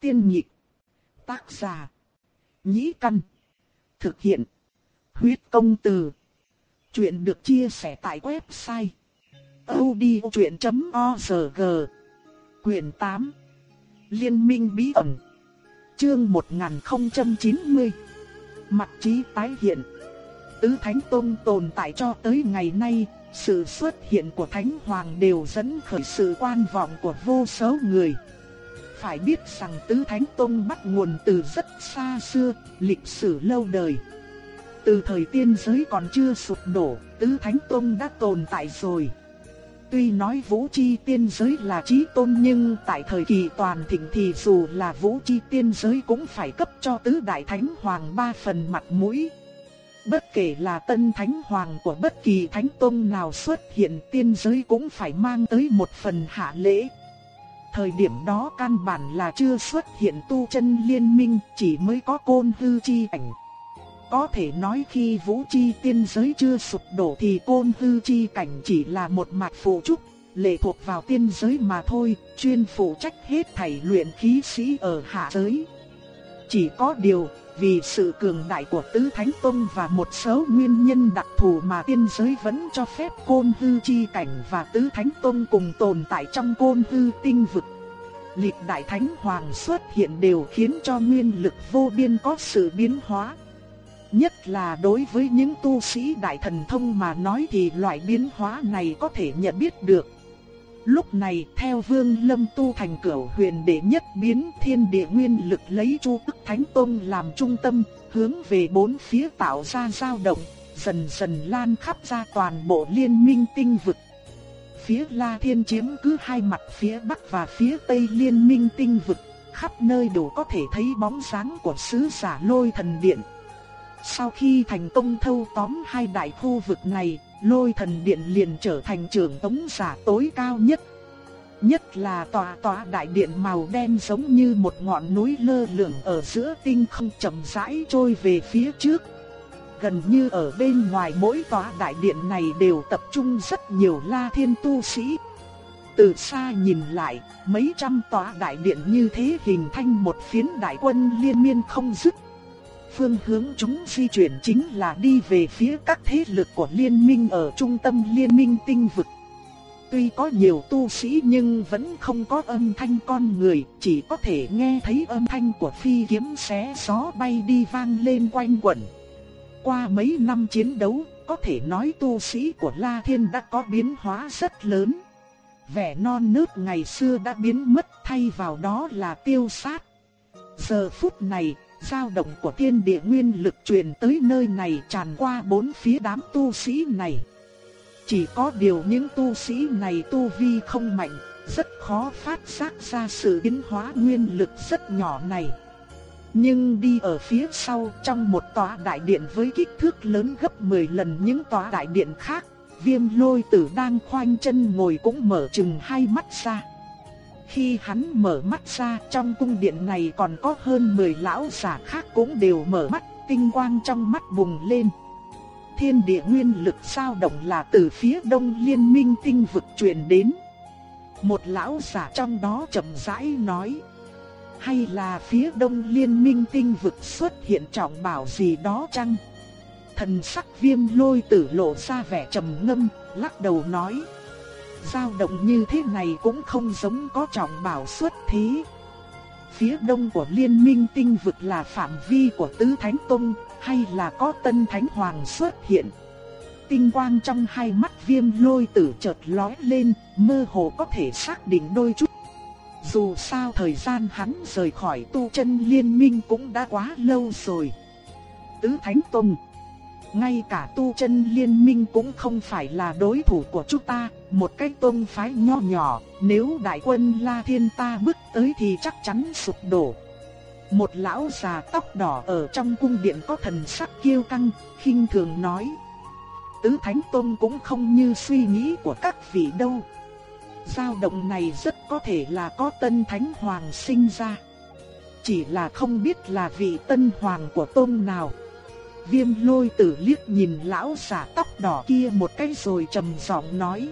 Tiên nhị Tác giả. Nhĩ căn. Thực hiện. Huyết công từ. Chuyện được chia sẻ tại website. odchuyện.org Quyền 8 Liên minh bí ẩn Chương 1090 Mặt trí tái hiện Tứ Thánh Tông tồn tại cho tới ngày nay, sự xuất hiện của Thánh Hoàng đều dẫn khởi sự quan vọng của vô số người. Phải biết rằng Tứ Thánh Tông bắt nguồn từ rất xa xưa, lịch sử lâu đời. Từ thời tiên giới còn chưa sụp đổ, Tứ Thánh Tông đã tồn tại rồi. Tuy nói Vũ Chi tiên giới là chí tôn nhưng tại thời kỳ toàn thịnh thì dù là Vũ Chi tiên giới cũng phải cấp cho Tứ Đại Thánh Hoàng ba phần mặt mũi. Bất kể là tân thánh hoàng của bất kỳ thánh tôn nào xuất hiện tiên giới cũng phải mang tới một phần hạ lễ. Thời điểm đó căn bản là chưa xuất hiện tu chân liên minh, chỉ mới có côn hư chi ảnh. Có thể nói khi vũ chi tiên giới chưa sụp đổ thì côn hư chi cảnh chỉ là một mạch phụ trúc, lệ thuộc vào tiên giới mà thôi, chuyên phụ trách hết thảy luyện khí sĩ ở hạ giới. Chỉ có điều, vì sự cường đại của Tứ Thánh Tông và một số nguyên nhân đặc thù mà tiên giới vẫn cho phép Côn Hư Chi Cảnh và Tứ Thánh Tông cùng tồn tại trong Côn Hư Tinh Vực. Lịch Đại Thánh Hoàng xuất hiện đều khiến cho nguyên lực vô biên có sự biến hóa. Nhất là đối với những tu sĩ đại thần thông mà nói thì loại biến hóa này có thể nhận biết được. Lúc này theo Vương Lâm tu thành cửu huyền đệ nhất biến thiên địa nguyên lực lấy Chu Tức Thánh tôn làm trung tâm, hướng về bốn phía tạo ra dao động, dần dần lan khắp ra toàn bộ liên minh tinh vực. Phía La Thiên chiếm cứ hai mặt phía Bắc và phía Tây liên minh tinh vực, khắp nơi đều có thể thấy bóng dáng của sứ giả lôi thần điện. Sau khi thành công thâu tóm hai đại khu vực này, lôi thần điện liền trở thành trưởng tống giả tối cao nhất. Nhất là tòa tòa đại điện màu đen giống như một ngọn núi lơ lửng ở giữa tinh không chậm rãi trôi về phía trước. Gần như ở bên ngoài mỗi tòa đại điện này đều tập trung rất nhiều la thiên tu sĩ. Từ xa nhìn lại, mấy trăm tòa đại điện như thế hình thành một phiến đại quân liên miên không dứt phương hướng chúng di chuyển chính là đi về phía các thế lực của liên minh ở trung tâm liên minh tinh vực. Tuy có nhiều tu sĩ nhưng vẫn không có âm thanh con người, chỉ có thể nghe thấy âm thanh của phi kiếm xé gió bay đi vang lên quanh quẩn. Qua mấy năm chiến đấu, có thể nói tu sĩ của La Thiên đã có biến hóa rất lớn. Vẻ non nớt ngày xưa đã biến mất thay vào đó là tiêu sát. Giờ phút này, dao động của thiên địa nguyên lực truyền tới nơi này tràn qua bốn phía đám tu sĩ này. Chỉ có điều những tu sĩ này tu vi không mạnh, rất khó phát giác ra sự biến hóa nguyên lực rất nhỏ này. Nhưng đi ở phía sau trong một tòa đại điện với kích thước lớn gấp 10 lần những tòa đại điện khác, viêm lôi tử đang khoanh chân ngồi cũng mở chừng hai mắt ra. Khi hắn mở mắt ra trong cung điện này còn có hơn 10 lão giả khác cũng đều mở mắt, tinh quang trong mắt bùng lên. Thiên địa nguyên lực sao động là từ phía đông liên minh tinh vực truyền đến. Một lão giả trong đó chậm rãi nói. Hay là phía đông liên minh tinh vực xuất hiện trọng bảo gì đó chăng? Thần sắc viêm lôi tử lộ ra vẻ trầm ngâm, lắc đầu nói dao động như thế này cũng không giống có trọng bảo xuất thế. Phía đông của liên minh tinh vực là phạm vi của tứ thánh tông, hay là có tân thánh hoàng xuất hiện. Tinh quang trong hai mắt viêm lôi tử chợt lóe lên, mơ hồ có thể xác định đôi chút. Dù sao thời gian hắn rời khỏi tu chân liên minh cũng đã quá lâu rồi. Tứ Thánh Tông ngay cả tu chân liên minh cũng không phải là đối thủ của chúng ta, một cái tôn phái nho nhỏ, nếu đại quân La Thiên ta bước tới thì chắc chắn sụp đổ. Một lão già tóc đỏ ở trong cung điện có thần sắc kiêu căng, khinh thường nói. Tứ Thánh Tôn cũng không như suy nghĩ của các vị đâu. Giao động này rất có thể là có tân Thánh Hoàng sinh ra. Chỉ là không biết là vị tân hoàng của tôn nào. Viêm lôi tử liếc nhìn lão giả tóc đỏ kia một cái rồi trầm giọng nói.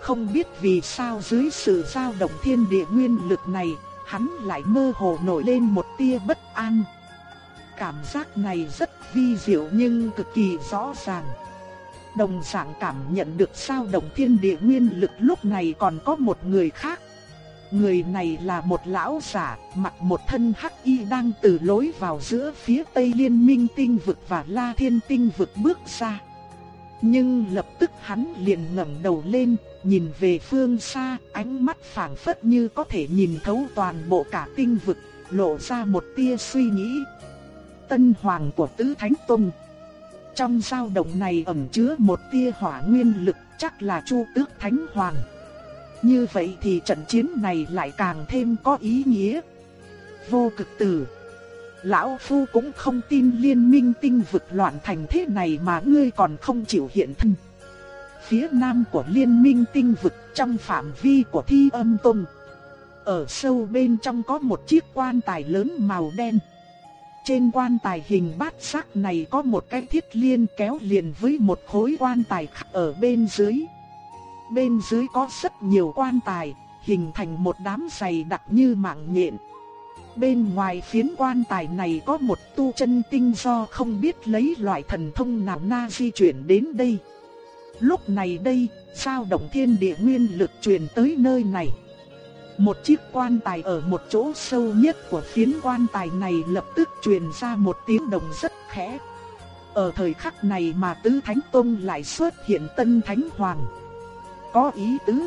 Không biết vì sao dưới sự dao động thiên địa nguyên lực này, hắn lại mơ hồ nổi lên một tia bất an. Cảm giác này rất vi diệu nhưng cực kỳ rõ ràng. Đồng dạng cảm nhận được sao động thiên địa nguyên lực lúc này còn có một người khác. Người này là một lão giả, mặc một thân hắc y đang từ lối vào giữa phía tây liên minh tinh vực và la thiên tinh vực bước ra. Nhưng lập tức hắn liền ngẩng đầu lên, nhìn về phương xa, ánh mắt phảng phất như có thể nhìn thấu toàn bộ cả tinh vực, lộ ra một tia suy nghĩ. Tân hoàng của Tứ Thánh Tông. Trong dao động này ẩn chứa một tia hỏa nguyên lực, chắc là Chu Tước Thánh Hoàng. Như vậy thì trận chiến này lại càng thêm có ý nghĩa. Vô cực tử. Lão Phu cũng không tin liên minh tinh vực loạn thành thế này mà ngươi còn không chịu hiện thân. Phía nam của liên minh tinh vực trong phạm vi của thi âm tông. Ở sâu bên trong có một chiếc quan tài lớn màu đen. Trên quan tài hình bát sắc này có một cái thiết liên kéo liền với một khối quan tài khác ở bên dưới. Bên dưới có rất nhiều quan tài, hình thành một đám dày đặc như mạng nhện. Bên ngoài phiến quan tài này có một tu chân tinh do không biết lấy loại thần thông nào na di chuyển đến đây. Lúc này đây, sao động thiên địa nguyên lực truyền tới nơi này. Một chiếc quan tài ở một chỗ sâu nhất của phiến quan tài này lập tức truyền ra một tiếng động rất khẽ. Ở thời khắc này mà Tứ Thánh Tông lại xuất hiện Tân Thánh Hoàng. Có ý tứ.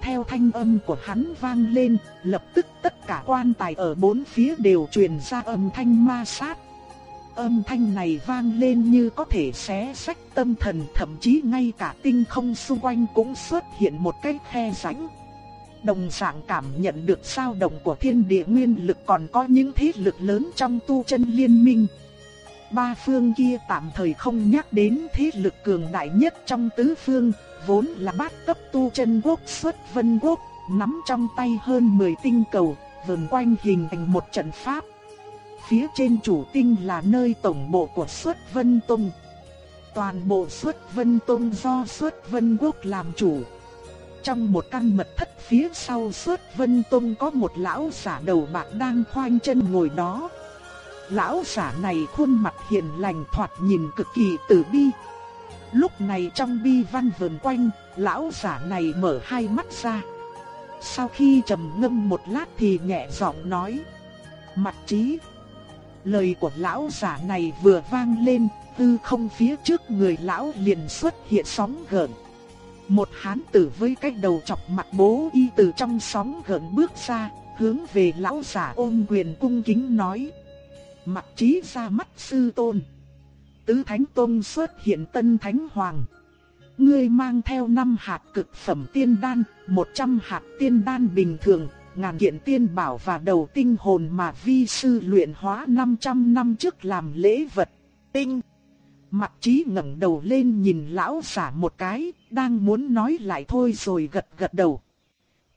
Theo thanh âm của hắn vang lên, lập tức tất cả quan tài ở bốn phía đều truyền ra âm thanh ma sát. Âm thanh này vang lên như có thể xé sách tâm thần, thậm chí ngay cả tinh không xung quanh cũng xuất hiện một cái khe rãnh. Đồng dạng cảm nhận được sao động của thiên địa nguyên lực còn có những thế lực lớn trong tu chân liên minh. Ba phương kia tạm thời không nhắc đến thế lực cường đại nhất trong tứ phương, vốn là bát cấp tu chân quốc xuất vân quốc, nắm trong tay hơn 10 tinh cầu, vần quanh hình thành một trận pháp. Phía trên chủ tinh là nơi tổng bộ của xuất vân tông. Toàn bộ xuất vân tông do xuất vân quốc làm chủ. Trong một căn mật thất phía sau xuất vân tông có một lão giả đầu bạc đang khoanh chân ngồi đó. Lão giả này khuôn mặt hiền lành thoạt nhìn cực kỳ tử bi, Lúc này trong bi văn vườn quanh, lão giả này mở hai mắt ra. Sau khi trầm ngâm một lát thì nhẹ giọng nói. Mặt trí. Lời của lão giả này vừa vang lên, tư không phía trước người lão liền xuất hiện sóng gợn. Một hán tử với cái đầu chọc mặt bố y từ trong sóng gợn bước ra, hướng về lão giả ôm quyền cung kính nói. Mặt trí ra mắt sư tôn tứ thánh tôn xuất hiện tân thánh hoàng. Ngươi mang theo năm hạt cực phẩm tiên đan, 100 hạt tiên đan bình thường, ngàn kiện tiên bảo và đầu tinh hồn mà vi sư luyện hóa 500 năm trước làm lễ vật. Tinh. Mặt trí ngẩng đầu lên nhìn lão giả một cái, đang muốn nói lại thôi rồi gật gật đầu.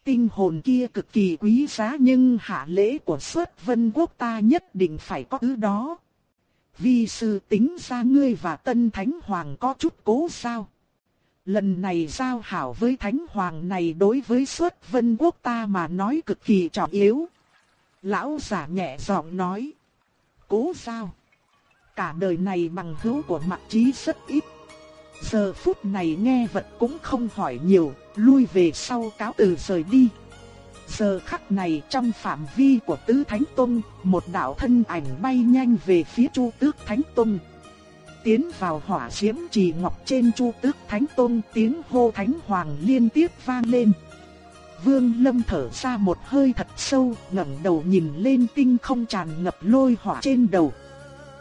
Tinh hồn kia cực kỳ quý giá nhưng hạ lễ của xuất vân quốc ta nhất định phải có thứ đó vi sư tính ra ngươi và tân thánh hoàng có chút cố sao. Lần này giao hảo với thánh hoàng này đối với xuất vân quốc ta mà nói cực kỳ trọng yếu. Lão giả nhẹ giọng nói. Cố sao? Cả đời này bằng hữu của mặt trí rất ít. Giờ phút này nghe vật cũng không hỏi nhiều, lui về sau cáo từ rời đi. Giờ khắc này trong phạm vi của Tứ Thánh Tông, một đạo thân ảnh bay nhanh về phía Chu Tước Thánh Tông. Tiến vào hỏa diễm trì ngọc trên Chu Tước Thánh Tông tiếng hô Thánh Hoàng liên tiếp vang lên. Vương Lâm thở ra một hơi thật sâu, ngẩng đầu nhìn lên tinh không tràn ngập lôi hỏa trên đầu.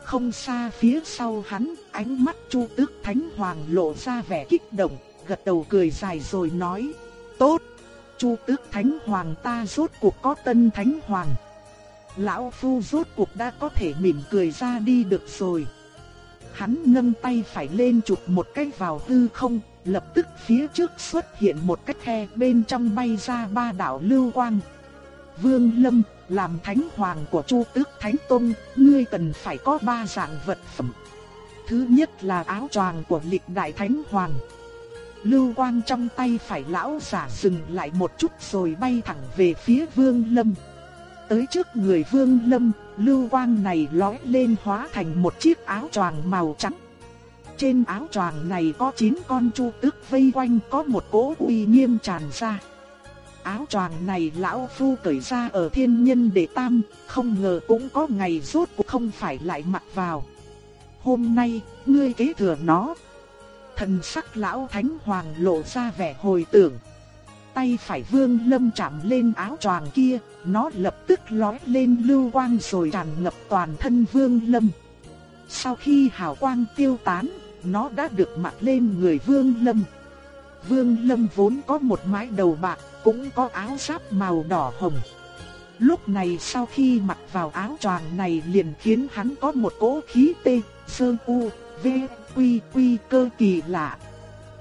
Không xa phía sau hắn, ánh mắt Chu Tước Thánh Hoàng lộ ra vẻ kích động, gật đầu cười dài rồi nói: "Tốt." Chu tước thánh hoàng ta rốt cuộc có tân thánh hoàng. Lão Phu rốt cuộc đã có thể mỉm cười ra đi được rồi. Hắn nâng tay phải lên chụp một cái vào hư không, lập tức phía trước xuất hiện một cái khe bên trong bay ra ba đạo lưu quang. Vương Lâm, làm thánh hoàng của Chu Tước Thánh Tôn, ngươi cần phải có ba dạng vật phẩm. Thứ nhất là áo choàng của lịch đại thánh hoàng. Lưu quang trong tay phải lão giả dừng lại một chút rồi bay thẳng về phía Vương Lâm. tới trước người Vương Lâm, lưu quang này lói lên hóa thành một chiếc áo choàng màu trắng. Trên áo choàng này có 9 con chu tước vây quanh có một cỗ uy nghiêm tràn ra. Áo choàng này lão phu cởi ra ở thiên nhân đệ tam, không ngờ cũng có ngày rốt cuộc không phải lại mặc vào. Hôm nay, ngươi kế thừa nó. Thần sắc lão thánh hoàng lộ ra vẻ hồi tưởng. Tay phải vương lâm chạm lên áo choàng kia, nó lập tức lói lên lưu quang rồi tràn ngập toàn thân vương lâm. Sau khi hào quang tiêu tán, nó đã được mặc lên người vương lâm. Vương lâm vốn có một mái đầu bạc, cũng có áo giáp màu đỏ hồng. Lúc này sau khi mặc vào áo choàng này liền khiến hắn có một cỗ khí tê, sơ u, v, quy quy cơ kỳ lạ.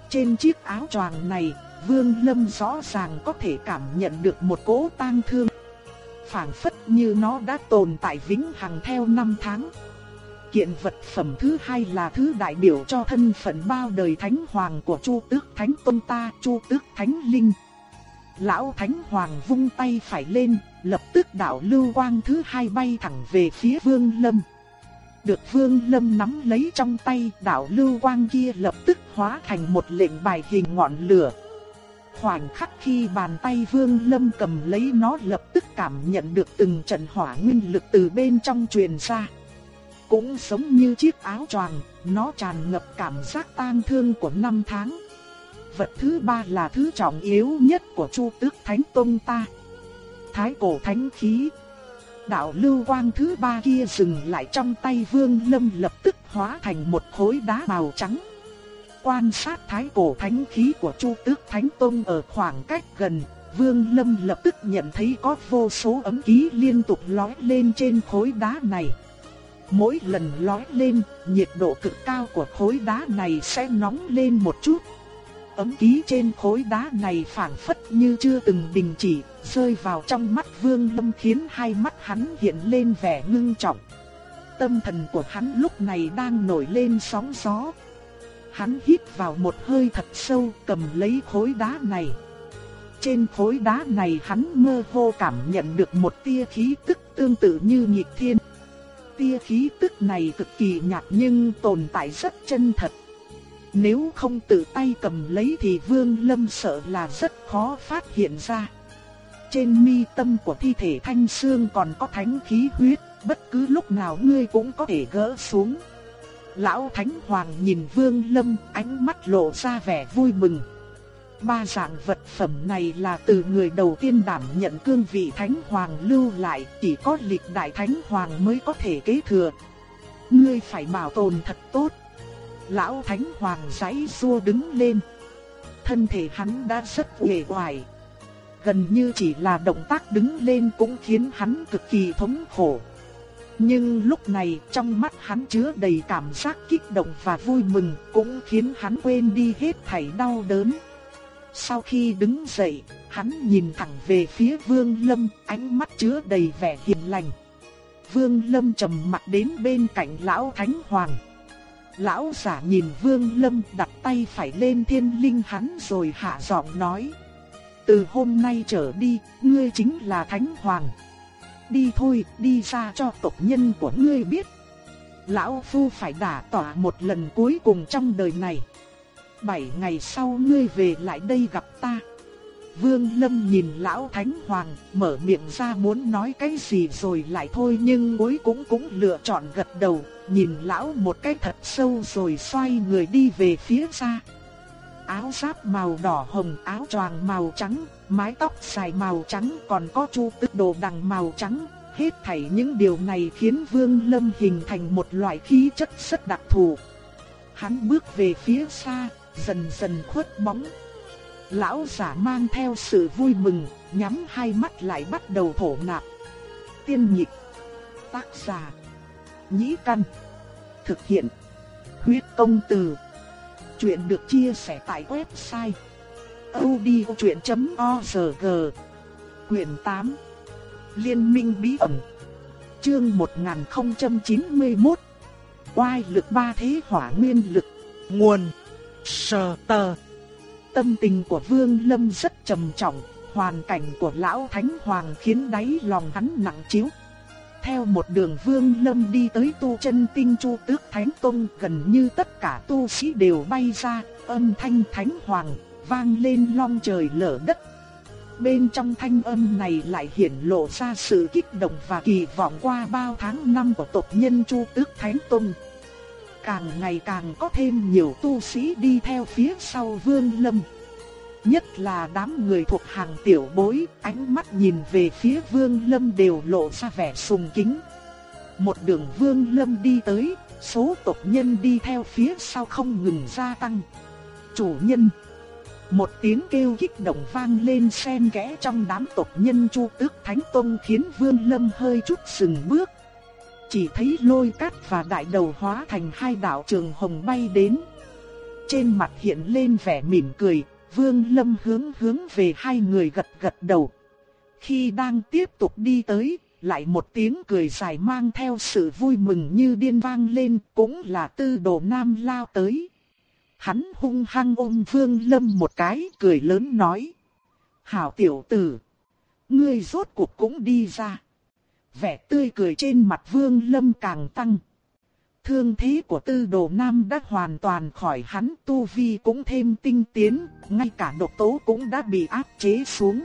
Trên chiếc áo choàng này, Vương Lâm rõ ràng có thể cảm nhận được một cỗ tang thương. phảng phất như nó đã tồn tại vĩnh hằng theo năm tháng. Kiện vật phẩm thứ hai là thứ đại biểu cho thân phận bao đời thánh hoàng của Chu Tước Thánh Tôn ta, Chu Tước Thánh Linh. Lão Thánh Hoàng vung tay phải lên, lập tức đạo lưu quang thứ hai bay thẳng về phía Vương Lâm. Được Vương Lâm nắm lấy trong tay, đạo lưu quang kia lập tức hóa thành một lệnh bài hình ngọn lửa. Khoảnh khắc khi bàn tay Vương Lâm cầm lấy nó lập tức cảm nhận được từng trận hỏa nguyên lực từ bên trong truyền ra. Cũng giống như chiếc áo choàng, nó tràn ngập cảm giác tang thương của năm tháng. Vật thứ ba là thứ trọng yếu nhất của Chu Tước Thánh Tông ta. Thái cổ thánh khí. Đạo lưu quang thứ ba kia dừng lại trong tay Vương Lâm lập tức hóa thành một khối đá màu trắng. Quan sát thái cổ thánh khí của Chu Tước Thánh Tông ở khoảng cách gần, Vương Lâm lập tức nhận thấy có vô số ấm ký liên tục lói lên trên khối đá này. Mỗi lần lói lên, nhiệt độ cực cao của khối đá này sẽ nóng lên một chút. Ấm ký trên khối đá này phản phất như chưa từng đình chỉ, rơi vào trong mắt Vương Lâm khiến hai mắt hắn hiện lên vẻ ngưng trọng. Tâm thần của hắn lúc này đang nổi lên sóng gió. Hắn hít vào một hơi thật sâu cầm lấy khối đá này. Trên khối đá này hắn mơ hồ cảm nhận được một tia khí tức tương tự như nhịp thiên tia khí tức này cực kỳ nhạt nhưng tồn tại rất chân thật. Nếu không tự tay cầm lấy thì Vương Lâm sợ là rất khó phát hiện ra. Trên mi tâm của thi thể thanh xương còn có thánh khí huyết, bất cứ lúc nào ngươi cũng có thể gỡ xuống. Lão Thánh Hoàng nhìn Vương Lâm, ánh mắt lộ ra vẻ vui mừng. Ba dạng vật phẩm này là từ người đầu tiên đảm nhận cương vị Thánh Hoàng lưu lại, chỉ có lịch đại Thánh Hoàng mới có thể kế thừa. Ngươi phải bảo tồn thật tốt. Lão Thánh Hoàng giấy xua đứng lên. Thân thể hắn đã rất uể oải. Gần như chỉ là động tác đứng lên cũng khiến hắn cực kỳ thống khổ. Nhưng lúc này trong mắt hắn chứa đầy cảm giác kích động và vui mừng cũng khiến hắn quên đi hết thảy đau đớn. Sau khi đứng dậy, hắn nhìn thẳng về phía Vương Lâm, ánh mắt chứa đầy vẻ hiền lành. Vương Lâm trầm mặt đến bên cạnh lão Thánh Hoàng. Lão giả nhìn Vương Lâm đặt tay phải lên thiên linh hắn rồi hạ giọng nói. Từ hôm nay trở đi, ngươi chính là Thánh Hoàng. Đi thôi, đi ra cho tộc nhân của ngươi biết. Lão Phu phải đả tỏa một lần cuối cùng trong đời này bảy ngày sau ngươi về lại đây gặp ta. Vương Lâm nhìn lão Thánh Hoàng, mở miệng ra muốn nói cái gì rồi lại thôi nhưng cuối cùng cũng lựa chọn gật đầu, nhìn lão một cái thật sâu rồi xoay người đi về phía xa. Áo giáp màu đỏ hồng, áo choàng màu trắng, mái tóc dài màu trắng còn có chu tức đồ đằng màu trắng. Hết thảy những điều này khiến Vương Lâm hình thành một loại khí chất rất đặc thù. Hắn bước về phía xa, dần dần khuất bóng. Lão giả mang theo sự vui mừng, nhắm hai mắt lại bắt đầu thổ nạp. Tiên nhịp, tác giả, nhĩ căn, thực hiện, huyết công từ. Chuyện được chia sẻ tại website odchuyện.org Quyền 8 Liên minh bí ẩn. Chương 1091 Oai lực ba thế hỏa nguyên lực. Nguồn. Sờ tờ. Tâm tình của Vương Lâm rất trầm trọng, hoàn cảnh của lão Thánh Hoàng khiến đáy lòng hắn nặng chiếu. Theo một đường vương lâm đi tới tu chân tinh chu tước Thánh Tông gần như tất cả tu sĩ đều bay ra, âm thanh Thánh Hoàng vang lên long trời lở đất. Bên trong thanh âm này lại hiển lộ ra sự kích động và kỳ vọng qua bao tháng năm của tộc nhân Chu Tước Thánh Tông. Càng ngày càng có thêm nhiều tu sĩ đi theo phía sau Vương Lâm. Nhất là đám người thuộc hàng tiểu bối, ánh mắt nhìn về phía Vương Lâm đều lộ ra vẻ sùng kính. Một đường Vương Lâm đi tới, số tộc nhân đi theo phía sau không ngừng gia tăng. Chủ nhân một tiếng kêu kích động vang lên xen kẽ trong đám tộc nhân Chu Tước Thánh Tông khiến Vương Lâm hơi chút sừng bước. Chỉ thấy lôi cát và đại đầu hóa thành hai đạo trường hồng bay đến. Trên mặt hiện lên vẻ mỉm cười, Vương Lâm hướng hướng về hai người gật gật đầu. Khi đang tiếp tục đi tới, lại một tiếng cười dài mang theo sự vui mừng như điên vang lên, cũng là tư đồ nam lao tới. Hắn hung hăng ôm Vương Lâm một cái, cười lớn nói. Hảo tiểu tử, ngươi rốt cuộc cũng đi ra. Vẻ tươi cười trên mặt Vương Lâm càng tăng. Thương thế của tư đồ nam đã hoàn toàn khỏi hắn tu vi cũng thêm tinh tiến, ngay cả độc tố cũng đã bị áp chế xuống.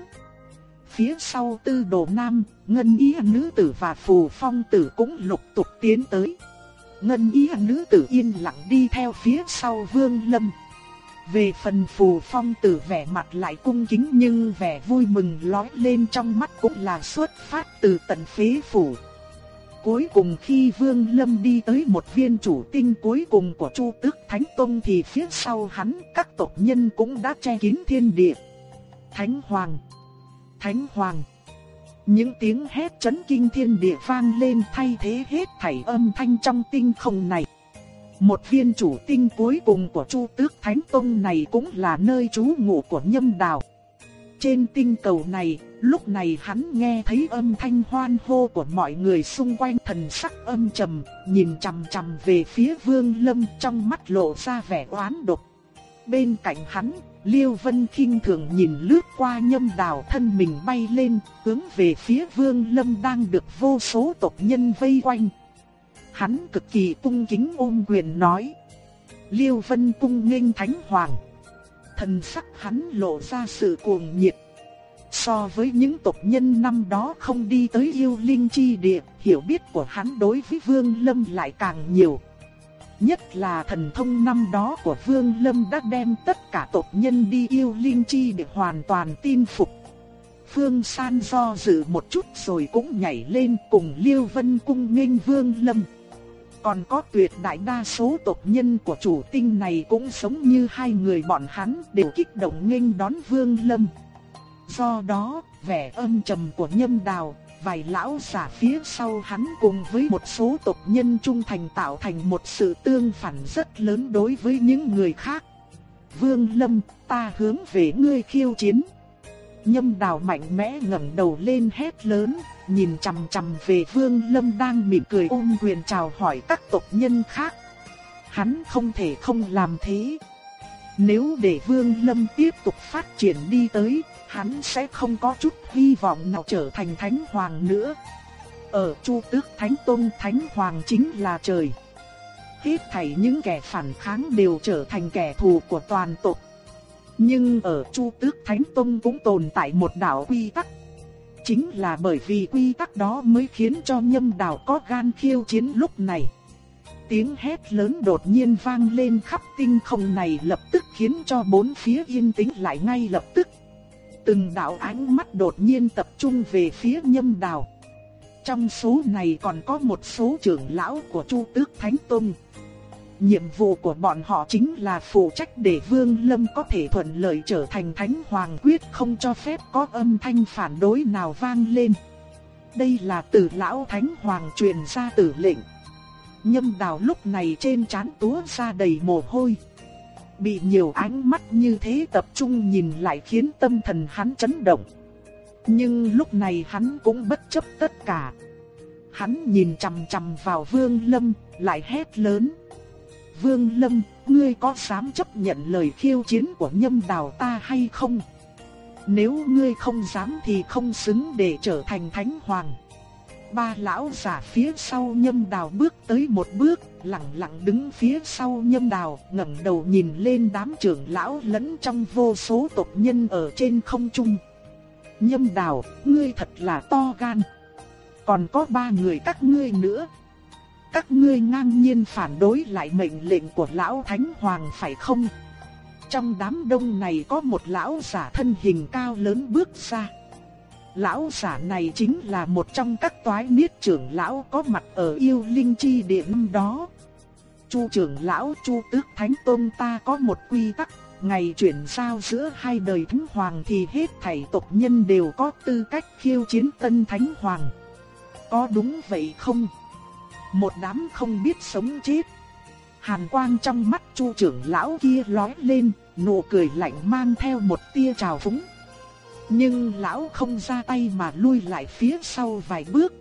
Phía sau tư đồ nam, ngân ý nữ tử và phù phong tử cũng lục tục tiến tới. Ngân ý nữ tử yên lặng đi theo phía sau vương lâm. Về phần phù phong tử vẻ mặt lại cung kính nhưng vẻ vui mừng lói lên trong mắt cũng là xuất phát từ tận phế phủ. Cuối cùng khi Vương Lâm đi tới một viên chủ tinh cuối cùng của Chu Tước Thánh Tông thì phía sau hắn, các tộc nhân cũng đã che kín thiên địa. Thánh Hoàng! Thánh Hoàng! Những tiếng hét chấn kinh thiên địa vang lên thay thế hết thảy âm thanh trong tinh không này. Một viên chủ tinh cuối cùng của Chu Tước Thánh Tông này cũng là nơi trú ngụ của Nhâm Đào. Trên tinh cầu này, lúc này hắn nghe thấy âm thanh hoan hô của mọi người xung quanh thần sắc âm trầm, nhìn chằm chằm về phía Vương Lâm trong mắt lộ ra vẻ oán độc. Bên cạnh hắn, Liêu Vân khinh thường nhìn lướt qua nhâm đào thân mình bay lên, hướng về phía Vương Lâm đang được vô số tộc nhân vây quanh. Hắn cực kỳ cung kính ôm quyền nói. Liêu Vân cung nghênh Thánh Hoàng. Thần sắc hắn lộ ra sự cuồng nhiệt. So với những tộc nhân năm đó không đi tới yêu linh chi địa, hiểu biết của hắn đối với Vương Lâm lại càng nhiều. Nhất là thần thông năm đó của Vương Lâm đã đem tất cả tộc nhân đi yêu linh chi để hoàn toàn tin phục. Phương San do dự một chút rồi cũng nhảy lên cùng Liêu Vân cung nghênh Vương Lâm. Còn có tuyệt đại đa số tộc nhân của chủ tinh này cũng sống như hai người bọn hắn đều kích động nghênh đón Vương Lâm. Do đó, vẻ âm trầm của nhâm đào vài lão giả phía sau hắn cùng với một số tộc nhân trung thành tạo thành một sự tương phản rất lớn đối với những người khác. Vương Lâm, ta hướng về ngươi khiêu chiến. Nhâm đào mạnh mẽ ngẩng đầu lên hét lớn, nhìn chằm chằm về Vương Lâm đang mỉm cười ôm quyền chào hỏi các tộc nhân khác. Hắn không thể không làm thế. Nếu để Vương Lâm tiếp tục phát triển đi tới, hắn sẽ không có chút hy vọng nào trở thành thánh hoàng nữa. Ở Chu Tước Thánh Tôn Thánh Hoàng chính là trời. Hết thảy những kẻ phản kháng đều trở thành kẻ thù của toàn tộc. Nhưng ở Chu Tước Thánh Tông cũng tồn tại một đạo quy tắc. Chính là bởi vì quy tắc đó mới khiến cho nhâm đào có gan khiêu chiến lúc này. Tiếng hét lớn đột nhiên vang lên khắp tinh không này lập tức khiến cho bốn phía yên tĩnh lại ngay lập tức. Từng đạo ánh mắt đột nhiên tập trung về phía nhâm đào. Trong số này còn có một số trưởng lão của Chu Tước Thánh Tông. Nhiệm vụ của bọn họ chính là phụ trách để Vương Lâm có thể thuận lợi trở thành Thánh Hoàng quyết không cho phép có âm thanh phản đối nào vang lên. Đây là từ lão Thánh Hoàng truyền ra tử lệnh. Nhâm đào lúc này trên trán túa ra đầy mồ hôi. Bị nhiều ánh mắt như thế tập trung nhìn lại khiến tâm thần hắn chấn động. Nhưng lúc này hắn cũng bất chấp tất cả. Hắn nhìn chằm chằm vào Vương Lâm, lại hét lớn. Vương Lâm, ngươi có dám chấp nhận lời khiêu chiến của nhâm đào ta hay không? Nếu ngươi không dám thì không xứng để trở thành thánh hoàng. Ba lão giả phía sau nhâm đào bước tới một bước, lặng lặng đứng phía sau nhâm đào, ngẩng đầu nhìn lên đám trưởng lão lẫn trong vô số tộc nhân ở trên không trung. Nhâm đào, ngươi thật là to gan. Còn có ba người các ngươi nữa. Các ngươi ngang nhiên phản đối lại mệnh lệnh của lão thánh hoàng phải không? Trong đám đông này có một lão giả thân hình cao lớn bước ra. Lão giả này chính là một trong các toái niết trưởng lão có mặt ở yêu linh chi địa năm đó. Chu trưởng lão Chu Tước Thánh Tôn ta có một quy tắc, ngày chuyển giao giữa hai đời thánh hoàng thì hết thảy tộc nhân đều có tư cách khiêu chiến tân thánh hoàng. Có đúng vậy không? Một đám không biết sống chết. Hàn quang trong mắt Chu trưởng lão kia lóe lên, nụ cười lạnh mang theo một tia trào phúng. Nhưng lão không ra tay mà lui lại phía sau vài bước.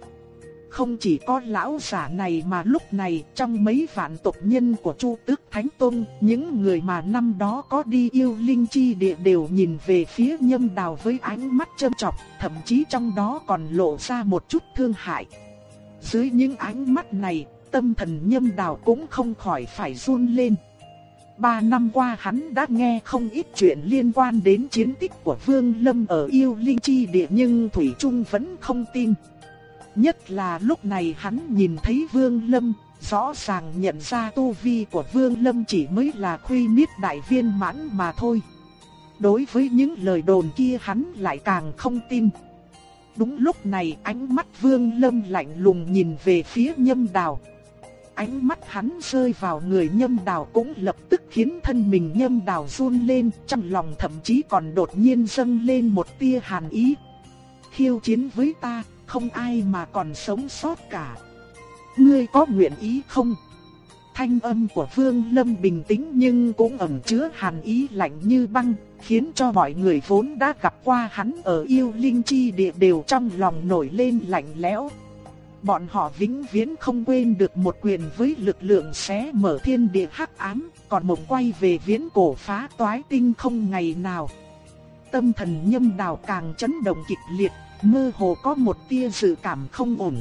Không chỉ có lão giả này mà lúc này trong mấy vạn tộc nhân của Chu Tước Thánh Tôn, những người mà năm đó có đi yêu linh chi địa đều nhìn về phía nhâm đào với ánh mắt châm chọc, thậm chí trong đó còn lộ ra một chút thương hại. Dưới những ánh mắt này, tâm thần nhâm đào cũng không khỏi phải run lên. Ba năm qua hắn đã nghe không ít chuyện liên quan đến chiến tích của Vương Lâm ở yêu linh chi địa nhưng Thủy Trung vẫn không tin. Nhất là lúc này hắn nhìn thấy Vương Lâm, rõ ràng nhận ra tu vi của Vương Lâm chỉ mới là khuy niết đại viên mãn mà thôi. Đối với những lời đồn kia hắn lại càng không tin. Đúng lúc này ánh mắt Vương Lâm lạnh lùng nhìn về phía nhâm đào. Ánh mắt hắn rơi vào người nhâm đào cũng lập tức khiến thân mình nhâm đào run lên, trong lòng thậm chí còn đột nhiên dâng lên một tia hàn ý. Khiêu chiến với ta, không ai mà còn sống sót cả. Ngươi có nguyện ý không? Thanh âm của Vương Lâm bình tĩnh nhưng cũng ẩn chứa hàn ý lạnh như băng, khiến cho mọi người vốn đã gặp qua hắn ở yêu linh chi địa đều trong lòng nổi lên lạnh lẽo. Bọn họ vĩnh viễn không quên được một quyền với lực lượng xé mở thiên địa hắc ám, còn một quay về viễn cổ phá toái tinh không ngày nào. Tâm thần nhâm đào càng chấn động kịch liệt, mơ hồ có một tia dự cảm không ổn.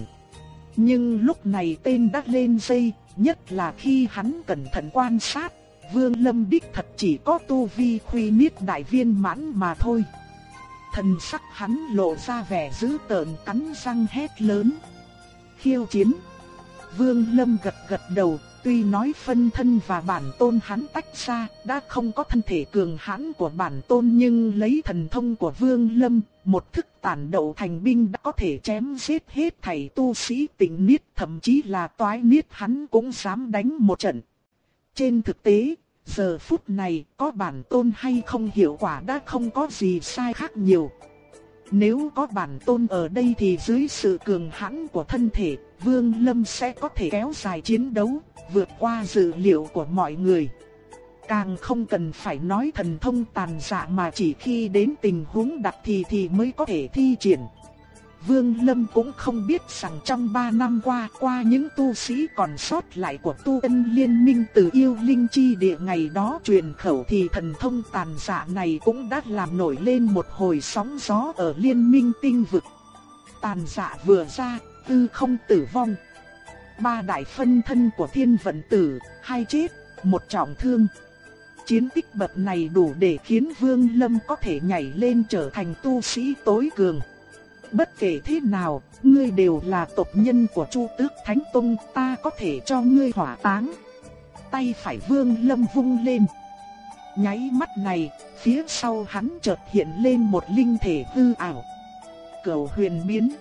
Nhưng lúc này tên đã lên dây, nhất là khi hắn cẩn thận quan sát, Vương Lâm đích thật chỉ có tu vi khuy niết đại viên mãn mà thôi. Thần sắc hắn lộ ra vẻ dữ tợn cắn răng hét lớn khiêu chiến. Vương Lâm gật gật đầu, tuy nói phân thân và bản tôn hắn tách ra, đã không có thân thể cường hãn của bản tôn nhưng lấy thần thông của Vương Lâm, một thức tản đậu thành binh đã có thể chém giết hết thầy tu sĩ tình niết, thậm chí là toái niết hắn cũng dám đánh một trận. Trên thực tế, giờ phút này có bản tôn hay không hiệu quả đã không có gì sai khác nhiều. Nếu có bản tôn ở đây thì dưới sự cường hãn của thân thể, Vương Lâm sẽ có thể kéo dài chiến đấu, vượt qua dự liệu của mọi người. Càng không cần phải nói thần thông tàn dạ mà chỉ khi đến tình huống đặc thì thì mới có thể thi triển. Vương Lâm cũng không biết rằng trong 3 năm qua, qua những tu sĩ còn sót lại của tu ân liên minh từ yêu linh chi địa ngày đó truyền khẩu thì thần thông tàn dạ này cũng đã làm nổi lên một hồi sóng gió ở liên minh tinh vực. Tàn dạ vừa ra, tư không tử vong. Ba đại phân thân của thiên vận tử, hai chết, một trọng thương. Chiến tích bậc này đủ để khiến Vương Lâm có thể nhảy lên trở thành tu sĩ tối cường. Bất kể thế nào, ngươi đều là tộc nhân của Chu Tước Thánh Tông, ta có thể cho ngươi hỏa táng. Tay phải Vương Lâm vung lên. Nháy mắt này, phía sau hắn chợt hiện lên một linh thể hư ảo. Cầu huyền biến.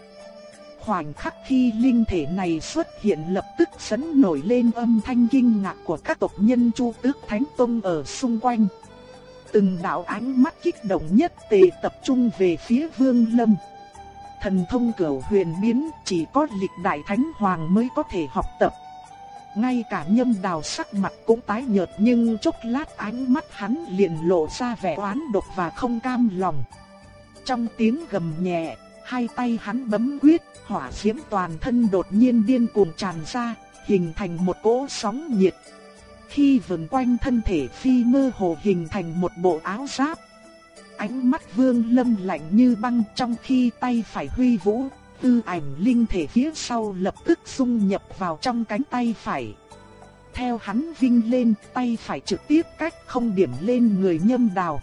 Khoảnh khắc khi linh thể này xuất hiện lập tức sấn nổi lên âm thanh kinh ngạc của các tộc nhân Chu Tước Thánh Tông ở xung quanh. Từng đạo ánh mắt kích động nhất tề tập trung về phía Vương Lâm thần thông cửu huyền biến chỉ có lịch đại thánh hoàng mới có thể học tập. Ngay cả nhâm đào sắc mặt cũng tái nhợt nhưng chốc lát ánh mắt hắn liền lộ ra vẻ oán độc và không cam lòng. Trong tiếng gầm nhẹ, hai tay hắn bấm quyết, hỏa diễm toàn thân đột nhiên điên cuồng tràn ra, hình thành một cỗ sóng nhiệt. Khi vần quanh thân thể phi mơ hồ hình thành một bộ áo giáp, Ánh mắt Vương Lâm lạnh như băng trong khi tay phải huy vũ, tư ảnh linh thể phía sau lập tức xung nhập vào trong cánh tay phải. Theo hắn vinh lên, tay phải trực tiếp cách không điểm lên người nhâm đào.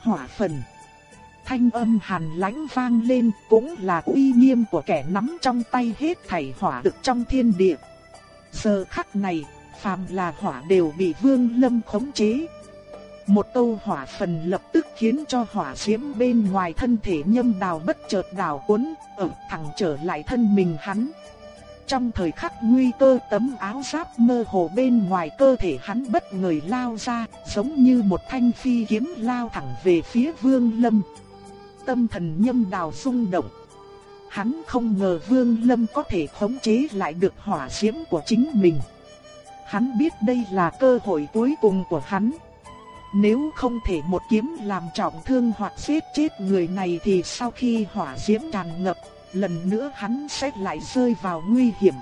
Hỏa phần. Thanh âm hàn lãnh vang lên cũng là uy nghiêm của kẻ nắm trong tay hết thảy hỏa được trong thiên địa. Giờ khắc này, phàm là hỏa đều bị vương lâm khống chế. Một câu hỏa phần lập tức khiến cho hỏa diễm bên ngoài thân thể nhâm đào bất chợt đào cuốn, ở thẳng trở lại thân mình hắn. Trong thời khắc nguy cơ tấm áo giáp mơ hồ bên ngoài cơ thể hắn bất ngờ lao ra, giống như một thanh phi kiếm lao thẳng về phía Vương Lâm. Tâm thần nhâm đào rung động. Hắn không ngờ Vương Lâm có thể khống chế lại được hỏa diễm của chính mình. Hắn biết đây là cơ hội cuối cùng của hắn. Nếu không thể một kiếm làm trọng thương hoặc giết chết người này thì sau khi hỏa diễm tràn ngập, lần nữa hắn sẽ lại rơi vào nguy hiểm.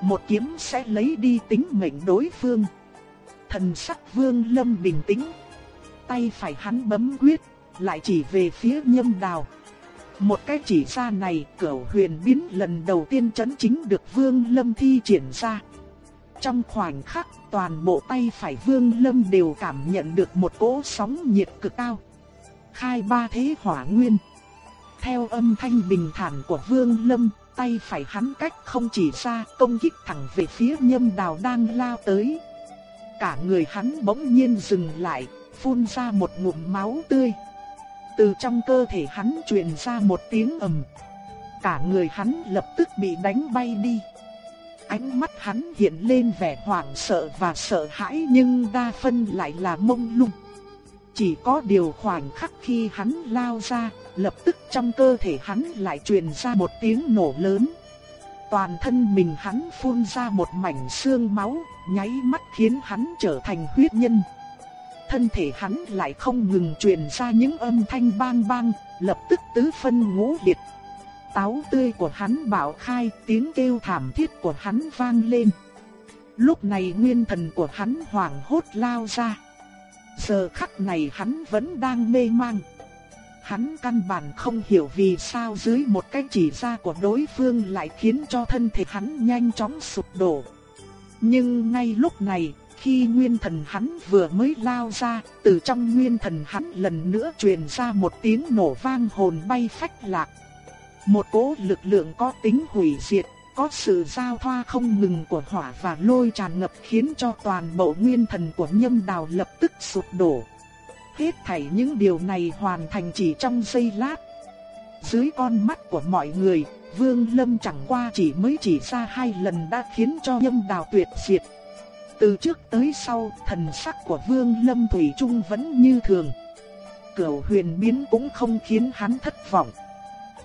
Một kiếm sẽ lấy đi tính mệnh đối phương. Thần sắc vương lâm bình tĩnh. Tay phải hắn bấm quyết, lại chỉ về phía nhâm đào. Một cái chỉ ra này cửu huyền biến lần đầu tiên chấn chính được vương lâm thi triển ra. Trong khoảnh khắc toàn bộ tay phải vương lâm đều cảm nhận được một cỗ sóng nhiệt cực cao. Khai ba thế hỏa nguyên. Theo âm thanh bình thản của Vương Lâm, tay phải hắn cách không chỉ ra công kích thẳng về phía nhâm đào đang lao tới. Cả người hắn bỗng nhiên dừng lại, phun ra một ngụm máu tươi. Từ trong cơ thể hắn truyền ra một tiếng ầm. Cả người hắn lập tức bị đánh bay đi. Ánh mắt hắn hiện lên vẻ hoảng sợ và sợ hãi nhưng đa phân lại là mông lung. Chỉ có điều khoảnh khắc khi hắn lao ra, lập tức trong cơ thể hắn lại truyền ra một tiếng nổ lớn. Toàn thân mình hắn phun ra một mảnh xương máu, nháy mắt khiến hắn trở thành huyết nhân. Thân thể hắn lại không ngừng truyền ra những âm thanh bang bang, lập tức tứ phân ngũ liệt. Táo tươi của hắn bạo khai, tiếng kêu thảm thiết của hắn vang lên. Lúc này nguyên thần của hắn hoảng hốt lao ra. Giờ khắc này hắn vẫn đang mê mang. Hắn căn bản không hiểu vì sao dưới một cái chỉ ra của đối phương lại khiến cho thân thể hắn nhanh chóng sụp đổ. Nhưng ngay lúc này, khi nguyên thần hắn vừa mới lao ra, từ trong nguyên thần hắn lần nữa truyền ra một tiếng nổ vang hồn bay phách lạc. Một cỗ lực lượng có tính hủy diệt, có sự giao thoa không ngừng của hỏa và lôi tràn ngập khiến cho toàn bộ nguyên thần của nhâm đào lập tức sụp đổ. Hết thảy những điều này hoàn thành chỉ trong giây lát. Dưới con mắt của mọi người, Vương Lâm chẳng qua chỉ mới chỉ ra hai lần đã khiến cho nhâm đào tuyệt diệt. Từ trước tới sau, thần sắc của Vương Lâm Thủy Trung vẫn như thường. Cửu huyền biến cũng không khiến hắn thất vọng.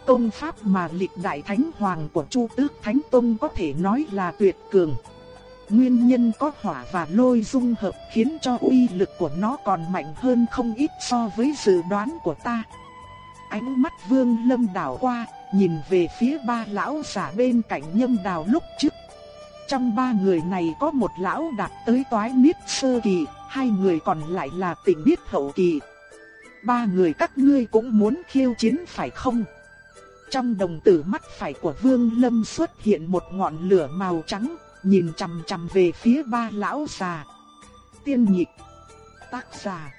Công pháp mà lịch đại thánh hoàng của Chu Tước Thánh Tông có thể nói là tuyệt cường. Nguyên nhân có hỏa và lôi dung hợp khiến cho uy lực của nó còn mạnh hơn không ít so với dự đoán của ta. Ánh mắt vương lâm đảo qua, nhìn về phía ba lão giả bên cạnh nhâm đào lúc trước. Trong ba người này có một lão đạt tới toái niết sơ kỳ, hai người còn lại là tỉnh niết hậu kỳ. Ba người các ngươi cũng muốn khiêu chiến phải không? Trong đồng tử mắt phải của Vương Lâm xuất hiện một ngọn lửa màu trắng, nhìn chằm chằm về phía ba lão già. Tiên nhịp, tác giả,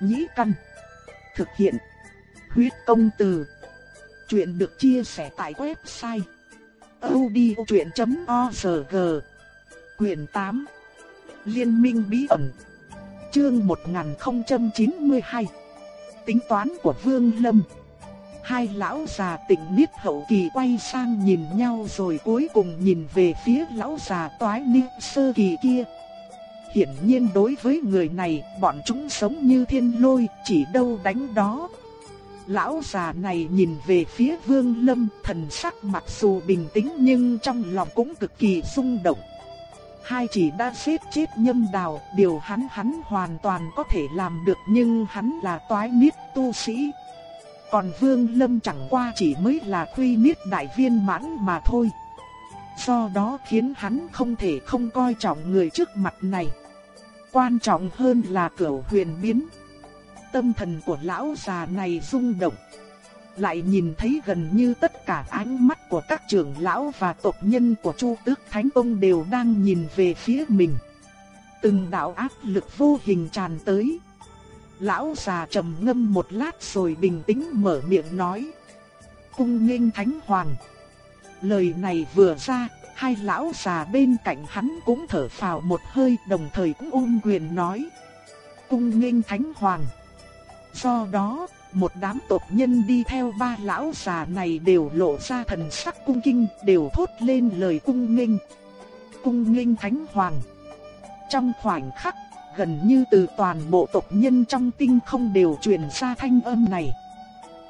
nhĩ căn, thực hiện, huyết công từ. Chuyện được chia sẻ tại website odchuyện.org Quyền 8 Liên minh bí ẩn Chương 1092 Tính toán của Vương Lâm Hai lão già tỉnh niết hậu kỳ quay sang nhìn nhau rồi cuối cùng nhìn về phía lão già toái niết sơ kỳ kia. Hiển nhiên đối với người này, bọn chúng sống như thiên lôi, chỉ đâu đánh đó. Lão già này nhìn về phía vương lâm, thần sắc mặc dù bình tĩnh nhưng trong lòng cũng cực kỳ rung động. Hai chỉ đã xếp chết nhâm đào, điều hắn hắn hoàn toàn có thể làm được nhưng hắn là toái niết tu sĩ, còn Vương Lâm chẳng qua chỉ mới là quy niết đại viên mãn mà thôi. Do đó khiến hắn không thể không coi trọng người trước mặt này. Quan trọng hơn là cửu huyền biến tâm thần của lão già này rung động. Lại nhìn thấy gần như tất cả ánh mắt của các trưởng lão và tộc nhân của Chu Tước Thánh Tông đều đang nhìn về phía mình. Từng đạo áp lực vô hình tràn tới. Lão già trầm ngâm một lát rồi bình tĩnh mở miệng nói. Cung nghênh Thánh Hoàng. Lời này vừa ra, hai lão già bên cạnh hắn cũng thở phào một hơi đồng thời cũng ôm quyền nói. Cung nghênh Thánh Hoàng. Do đó, một đám tộc nhân đi theo ba lão già này đều lộ ra thần sắc cung kinh, đều thốt lên lời cung nghênh. Cung nghênh Thánh Hoàng. Trong khoảnh khắc, gần như từ toàn bộ tộc nhân trong tinh không đều truyền ra thanh âm này.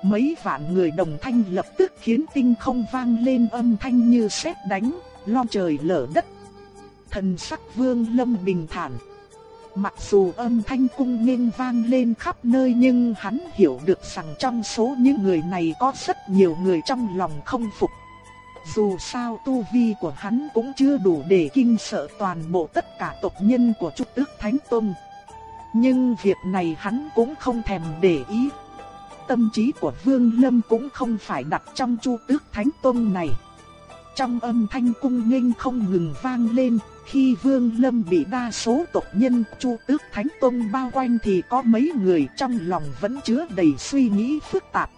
Mấy vạn người đồng thanh lập tức khiến tinh không vang lên âm thanh như sét đánh, lo trời lở đất. Thần sắc vương lâm bình thản. Mặc dù âm thanh cung nghênh vang lên khắp nơi nhưng hắn hiểu được rằng trong số những người này có rất nhiều người trong lòng không phục. Dù sao tu vi của hắn cũng chưa đủ để kinh sợ toàn bộ tất cả tộc nhân của Trúc Tước Thánh Tông. Nhưng việc này hắn cũng không thèm để ý. Tâm trí của Vương Lâm cũng không phải đặt trong Chu Tước Thánh Tông này. Trong âm thanh cung nghênh không ngừng vang lên, khi Vương Lâm bị đa số tộc nhân Chu Tước Thánh Tông bao quanh thì có mấy người trong lòng vẫn chứa đầy suy nghĩ phức tạp.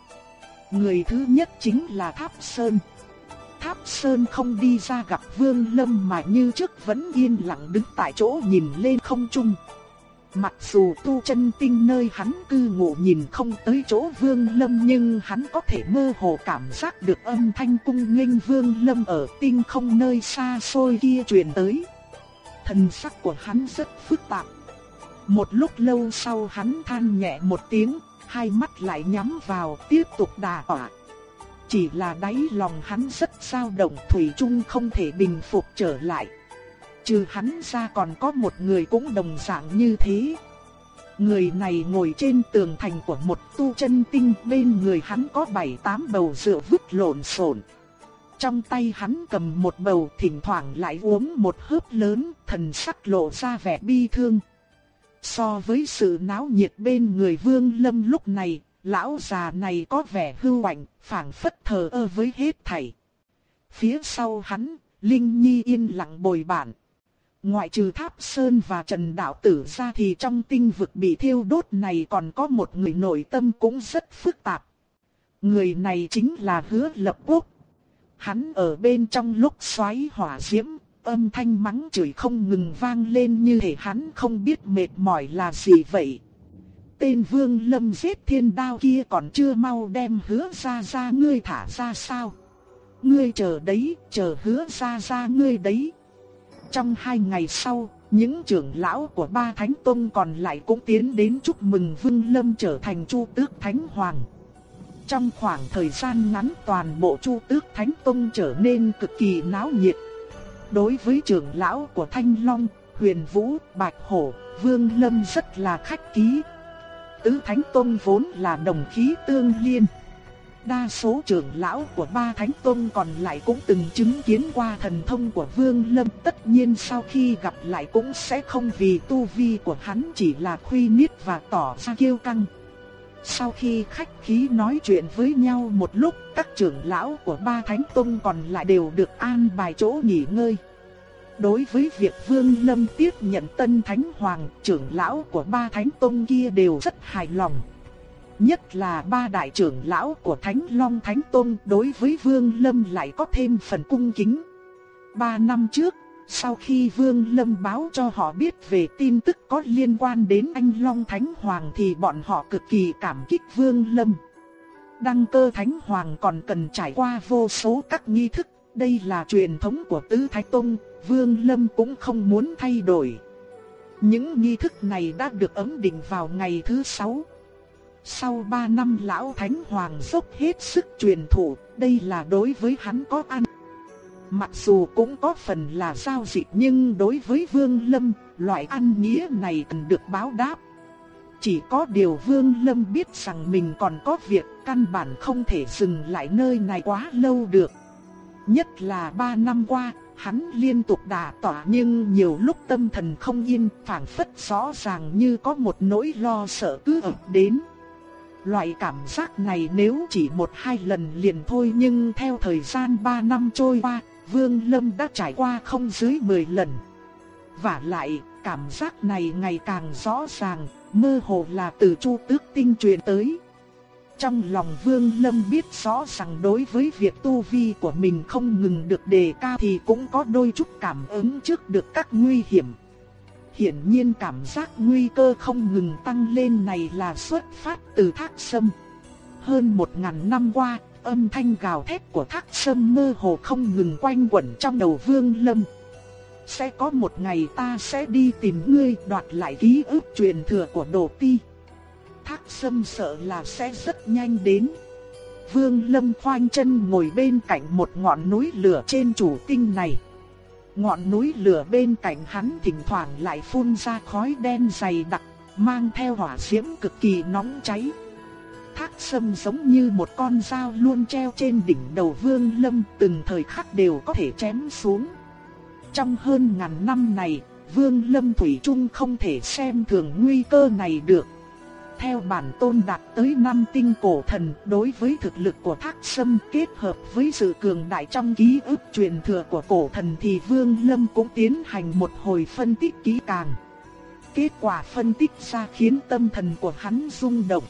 Người thứ nhất chính là Tháp Sơn. Tháp Sơn không đi ra gặp Vương Lâm mà như trước vẫn yên lặng đứng tại chỗ nhìn lên không trung. Mặc dù tu chân tinh nơi hắn cư ngụ nhìn không tới chỗ Vương Lâm nhưng hắn có thể mơ hồ cảm giác được âm thanh cung nghênh Vương Lâm ở tinh không nơi xa xôi kia truyền tới. Thần sắc của hắn rất phức tạp. Một lúc lâu sau hắn than nhẹ một tiếng, hai mắt lại nhắm vào tiếp tục đà tỏa. Chỉ là đáy lòng hắn rất dao động Thủy chung không thể bình phục trở lại. Trừ hắn ra còn có một người cũng đồng dạng như thế. Người này ngồi trên tường thành của một tu chân tinh bên người hắn có bảy tám bầu rượu vứt lộn xộn. Trong tay hắn cầm một bầu thỉnh thoảng lại uống một hớp lớn thần sắc lộ ra vẻ bi thương. So với sự náo nhiệt bên người vương lâm lúc này, lão già này có vẻ hưu ảnh, phảng phất thờ ơ với hết thảy. Phía sau hắn, Linh Nhi yên lặng bồi bản. Ngoại trừ Tháp Sơn và Trần Đạo Tử ra thì trong tinh vực bị thiêu đốt này còn có một người nội tâm cũng rất phức tạp. Người này chính là hứa lập quốc. Hắn ở bên trong lúc xoáy hỏa diễm, âm thanh mắng chửi không ngừng vang lên như thể hắn không biết mệt mỏi là gì vậy. Tên vương lâm giết thiên đao kia còn chưa mau đem hứa ra ra ngươi thả ra sao? Ngươi chờ đấy, chờ hứa ra ra ngươi đấy. Trong hai ngày sau, những trưởng lão của ba thánh tông còn lại cũng tiến đến chúc mừng Vương Lâm trở thành Chu Tước Thánh Hoàng. Trong khoảng thời gian ngắn toàn bộ Chu Tước Thánh Tông trở nên cực kỳ náo nhiệt. Đối với trưởng lão của Thanh Long, Huyền Vũ, Bạch Hổ, Vương Lâm rất là khách ký. Tứ Thánh Tông vốn là đồng khí tương liên. Đa số trưởng lão của ba thánh tông còn lại cũng từng chứng kiến qua thần thông của Vương Lâm, tất nhiên sau khi gặp lại cũng sẽ không vì tu vi của hắn chỉ là khuy niết và tỏ ra kiêu căng. Sau khi khách khí nói chuyện với nhau một lúc, các trưởng lão của ba thánh tông còn lại đều được an bài chỗ nghỉ ngơi. Đối với việc Vương Lâm tiếp nhận tân thánh hoàng, trưởng lão của ba thánh tông kia đều rất hài lòng. Nhất là ba đại trưởng lão của Thánh Long Thánh Tôn đối với Vương Lâm lại có thêm phần cung kính. Ba năm trước, sau khi Vương Lâm báo cho họ biết về tin tức có liên quan đến anh Long Thánh Hoàng thì bọn họ cực kỳ cảm kích Vương Lâm. Đăng cơ Thánh Hoàng còn cần trải qua vô số các nghi thức, đây là truyền thống của Tứ Thái Tông, Vương Lâm cũng không muốn thay đổi. Những nghi thức này đã được ấm định vào ngày thứ sáu. Sau 3 năm lão thánh hoàng dốc hết sức truyền thụ, đây là đối với hắn có ăn. Mặc dù cũng có phần là giao dịch nhưng đối với Vương Lâm, loại ăn nghĩa này cần được báo đáp. Chỉ có điều Vương Lâm biết rằng mình còn có việc căn bản không thể dừng lại nơi này quá lâu được. Nhất là ba năm qua, Hắn liên tục đả tỏa nhưng nhiều lúc tâm thần không yên, phảng phất rõ ràng như có một nỗi lo sợ cứ ập đến. Loại cảm giác này nếu chỉ một hai lần liền thôi nhưng theo thời gian ba năm trôi qua, Vương Lâm đã trải qua không dưới 10 lần. Và lại, cảm giác này ngày càng rõ ràng, mơ hồ là từ Chu Tước Tinh truyền tới. Trong lòng Vương Lâm biết rõ rằng đối với việc tu vi của mình không ngừng được đề cao thì cũng có đôi chút cảm ứng trước được các nguy hiểm. Hiển nhiên cảm giác nguy cơ không ngừng tăng lên này là xuất phát từ thác sâm. Hơn một ngàn năm qua, âm thanh gào thét của thác sâm mơ hồ không ngừng quanh quẩn trong đầu Vương Lâm. Sẽ có một ngày ta sẽ đi tìm ngươi đoạt lại ký ức truyền thừa của Đồ Ti. Thác sâm sợ là sẽ rất nhanh đến. Vương Lâm khoanh chân ngồi bên cạnh một ngọn núi lửa trên chủ tinh này. Ngọn núi lửa bên cạnh hắn thỉnh thoảng lại phun ra khói đen dày đặc, mang theo hỏa diễm cực kỳ nóng cháy. Thác sâm giống như một con dao luôn treo trên đỉnh đầu Vương Lâm, từng thời khắc đều có thể chém xuống. Trong hơn ngàn năm này, Vương Lâm Thủy Trung không thể xem thường nguy cơ này được. Theo bản tôn đạt tới năm tinh cổ thần đối với thực lực của Thác Sâm kết hợp với sự cường đại trong ký ức truyền thừa của cổ thần thì Vương Lâm cũng tiến hành một hồi phân tích kỹ càng. Kết quả phân tích ra khiến tâm thần của hắn rung động.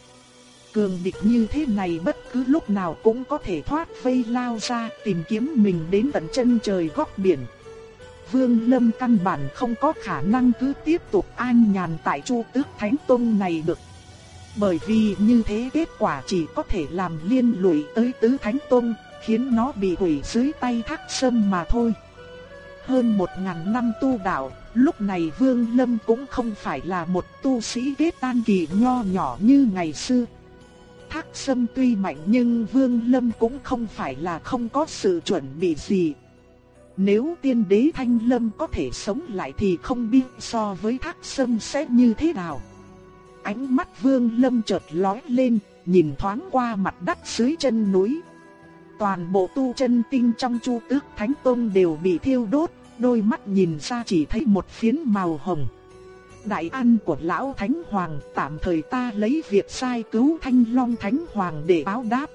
Cường địch như thế này bất cứ lúc nào cũng có thể thoát vây lao ra tìm kiếm mình đến tận chân trời góc biển. Vương Lâm căn bản không có khả năng cứ tiếp tục an nhàn tại Chu Tước Thánh Tông này được. Bởi vì như thế kết quả chỉ có thể làm liên lụy tới Tứ Thánh Tông, khiến nó bị hủy dưới tay Thác Sâm mà thôi. Hơn một ngàn năm tu đạo, lúc này Vương Lâm cũng không phải là một tu sĩ kết tan kỳ nho nhỏ như ngày xưa. Thác Sâm tuy mạnh nhưng Vương Lâm cũng không phải là không có sự chuẩn bị gì. Nếu tiên đế Thanh Lâm có thể sống lại thì không biết so với Thác Sâm sẽ như thế nào. Ánh mắt Vương Lâm chợt lóe lên, nhìn thoáng qua mặt đất dưới chân núi. Toàn bộ tu chân tinh trong Chu Tước Thánh Tông đều bị thiêu đốt, đôi mắt nhìn ra chỉ thấy một phiến màu hồng. Đại ăn của lão Thánh Hoàng, tạm thời ta lấy việc sai cứu Thanh Long Thánh Hoàng để báo đáp.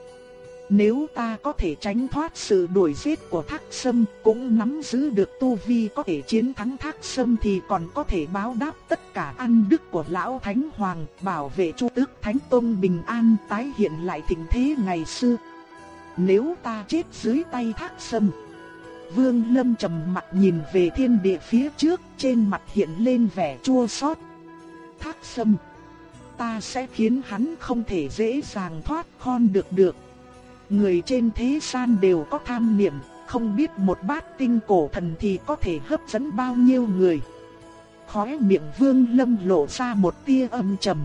Nếu ta có thể tránh thoát sự đuổi giết của Thác Sâm, cũng nắm giữ được tu vi có thể chiến thắng Thác Sâm thì còn có thể báo đáp tất cả ăn đức của lão Thánh Hoàng, bảo vệ Chu Tước Thánh Tông bình an tái hiện lại tình thế ngày xưa. Nếu ta chết dưới tay Thác Sâm, Vương Lâm trầm mặt nhìn về thiên địa phía trước, trên mặt hiện lên vẻ chua xót. Thác Sâm, ta sẽ khiến hắn không thể dễ dàng thoát khon được được. Người trên thế gian đều có tham niệm, không biết một bát tinh cổ thần thì có thể hấp dẫn bao nhiêu người. Khóe miệng Vương Lâm lộ ra một tia âm trầm.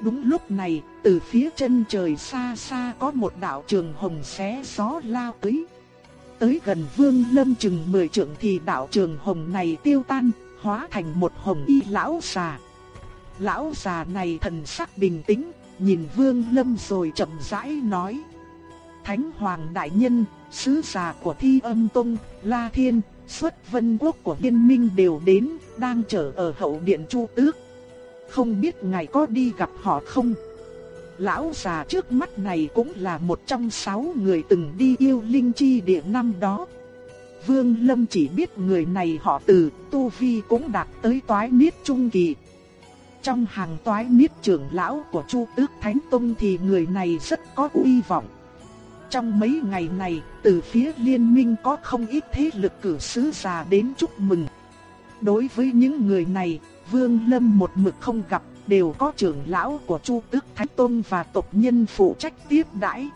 Đúng lúc này, từ phía chân trời xa xa có một đạo trường hồng xé gió lao tới. Tới gần Vương Lâm chừng 10 trượng thì đạo trường hồng này tiêu tan, hóa thành một hồng y lão già. Lão già này thần sắc bình tĩnh, nhìn Vương Lâm rồi chậm rãi nói: Thánh Hoàng Đại Nhân, Sứ giả của Thi Âm Tông, La Thiên, xuất vân quốc của liên minh đều đến, đang chờ ở hậu điện Chu Tước. Không biết ngài có đi gặp họ không? Lão già trước mắt này cũng là một trong sáu người từng đi yêu linh chi địa năm đó. Vương Lâm chỉ biết người này họ từ, Tu Vi cũng đạt tới toái niết trung kỳ. Trong hàng toái niết trưởng lão của Chu Tước Thánh Tông thì người này rất có uy vọng. Trong mấy ngày này, từ phía liên minh có không ít thế lực cử sứ giả đến chúc mừng. Đối với những người này, Vương Lâm một mực không gặp, đều có trưởng lão của Chu Tước Thánh Tôn và tộc nhân phụ trách tiếp đãi.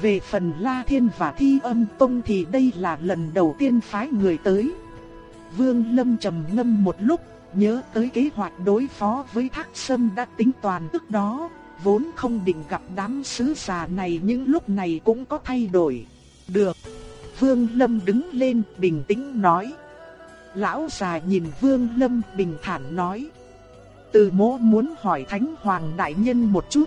Về phần La Thiên và Thi Âm Tông thì đây là lần đầu tiên phái người tới. Vương Lâm trầm ngâm một lúc, nhớ tới kế hoạch đối phó với Thác Sâm đã tính toàn tức đó, vốn không định gặp đám sứ giả này những lúc này cũng có thay đổi. Được. Vương Lâm đứng lên bình tĩnh nói. Lão già nhìn Vương Lâm bình thản nói. Từ mỗ muốn hỏi Thánh Hoàng Đại Nhân một chút.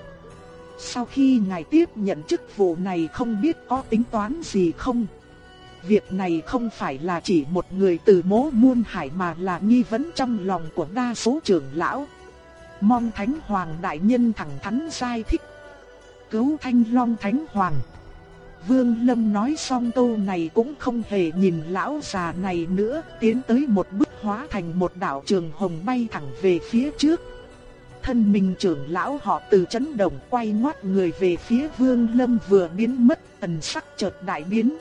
Sau khi ngài tiếp nhận chức vụ này không biết có tính toán gì không? Việc này không phải là chỉ một người từ mố muôn hải mà là nghi vấn trong lòng của đa số trưởng lão. Mong Thánh Hoàng Đại Nhân thẳng thắn giải thích. Cứu Thanh Long Thánh Hoàng. Vương Lâm nói xong câu này cũng không hề nhìn lão già này nữa, tiến tới một bước hóa thành một đạo trường hồng bay thẳng về phía trước. Thân mình trưởng lão họ từ chấn động quay ngoắt người về phía Vương Lâm vừa biến mất, tần sắc chợt đại biến.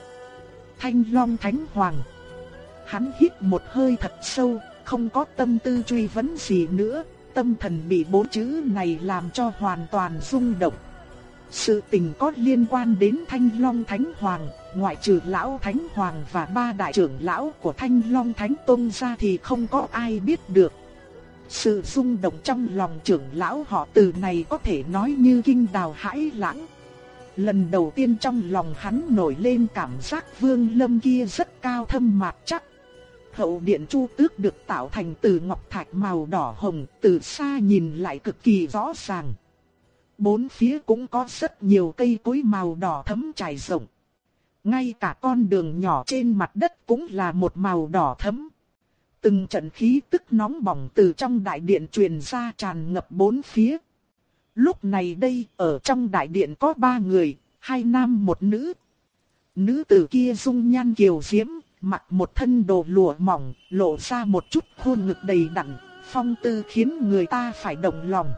Thanh Long Thánh Hoàng. Hắn hít một hơi thật sâu, không có tâm tư truy vấn gì nữa, tâm thần bị bốn chữ này làm cho hoàn toàn rung động. Sự tình có liên quan đến Thanh Long Thánh Hoàng, ngoại trừ Lão Thánh Hoàng và ba đại trưởng lão của Thanh Long Thánh Tông ra thì không có ai biết được. Sự rung động trong lòng trưởng lão họ từ này có thể nói như kinh đào hãi lãng. Lần đầu tiên trong lòng hắn nổi lên cảm giác vương lâm kia rất cao thâm mạc chắc. Hậu điện chu tước được tạo thành từ ngọc thạch màu đỏ hồng, từ xa nhìn lại cực kỳ rõ ràng. Bốn phía cũng có rất nhiều cây cối màu đỏ thấm trải rộng. Ngay cả con đường nhỏ trên mặt đất cũng là một màu đỏ thấm. Từng trận khí tức nóng bỏng từ trong đại điện truyền ra tràn ngập bốn phía. Lúc này đây, ở trong đại điện có ba người, hai nam một nữ. Nữ tử kia dung nhan kiều diễm, mặc một thân đồ lụa mỏng, lộ ra một chút khuôn ngực đầy đặn, phong tư khiến người ta phải động lòng.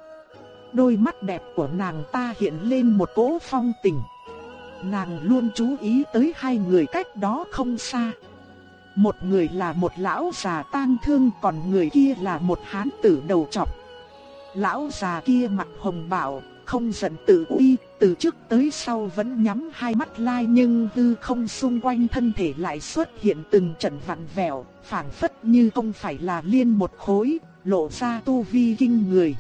Đôi mắt đẹp của nàng ta hiện lên một cỗ phong tình. Nàng luôn chú ý tới hai người cách đó không xa. Một người là một lão già tang thương còn người kia là một hán tử đầu trọc. Lão già kia mặt hồng bạo, không giận tự uy, từ trước tới sau vẫn nhắm hai mắt lai nhưng hư không xung quanh thân thể lại xuất hiện từng trận vặn vẹo, phảng phất như không phải là liên một khối, lộ ra tu vi kinh người.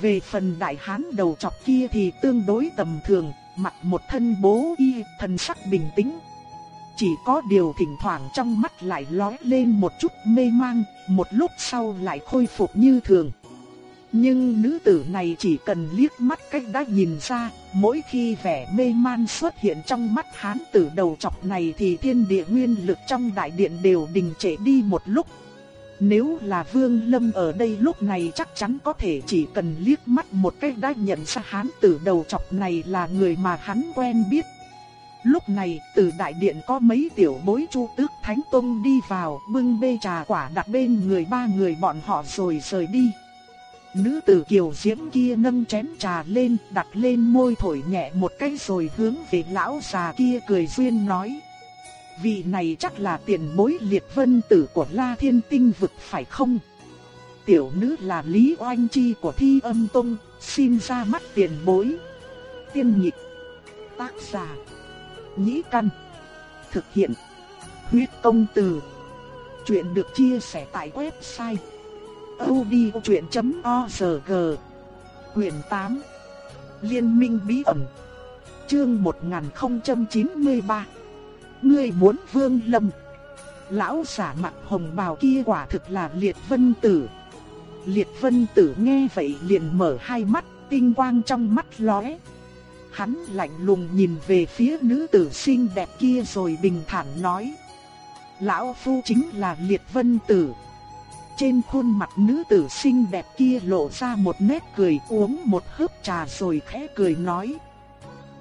Về phần đại hán đầu chọc kia thì tương đối tầm thường, mặt một thân bố y, thần sắc bình tĩnh. Chỉ có điều thỉnh thoảng trong mắt lại lóe lên một chút mê mang, một lúc sau lại khôi phục như thường. Nhưng nữ tử này chỉ cần liếc mắt cách đã nhìn ra, mỗi khi vẻ mê man xuất hiện trong mắt hán tử đầu chọc này thì thiên địa nguyên lực trong đại điện đều đình trệ đi một lúc. Nếu là Vương Lâm ở đây lúc này chắc chắn có thể chỉ cần liếc mắt một cách đã nhận ra hán tử đầu chọc này là người mà hắn quen biết. Lúc này, từ đại điện có mấy tiểu bối chu tước thánh tông đi vào, bưng bê trà quả đặt bên người ba người bọn họ rồi rời đi. Nữ tử kiều diễm kia nâng chén trà lên, đặt lên môi thổi nhẹ một cái rồi hướng về lão già kia cười duyên nói. Vị này chắc là tiền bối liệt vân tử của La Thiên Tinh vực phải không? Tiểu nữ là Lý Oanh Chi của Thi Âm Tông, xin ra mắt tiền bối. Tiên nhịp, tác giả, nhĩ căn, thực hiện, huyết công từ. Chuyện được chia sẻ tại website audiochuyện.org Quyền 8 Liên minh bí ẩn Chương 1093 Ngươi muốn vương lâm. Lão giả mặt hồng bào kia quả thực là liệt vân tử. Liệt vân tử nghe vậy liền mở hai mắt, Tinh quang trong mắt lóe. Hắn lạnh lùng nhìn về phía nữ tử xinh đẹp kia rồi bình thản nói. Lão Phu chính là liệt vân tử. Trên khuôn mặt nữ tử xinh đẹp kia lộ ra một nét cười uống một hớp trà rồi khẽ cười nói.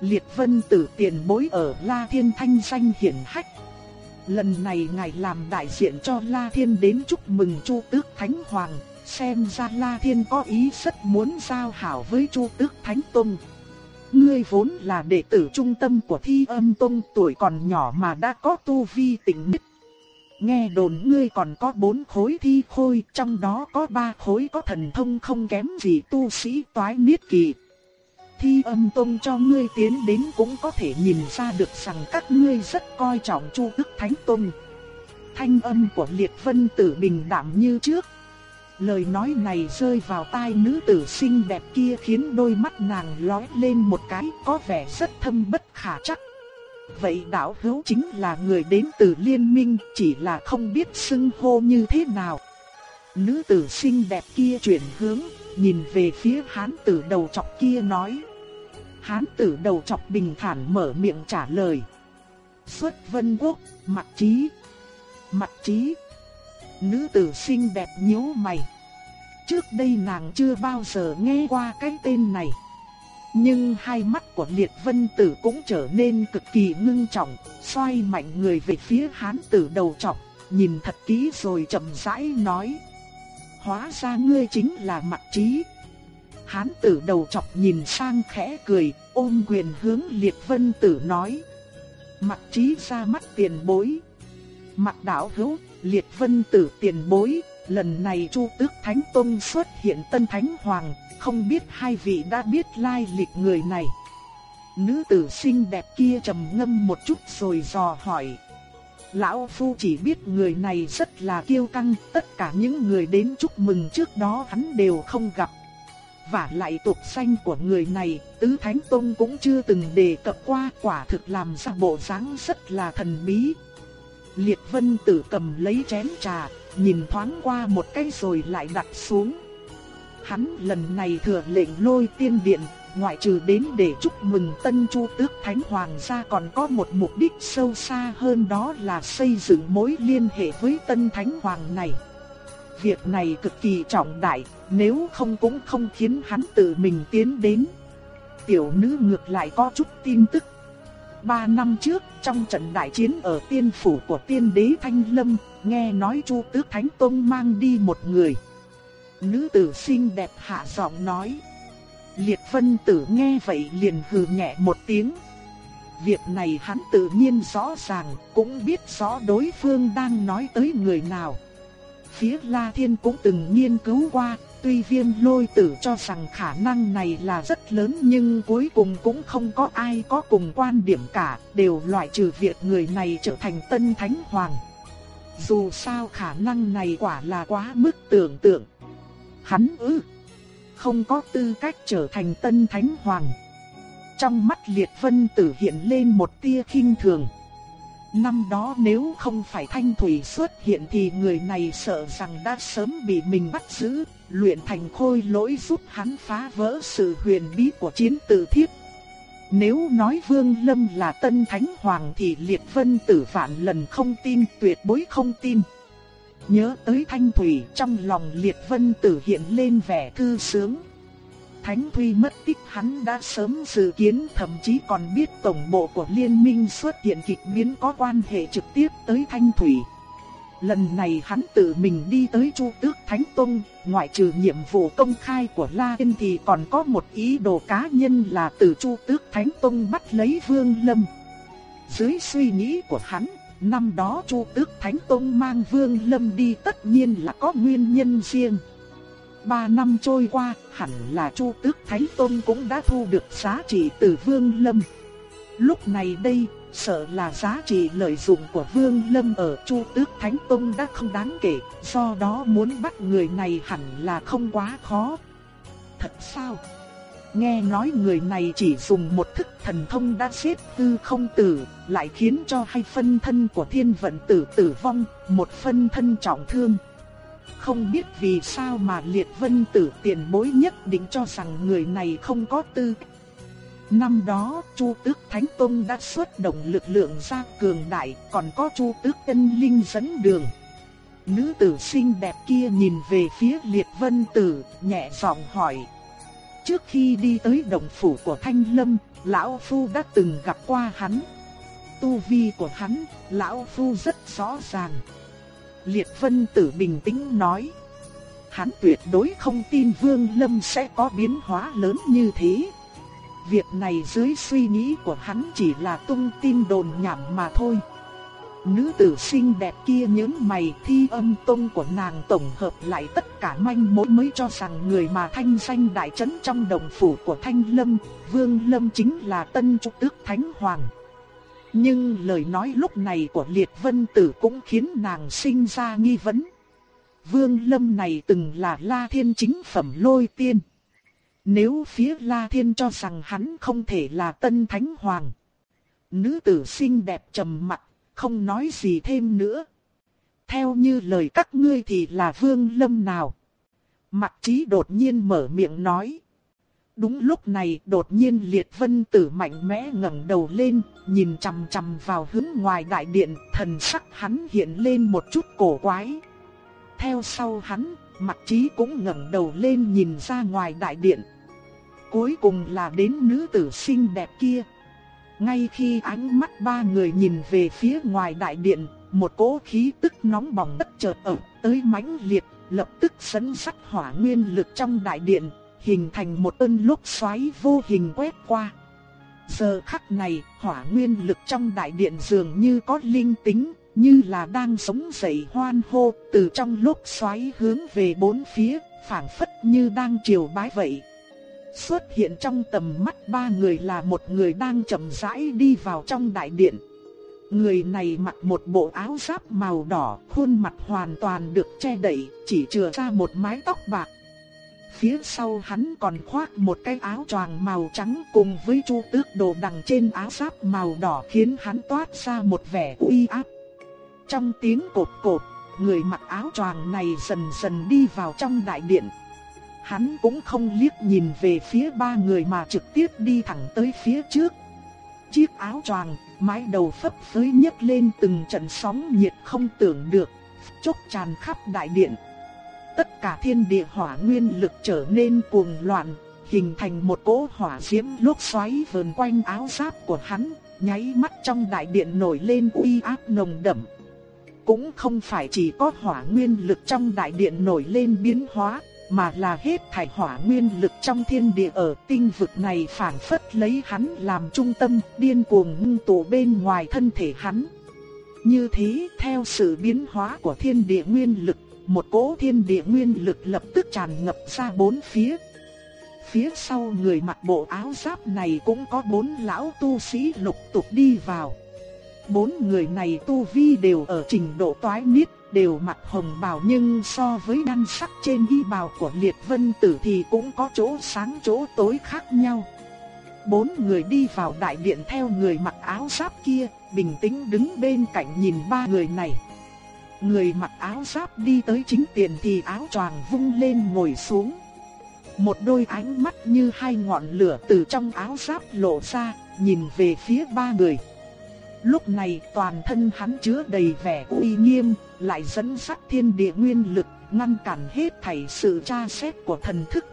Liệt vân tử tiền bối ở La Thiên thanh danh hiển hách. Lần này ngài làm đại diện cho La Thiên đến chúc mừng Chu Tước Thánh Hoàng, xem ra La Thiên có ý rất muốn giao hảo với Chu Tước Thánh Tông. Ngươi vốn là đệ tử trung tâm của Thi Âm Tông tuổi còn nhỏ mà đã có tu vi tỉnh nhất. Nghe đồn ngươi còn có bốn khối thi khôi, trong đó có ba khối có thần thông không kém gì tu sĩ toái niết kỳ. Thi âm tông cho ngươi tiến đến cũng có thể nhìn ra được rằng các ngươi rất coi trọng chu tức thánh tông. Thanh âm của liệt vân tử bình đạm như trước. Lời nói này rơi vào tai nữ tử xinh đẹp kia khiến đôi mắt nàng lóe lên một cái có vẻ rất thâm bất khả chắc. Vậy đạo hữu chính là người đến từ liên minh, chỉ là không biết xưng hô như thế nào. Nữ tử xinh đẹp kia chuyển hướng, nhìn về phía hán tử đầu chọc kia nói. Hán tử đầu chọc bình thản mở miệng trả lời. Xuất vân quốc, mặt trí. Mặt trí. Nữ tử xinh đẹp nhíu mày. Trước đây nàng chưa bao giờ nghe qua cái tên này. Nhưng hai mắt của liệt vân tử cũng trở nên cực kỳ ngưng trọng, xoay mạnh người về phía hán tử đầu trọc, nhìn thật kỹ rồi chậm rãi nói. Hóa ra ngươi chính là mặt trí. Hán tử đầu chọc nhìn sang khẽ cười, ôm quyền hướng liệt vân tử nói. Mặt trí ra mắt tiền bối. Mặt đạo hữu, liệt vân tử tiền bối, lần này Chu Tước Thánh Tông xuất hiện Tân Thánh Hoàng, không biết hai vị đã biết lai lịch người này. Nữ tử xinh đẹp kia trầm ngâm một chút rồi dò hỏi. Lão Phu chỉ biết người này rất là kiêu căng, tất cả những người đến chúc mừng trước đó hắn đều không gặp. Và lại tục xanh của người này, Tứ Thánh Tông cũng chưa từng đề cập qua quả thực làm ra bộ dáng rất là thần bí. Liệt Vân Tử cầm lấy chén trà, nhìn thoáng qua một cái rồi lại đặt xuống. Hắn lần này thừa lệnh lôi tiên điện, ngoại trừ đến để chúc mừng tân chu tước thánh hoàng gia còn có một mục đích sâu xa hơn đó là xây dựng mối liên hệ với tân thánh hoàng này. Việc này cực kỳ trọng đại, nếu không cũng không khiến hắn tự mình tiến đến. Tiểu nữ ngược lại có chút tin tức. Ba năm trước, trong trận đại chiến ở tiên phủ của tiên đế Thanh Lâm, nghe nói Chu Tước Thánh Tông mang đi một người. Nữ tử xinh đẹp hạ giọng nói. Liệt Vân Tử nghe vậy liền hừ nhẹ một tiếng. Việc này hắn tự nhiên rõ ràng, cũng biết rõ đối phương đang nói tới người nào. Phía La Thiên cũng từng nghiên cứu qua, tuy viêm lôi tử cho rằng khả năng này là rất lớn nhưng cuối cùng cũng không có ai có cùng quan điểm cả, đều loại trừ việc người này trở thành tân thánh hoàng. Dù sao khả năng này quả là quá mức tưởng tượng. Hắn ư, không có tư cách trở thành tân thánh hoàng. Trong mắt liệt vân tử hiện lên một tia khinh thường. Năm đó nếu không phải thanh thủy xuất hiện thì người này sợ rằng đã sớm bị mình bắt giữ, luyện thành khôi lỗi giúp hắn phá vỡ sự huyền bí của chiến tử thiếp Nếu nói Vương Lâm là tân thánh hoàng thì liệt vân tử vạn lần không tin, tuyệt bối không tin. Nhớ tới thanh thủy trong lòng liệt vân tử hiện lên vẻ thư sướng. Thánh Thuy mất tích hắn đã sớm dự kiến thậm chí còn biết tổng bộ của liên minh xuất hiện kịch biến có quan hệ trực tiếp tới Thanh Thủy. Lần này hắn tự mình đi tới Chu Tước Thánh Tông, ngoại trừ nhiệm vụ công khai của La Yên thì còn có một ý đồ cá nhân là từ Chu Tước Thánh Tông bắt lấy Vương Lâm. Dưới suy nghĩ của hắn, năm đó Chu Tước Thánh Tông mang Vương Lâm đi tất nhiên là có nguyên nhân riêng. Ba năm trôi qua, hẳn là Chu Tước Thánh Tôn cũng đã thu được giá trị từ Vương Lâm. Lúc này đây, sợ là giá trị lợi dụng của Vương Lâm ở Chu Tước Thánh Tôn đã không đáng kể, do đó muốn bắt người này hẳn là không quá khó. Thật sao? Nghe nói người này chỉ dùng một thức thần thông đã xếp tư không tử, lại khiến cho hai phân thân của thiên vận tử tử vong, một phân thân trọng thương. Không biết vì sao mà liệt vân tử tiền bối nhất định cho rằng người này không có tư. Năm đó, Chu Tước Thánh Tông đã xuất động lực lượng ra cường đại, còn có Chu Tước Tân Linh dẫn đường. Nữ tử xinh đẹp kia nhìn về phía liệt vân tử, nhẹ giọng hỏi. Trước khi đi tới động phủ của Thanh Lâm, Lão Phu đã từng gặp qua hắn. Tu vi của hắn, Lão Phu rất rõ ràng. Liệt Vân Tử bình tĩnh nói. Hắn tuyệt đối không tin Vương Lâm sẽ có biến hóa lớn như thế. Việc này dưới suy nghĩ của hắn chỉ là tung tin đồn nhảm mà thôi. Nữ tử xinh đẹp kia nhớn mày thi âm tông của nàng tổng hợp lại tất cả manh mối mới cho rằng người mà thanh danh đại chấn trong đồng phủ của Thanh Lâm, Vương Lâm chính là tân trúc tước Thánh Hoàng. Nhưng lời nói lúc này của Liệt Vân Tử cũng khiến nàng sinh ra nghi vấn. Vương Lâm này từng là La Thiên chính phẩm lôi tiên. Nếu phía La Thiên cho rằng hắn không thể là tân thánh hoàng. Nữ tử xinh đẹp trầm mặt, không nói gì thêm nữa. Theo như lời các ngươi thì là Vương Lâm nào? Mặt trí đột nhiên mở miệng nói. Đúng lúc này đột nhiên liệt vân tử mạnh mẽ ngẩng đầu lên, nhìn chằm chằm vào hướng ngoài đại điện, thần sắc hắn hiện lên một chút cổ quái. Theo sau hắn, mặt trí cũng ngẩng đầu lên nhìn ra ngoài đại điện. Cuối cùng là đến nữ tử xinh đẹp kia. Ngay khi ánh mắt ba người nhìn về phía ngoài đại điện, một cỗ khí tức nóng bỏng bất chợt ập tới mãnh liệt, lập tức sấn sắt hỏa nguyên lực trong đại điện, hình thành một ơn lúc xoáy vô hình quét qua. Giờ khắc này, hỏa nguyên lực trong đại điện dường như có linh tính, như là đang sống dậy hoan hô, từ trong lúc xoáy hướng về bốn phía, phảng phất như đang triều bái vậy. Xuất hiện trong tầm mắt ba người là một người đang chậm rãi đi vào trong đại điện. Người này mặc một bộ áo giáp màu đỏ, khuôn mặt hoàn toàn được che đậy, chỉ chừa ra một mái tóc bạc. Phía sau hắn còn khoác một cái áo choàng màu trắng cùng với chu tước đồ đằng trên áo giáp màu đỏ khiến hắn toát ra một vẻ uy áp. Trong tiếng cột cột, người mặc áo choàng này dần dần đi vào trong đại điện. Hắn cũng không liếc nhìn về phía ba người mà trực tiếp đi thẳng tới phía trước. Chiếc áo choàng, mái đầu phấp phới nhấc lên từng trận sóng nhiệt không tưởng được, chốc tràn khắp đại điện. Tất cả thiên địa hỏa nguyên lực trở nên cuồng loạn, hình thành một cỗ hỏa diễm lúc xoáy vờn quanh áo giáp của hắn, nháy mắt trong đại điện nổi lên uy áp nồng đậm. Cũng không phải chỉ có hỏa nguyên lực trong đại điện nổi lên biến hóa, mà là hết thảy hỏa nguyên lực trong thiên địa ở tinh vực này phản phất lấy hắn làm trung tâm, điên cuồng ngưng tụ bên ngoài thân thể hắn. Như thế, theo sự biến hóa của thiên địa nguyên lực, một cỗ thiên địa nguyên lực lập tức tràn ngập ra bốn phía. Phía sau người mặc bộ áo giáp này cũng có bốn lão tu sĩ lục tục đi vào. Bốn người này tu vi đều ở trình độ toái niết, đều mặc hồng bào nhưng so với đan sắc trên y bào của liệt vân tử thì cũng có chỗ sáng chỗ tối khác nhau. Bốn người đi vào đại điện theo người mặc áo giáp kia, bình tĩnh đứng bên cạnh nhìn ba người này. Người mặc áo giáp đi tới chính tiền thì áo choàng vung lên ngồi xuống. Một đôi ánh mắt như hai ngọn lửa từ trong áo giáp lộ ra, nhìn về phía ba người. Lúc này toàn thân hắn chứa đầy vẻ uy nghiêm, lại dẫn sắc thiên địa nguyên lực, ngăn cản hết thảy sự tra xét của thần thức.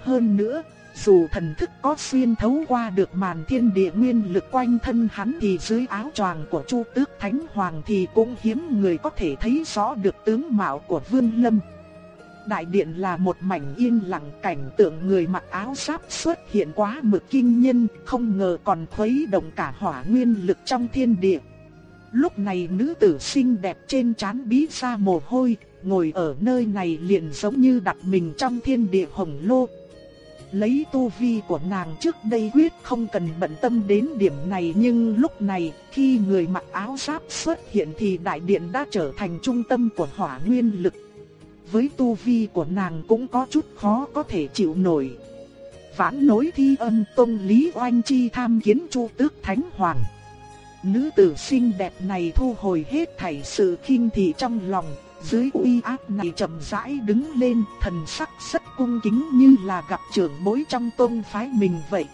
Hơn nữa, dù thần thức có xuyên thấu qua được màn thiên địa nguyên lực quanh thân hắn thì dưới áo choàng của Chu Tước Thánh Hoàng thì cũng hiếm người có thể thấy rõ được tướng mạo của Vương Lâm. Đại điện là một mảnh yên lặng cảnh tượng người mặc áo giáp xuất hiện quá mực kinh nhân, không ngờ còn khuấy động cả hỏa nguyên lực trong thiên địa. Lúc này nữ tử xinh đẹp trên trán bí ra mồ hôi, ngồi ở nơi này liền giống như đặt mình trong thiên địa hồng lô, Lấy tu vi của nàng trước đây quyết không cần bận tâm đến điểm này nhưng lúc này khi người mặc áo giáp xuất hiện thì đại điện đã trở thành trung tâm của hỏa nguyên lực. Với tu vi của nàng cũng có chút khó có thể chịu nổi. Vãn nối thi âm tôn Lý Oanh Chi tham kiến chu tước Thánh Hoàng. Nữ tử xinh đẹp này thu hồi hết thảy sự khinh thị trong lòng, dưới uy áp này chậm rãi đứng lên, thần sắc rất cung kính như là gặp trưởng bối trong tôn phái mình vậy.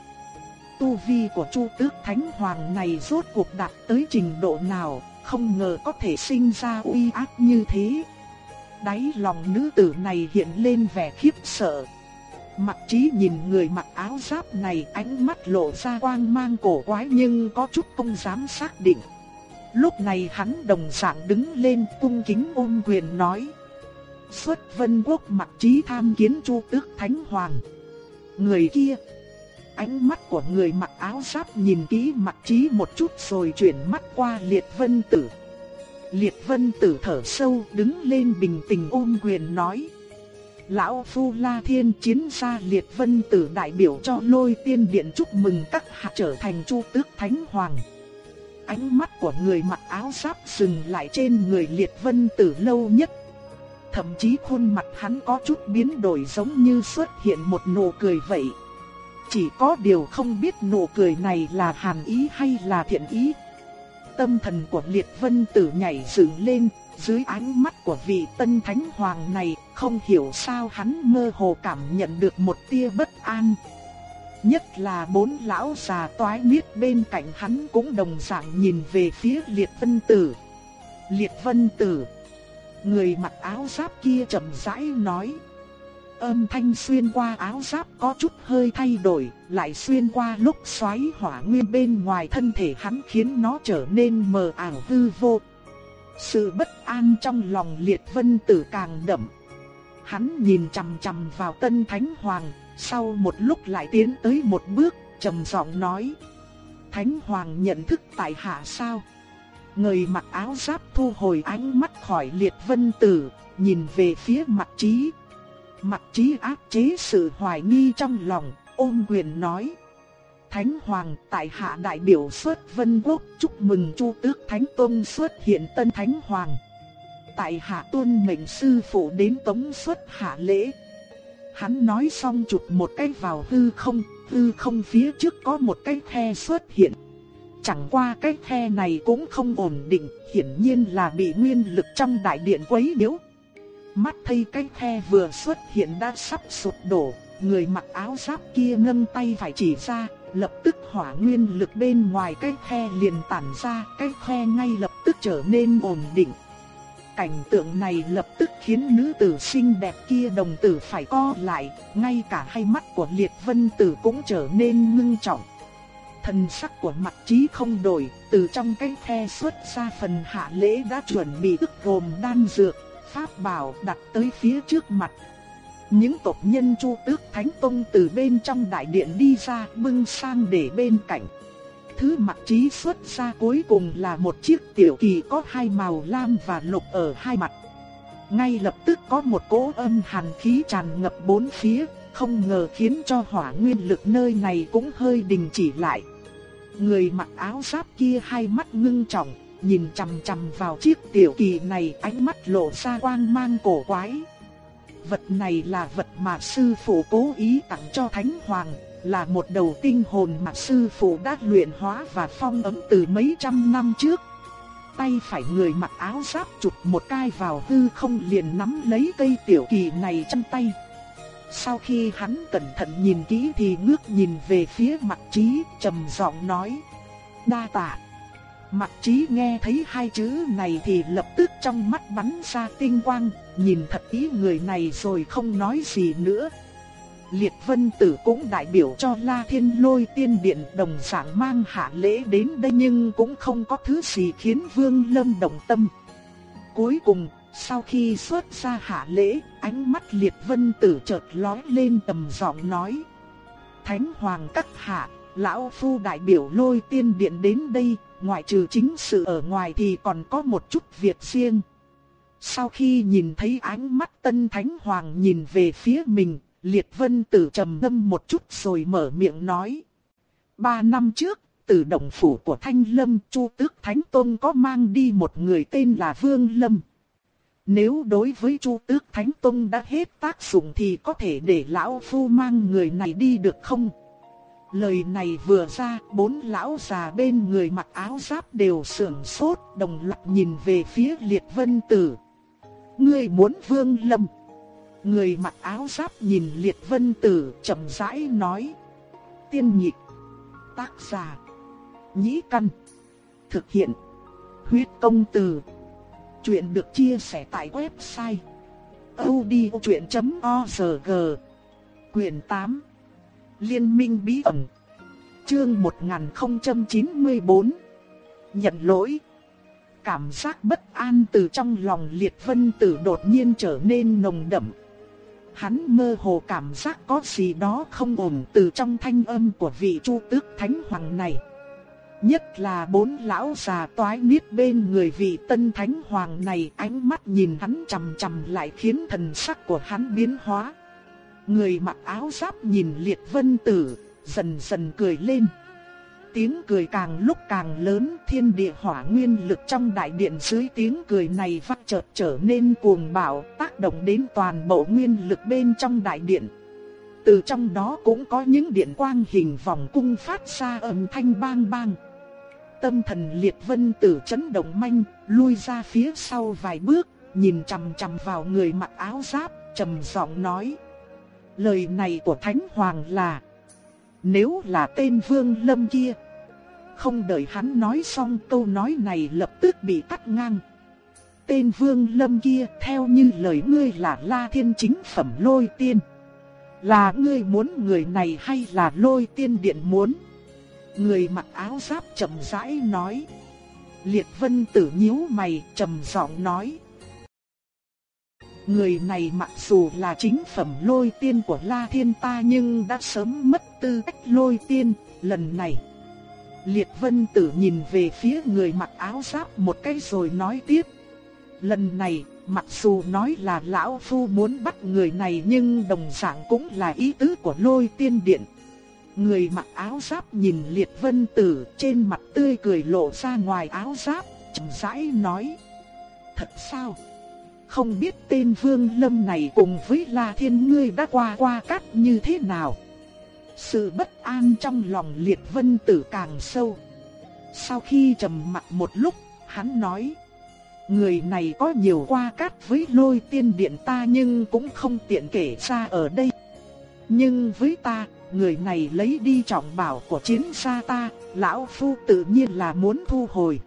Tu vi của Chu Tước Thánh Hoàng này rốt cuộc đạt tới trình độ nào, không ngờ có thể sinh ra uy áp như thế. Đáy lòng nữ tử này hiện lên vẻ khiếp sợ. mặt trí nhìn người mặc áo giáp này ánh mắt lộ ra quang mang cổ quái nhưng có chút không dám xác định. Lúc này hắn đồng dạng đứng lên cung kính ôm quyền nói. Xuất vân quốc mặc trí tham kiến chu tước thánh hoàng. Người kia. Ánh mắt của người mặc áo giáp nhìn kỹ mặc trí một chút rồi chuyển mắt qua liệt vân tử. Liệt vân tử thở sâu đứng lên bình tĩnh ôm quyền nói. Lão Phu La Thiên chiến gia liệt vân tử đại biểu cho lôi tiên điện chúc mừng các hạ trở thành chu tước thánh hoàng. Ánh mắt của người mặc áo giáp dừng lại trên người liệt vân tử lâu nhất. Thậm chí khuôn mặt hắn có chút biến đổi giống như xuất hiện một nụ cười vậy. Chỉ có điều không biết nụ cười này là hàn ý hay là thiện ý. Tâm thần của liệt vân tử nhảy dựng lên, dưới ánh mắt của vị tân thánh hoàng này, không hiểu sao hắn mơ hồ cảm nhận được một tia bất an. Nhất là bốn lão già toái miết bên cạnh hắn cũng đồng dạng nhìn về phía liệt vân tử. Liệt vân tử. Người mặc áo giáp kia chậm rãi nói. Âm thanh xuyên qua áo giáp có chút hơi thay đổi, lại xuyên qua lúc xoáy hỏa nguyên bên ngoài thân thể hắn khiến nó trở nên mờ ảo hư vô. Sự bất an trong lòng liệt vân tử càng đậm. Hắn nhìn chằm chằm vào tân thánh hoàng, sau một lúc lại tiến tới một bước, trầm giọng nói. Thánh hoàng nhận thức tại hạ sao? Người mặc áo giáp thu hồi ánh mắt khỏi liệt vân tử, nhìn về phía mặt trí. Mặt trí áp chế sự hoài nghi trong lòng, ôm quyền nói. Thánh Hoàng tại hạ đại biểu xuất vân quốc chúc mừng Chu Tước Thánh Tôn xuất hiện tân Thánh Hoàng. Tại hạ tuân mệnh sư phụ đến tống xuất hạ lễ. Hắn nói xong chụp một cái vào hư không, hư không phía trước có một cái khe xuất hiện. Chẳng qua cái khe này cũng không ổn định, hiển nhiên là bị nguyên lực trong đại điện quấy nhiễu. Mắt thấy cái khe vừa xuất hiện đã sắp sụp đổ, người mặc áo giáp kia nâng tay phải chỉ ra, lập tức hỏa nguyên lực bên ngoài cái khe liền tản ra, cái khe ngay lập tức trở nên ổn định. Cảnh tượng này lập tức khiến nữ tử xinh đẹp kia đồng tử phải co lại, ngay cả hai mắt của liệt vân tử cũng trở nên ngưng trọng. Thần sắc của mặt trí không đổi, từ trong cái khe xuất ra phần hạ lễ đã chuẩn bị ức gồm đan dược, pháp bảo đặt tới phía trước mặt. Những tộc nhân Chu Tước Thánh Tông từ bên trong đại điện đi ra bưng sang để bên cạnh. Thứ mặt trí xuất ra cuối cùng là một chiếc tiểu kỳ có hai màu lam và lục ở hai mặt. Ngay lập tức có một cỗ âm hàn khí tràn ngập bốn phía, không ngờ khiến cho hỏa nguyên lực nơi này cũng hơi đình chỉ lại. Người mặc áo giáp kia hai mắt ngưng trọng, nhìn chằm chằm vào chiếc tiểu kỳ này ánh mắt lộ ra quang mang cổ quái. Vật này là vật mà sư phụ cố ý tặng cho Thánh Hoàng, là một đầu tinh hồn mà sư phụ đã luyện hóa và phong ấn từ mấy trăm năm trước. Tay phải người mặc áo giáp chụp một cái vào hư không liền nắm lấy cây tiểu kỳ này trong tay. Sau khi hắn cẩn thận nhìn kỹ thì ngước nhìn về phía mặt trí, trầm giọng nói. Đa tạ. Mặt trí nghe thấy hai chữ này thì lập tức trong mắt bắn ra tinh quang, nhìn thật ý người này rồi không nói gì nữa. Liệt Vân Tử cũng đại biểu cho La Thiên Lôi Tiên Điện đồng dạng mang hạ lễ đến đây nhưng cũng không có thứ gì khiến Vương Lâm động tâm. Cuối cùng, sau khi xuất ra hạ lễ, ánh mắt Liệt Vân Tử chợt lóe lên tầm giọng nói. Thánh Hoàng các hạ, Lão Phu đại biểu Lôi Tiên Điện đến đây, ngoại trừ chính sự ở ngoài thì còn có một chút việc riêng. Sau khi nhìn thấy ánh mắt Tân Thánh Hoàng nhìn về phía mình, Liệt Vân Tử trầm ngâm một chút rồi mở miệng nói. Ba năm trước, từ động phủ của Thanh Lâm, Chu Tước Thánh Tôn có mang đi một người tên là Vương Lâm. Nếu đối với Chu Tước Thánh Tôn đã hết tác dụng thì có thể để lão phu mang người này đi được không? Lời này vừa ra, bốn lão già bên người mặc áo giáp đều sưởng sốt, đồng loạt nhìn về phía Liệt Vân Tử. Ngươi muốn Vương Lâm? Người mặc áo giáp nhìn Liệt Vân Tử chậm rãi nói. Tiên nhị, Tác giả. Nhĩ căn. Thực hiện. Huyết công từ. Chuyện được chia sẻ tại website. odchuyện.org Quyền 8 Liên minh bí ẩn Chương 1094 Nhận lỗi Cảm giác bất an từ trong lòng liệt vân tử đột nhiên trở nên nồng đậm Hắn mơ hồ cảm giác có gì đó không ổn từ trong thanh âm của vị chu tước thánh hoàng này. Nhất là bốn lão già toái niết bên người vị tân thánh hoàng này ánh mắt nhìn hắn chầm chầm lại khiến thần sắc của hắn biến hóa. Người mặc áo giáp nhìn liệt vân tử, dần dần cười lên tiếng cười càng lúc càng lớn, thiên địa hỏa nguyên lực trong đại điện dưới tiếng cười này phát chợt trở nên cuồng bạo, tác động đến toàn bộ nguyên lực bên trong đại điện. Từ trong đó cũng có những điện quang hình vòng cung phát ra âm thanh bang bang. Tâm thần liệt vân tử chấn động manh, lui ra phía sau vài bước, nhìn chằm chằm vào người mặc áo giáp, trầm giọng nói. Lời này của Thánh Hoàng là nếu là tên Vương Lâm kia. Không đợi hắn nói xong câu nói này lập tức bị cắt ngang. Tên Vương Lâm kia, theo như lời ngươi là La Thiên chính phẩm lôi tiên. Là ngươi muốn người này hay là lôi tiên điện muốn? Người mặc áo giáp chậm rãi nói. Liệt vân tử nhíu mày, trầm giọng nói. Người này mặc dù là chính phẩm lôi tiên của La Thiên ta nhưng đã sớm mất tư cách lôi tiên, lần này. Liệt vân tử nhìn về phía người mặc áo giáp một cái rồi nói tiếp. Lần này, mặc dù nói là lão phu muốn bắt người này nhưng đồng dạng cũng là ý tứ của lôi tiên điện. Người mặc áo giáp nhìn liệt vân tử trên mặt tươi cười lộ ra ngoài áo giáp, chậm rãi nói. Thật sao? Không biết tên vương lâm này cùng với La Thiên ngươi đã qua qua cắt như thế nào? Sự bất an trong lòng liệt vân tử càng sâu. Sau khi trầm mặt một lúc, hắn nói. Người này có nhiều qua cát với lôi tiên điện ta nhưng cũng không tiện kể ra ở đây. Nhưng với ta, người này lấy đi trọng bảo của chiến gia ta, lão phu tự nhiên là muốn thu hồi.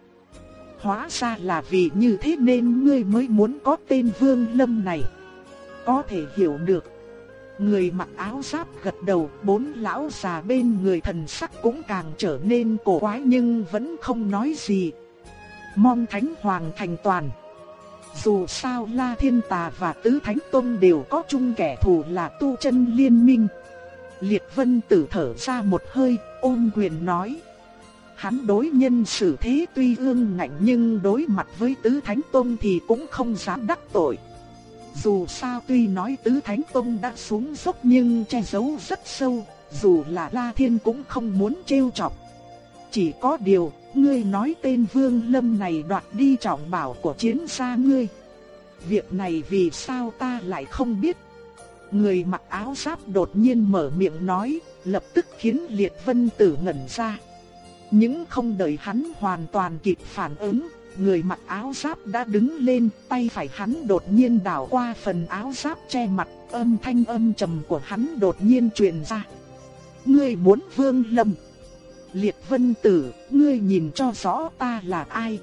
Hóa ra là vì như thế nên ngươi mới muốn có tên Vương Lâm này. Có thể hiểu được. Người mặc áo giáp gật đầu, bốn lão già bên người thần sắc cũng càng trở nên cổ quái nhưng vẫn không nói gì. Mong Thánh Hoàng thành toàn. Dù sao La Thiên Tà và Tứ Thánh Tông đều có chung kẻ thù là tu chân liên minh. Liệt Vân tử thở ra một hơi, ôm quyền nói. Hắn đối nhân xử thế tuy ương ngạnh nhưng đối mặt với Tứ Thánh Tông thì cũng không dám đắc tội. Dù sao tuy nói Tứ Thánh Tông đã xuống dốc nhưng che giấu rất sâu, dù là La Thiên cũng không muốn trêu chọc. Chỉ có điều, ngươi nói tên Vương Lâm này đoạt đi trọng bảo của chiến gia ngươi. Việc này vì sao ta lại không biết? Người mặc áo giáp đột nhiên mở miệng nói, lập tức khiến Liệt Vân Tử ngẩn ra những không đợi hắn hoàn toàn kịp phản ứng, người mặc áo giáp đã đứng lên, tay phải hắn đột nhiên đảo qua phần áo giáp che mặt, âm thanh âm trầm của hắn đột nhiên truyền ra. Ngươi muốn Vương Lâm? Liệt Vân Tử, ngươi nhìn cho rõ ta là ai?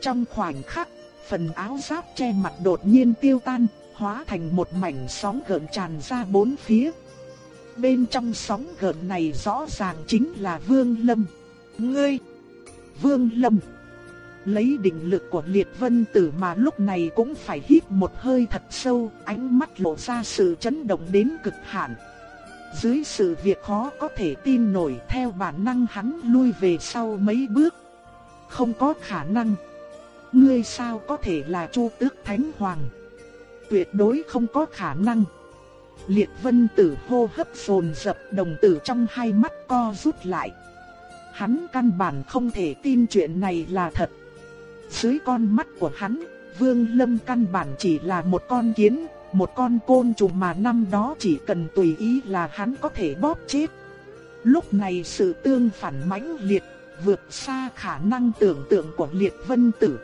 Trong khoảnh khắc, phần áo giáp che mặt đột nhiên tiêu tan, hóa thành một mảnh sóng gợn tràn ra bốn phía. Bên trong sóng gợn này rõ ràng chính là Vương Lâm. Ngươi! Vương Lâm! Lấy định lực của liệt vân tử mà lúc này cũng phải hít một hơi thật sâu, ánh mắt lộ ra sự chấn động đến cực hạn. Dưới sự việc khó có thể tin nổi theo bản năng hắn lui về sau mấy bước. Không có khả năng. Ngươi sao có thể là Chu Tước Thánh Hoàng? Tuyệt đối không có khả năng. Liệt vân tử hô hấp dồn dập đồng tử trong hai mắt co rút lại. Hắn căn bản không thể tin chuyện này là thật. Dưới con mắt của hắn, Vương Lâm căn bản chỉ là một con kiến, một con côn trùng mà năm đó chỉ cần tùy ý là hắn có thể bóp chết. Lúc này sự tương phản mãnh liệt, vượt xa khả năng tưởng tượng của liệt vân tử.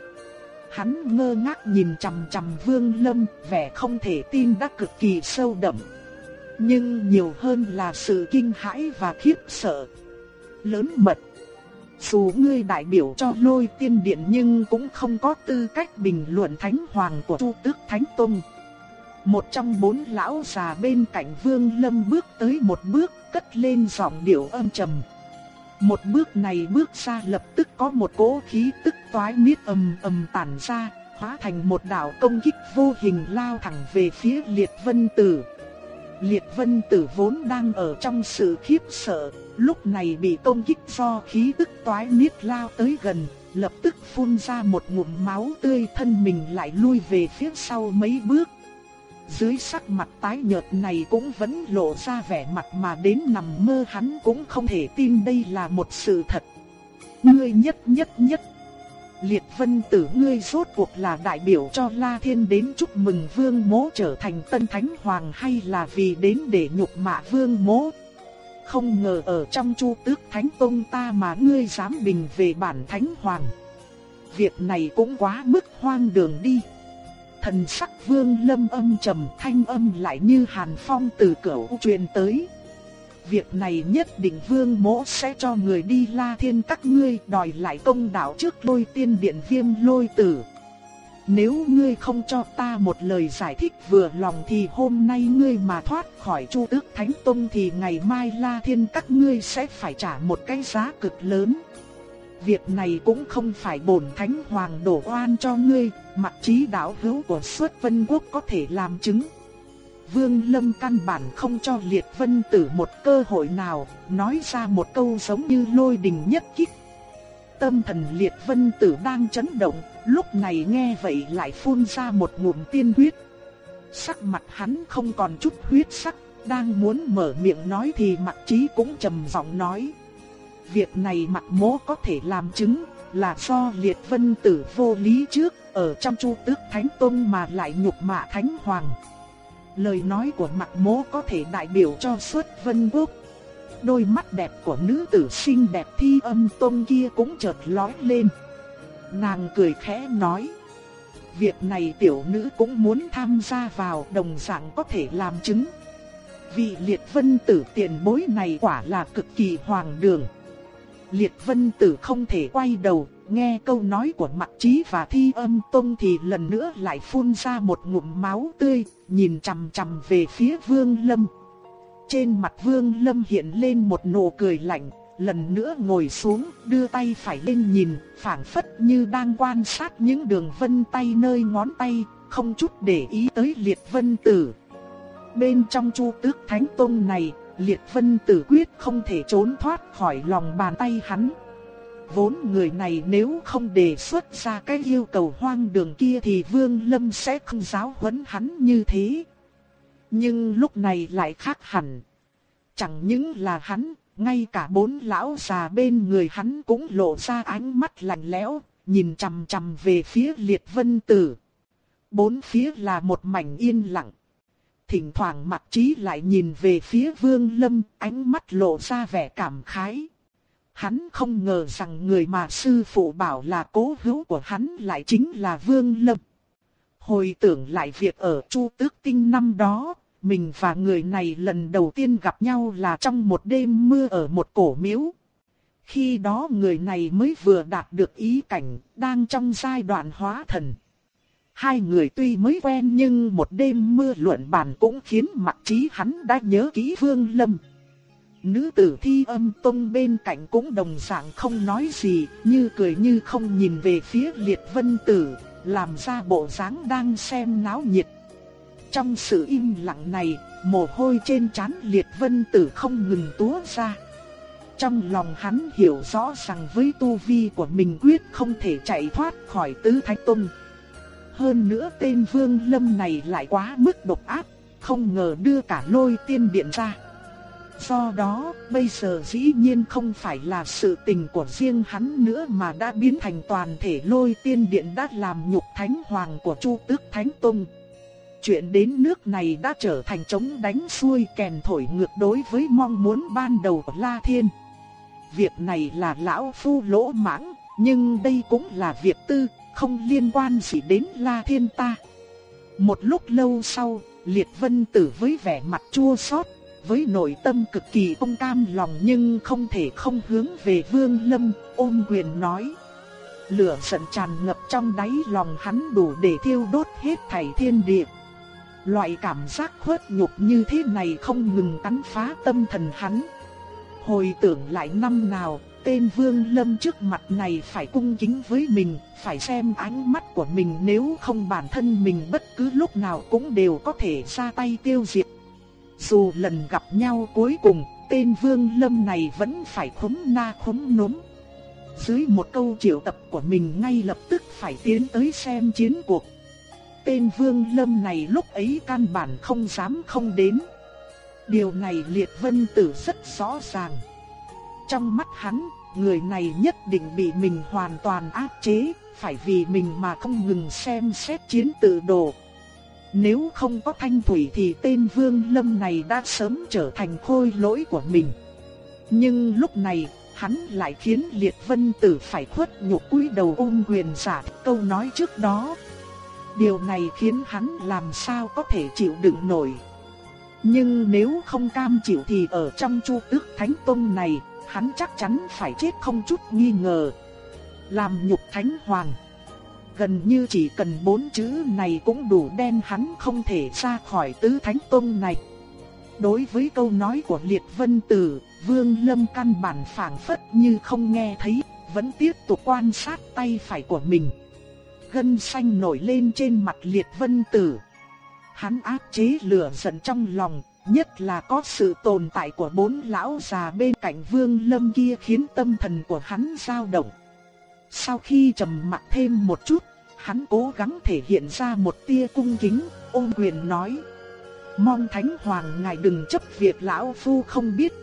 Hắn ngơ ngác nhìn chằm chằm Vương Lâm, vẻ không thể tin đã cực kỳ sâu đậm. Nhưng nhiều hơn là sự kinh hãi và khiếp sợ. Lớn mật. Dù ngươi đại biểu cho lôi tiên điện nhưng cũng không có tư cách bình luận thánh hoàng của Chu Tước Thánh Tông. Một trong bốn lão già bên cạnh Vương Lâm bước tới một bước, cất lên giọng điệu âm trầm. Một bước này bước ra lập tức có một cỗ khí tức toái miết ầm ầm tản ra, hóa thành một đạo công kích vô hình lao thẳng về phía Liệt Vân Tử. Liệt Vân Tử vốn đang ở trong sự khiếp sợ, lúc này bị công kích do khí tức toái miết lao tới gần, lập tức phun ra một ngụm máu tươi thân mình lại lui về phía sau mấy bước. Dưới sắc mặt tái nhợt này cũng vẫn lộ ra vẻ mặt mà đến nằm mơ hắn cũng không thể tin đây là một sự thật. Ngươi nhất nhất nhất. Liệt vân tử ngươi rốt cuộc là đại biểu cho La Thiên đến chúc mừng vương mố trở thành tân thánh hoàng hay là vì đến để nhục mạ vương mố. Không ngờ ở trong chu tước thánh tông ta mà ngươi dám bình về bản thánh hoàng. Việc này cũng quá mức hoang đường đi thần sắc vương lâm âm trầm, thanh âm lại như hàn phong từ cửa truyền tới. việc này nhất định vương mỗ sẽ cho người đi la thiên các ngươi đòi lại công đạo trước lôi tiên điện viêm lôi tử. Nếu ngươi không cho ta một lời giải thích vừa lòng thì hôm nay ngươi mà thoát khỏi Chu Tước Thánh Tông thì ngày mai La Thiên các ngươi sẽ phải trả một cái giá cực lớn. Việc này cũng không phải bổn Thánh Hoàng đổ oan cho ngươi, mặt trí đạo hữu của suất vân quốc có thể làm chứng. Vương Lâm căn bản không cho Liệt Vân Tử một cơ hội nào, nói ra một câu giống như lôi đình nhất kích. Tâm thần Liệt Vân Tử đang chấn động, lúc này nghe vậy lại phun ra một ngụm tiên huyết. Sắc mặt hắn không còn chút huyết sắc, đang muốn mở miệng nói thì mặt trí cũng trầm giọng nói. Việc này mặt mố có thể làm chứng, là do Liệt Vân Tử vô lý trước, ở trong chu tước Thánh tôn mà lại nhục mạ Thánh Hoàng. Lời nói của mặt mố có thể đại biểu cho suốt vân quốc. Đôi mắt đẹp của nữ tử xinh đẹp thi âm tôn kia cũng chợt lóe lên. Nàng cười khẽ nói. Việc này tiểu nữ cũng muốn tham gia vào đồng dạng có thể làm chứng. Vị liệt vân tử tiền bối này quả là cực kỳ hoàng đường. Liệt vân tử không thể quay đầu, nghe câu nói của mặt trí và thi âm tông thì lần nữa lại phun ra một ngụm máu tươi, nhìn chằm chằm về phía vương lâm. Trên mặt vương lâm hiện lên một nụ cười lạnh, lần nữa ngồi xuống, đưa tay phải lên nhìn, phảng phất như đang quan sát những đường vân tay nơi ngón tay, không chút để ý tới liệt vân tử. Bên trong chu tước thánh tông này, liệt vân tử quyết không thể trốn thoát khỏi lòng bàn tay hắn. Vốn người này nếu không đề xuất ra cái yêu cầu hoang đường kia thì Vương Lâm sẽ không giáo huấn hắn như thế. Nhưng lúc này lại khác hẳn. Chẳng những là hắn, ngay cả bốn lão già bên người hắn cũng lộ ra ánh mắt lạnh lẽo, nhìn chằm chằm về phía liệt vân tử. Bốn phía là một mảnh yên lặng. Thỉnh thoảng mặt trí lại nhìn về phía vương lâm, ánh mắt lộ ra vẻ cảm khái. Hắn không ngờ rằng người mà sư phụ bảo là cố hữu của hắn lại chính là vương lâm. Hồi tưởng lại việc ở Chu Tước Tinh năm đó, mình và người này lần đầu tiên gặp nhau là trong một đêm mưa ở một cổ miếu. Khi đó người này mới vừa đạt được ý cảnh, đang trong giai đoạn hóa thần. Hai người tuy mới quen nhưng một đêm mưa luận bàn cũng khiến mặt trí hắn đã nhớ kỹ Vương Lâm. Nữ tử thi âm tông bên cạnh cũng đồng dạng không nói gì, như cười như không nhìn về phía liệt vân tử, làm ra bộ dáng đang xem náo nhiệt. Trong sự im lặng này, mồ hôi trên trán liệt vân tử không ngừng túa ra. Trong lòng hắn hiểu rõ rằng với tu vi của mình quyết không thể chạy thoát khỏi tứ thánh tông. Hơn nữa tên vương lâm này lại quá mức độc ác, không ngờ đưa cả lôi tiên điện ra. Do đó, bây giờ dĩ nhiên không phải là sự tình của riêng hắn nữa mà đã biến thành toàn thể lôi tiên điện đã làm nhục thánh hoàng của Chu Tước Thánh Tông. Chuyện đến nước này đã trở thành chống đánh xuôi kèn thổi ngược đối với mong muốn ban đầu của La Thiên. Việc này là lão phu lỗ mãng, nhưng đây cũng là việc tư, không liên quan gì đến La Thiên ta. Một lúc lâu sau, Liệt Vân Tử với vẻ mặt chua xót, với nội tâm cực kỳ không cam lòng nhưng không thể không hướng về Vương Lâm, ôm quyền nói. Lửa giận tràn ngập trong đáy lòng hắn đủ để thiêu đốt hết thảy thiên địa. Loại cảm giác khuất nhục như thế này không ngừng cắn phá tâm thần hắn. Hồi tưởng lại năm nào, tên Vương Lâm trước mặt này phải cung kính với mình, phải xem ánh mắt của mình nếu không bản thân mình bất cứ lúc nào cũng đều có thể ra tay tiêu diệt. Dù lần gặp nhau cuối cùng, tên Vương Lâm này vẫn phải khúm na khúm núm. Dưới một câu triệu tập của mình ngay lập tức phải tiến tới xem chiến cuộc. Tên Vương Lâm này lúc ấy căn bản không dám không đến. Điều này Liệt Vân Tử rất rõ ràng. Trong mắt hắn, người này nhất định bị mình hoàn toàn áp chế, phải vì mình mà không ngừng xem xét chiến tự đồ. Nếu không có thanh thủy thì tên Vương Lâm này đã sớm trở thành khôi lỗi của mình. Nhưng lúc này, hắn lại khiến Liệt Vân Tử phải khuất nhục cúi đầu ôm quyền giả câu nói trước đó. Điều này khiến hắn làm sao có thể chịu đựng nổi. Nhưng nếu không cam chịu thì ở trong chu tước thánh tông này, hắn chắc chắn phải chết không chút nghi ngờ. Làm nhục thánh hoàng. Gần như chỉ cần bốn chữ này cũng đủ đen hắn không thể ra khỏi tứ thánh tông này. Đối với câu nói của Liệt Vân Tử, Vương Lâm căn bản phảng phất như không nghe thấy, vẫn tiếp tục quan sát tay phải của mình. Gân xanh nổi lên trên mặt Liệt Vân Tử. Hắn áp chế lửa giận trong lòng, nhất là có sự tồn tại của bốn lão già bên cạnh Vương Lâm kia khiến tâm thần của hắn dao động. Sau khi trầm mặc thêm một chút, hắn cố gắng thể hiện ra một tia cung kính, ôm quyền nói: Mong Thánh Hoàng ngài đừng chấp việc lão phu không biết.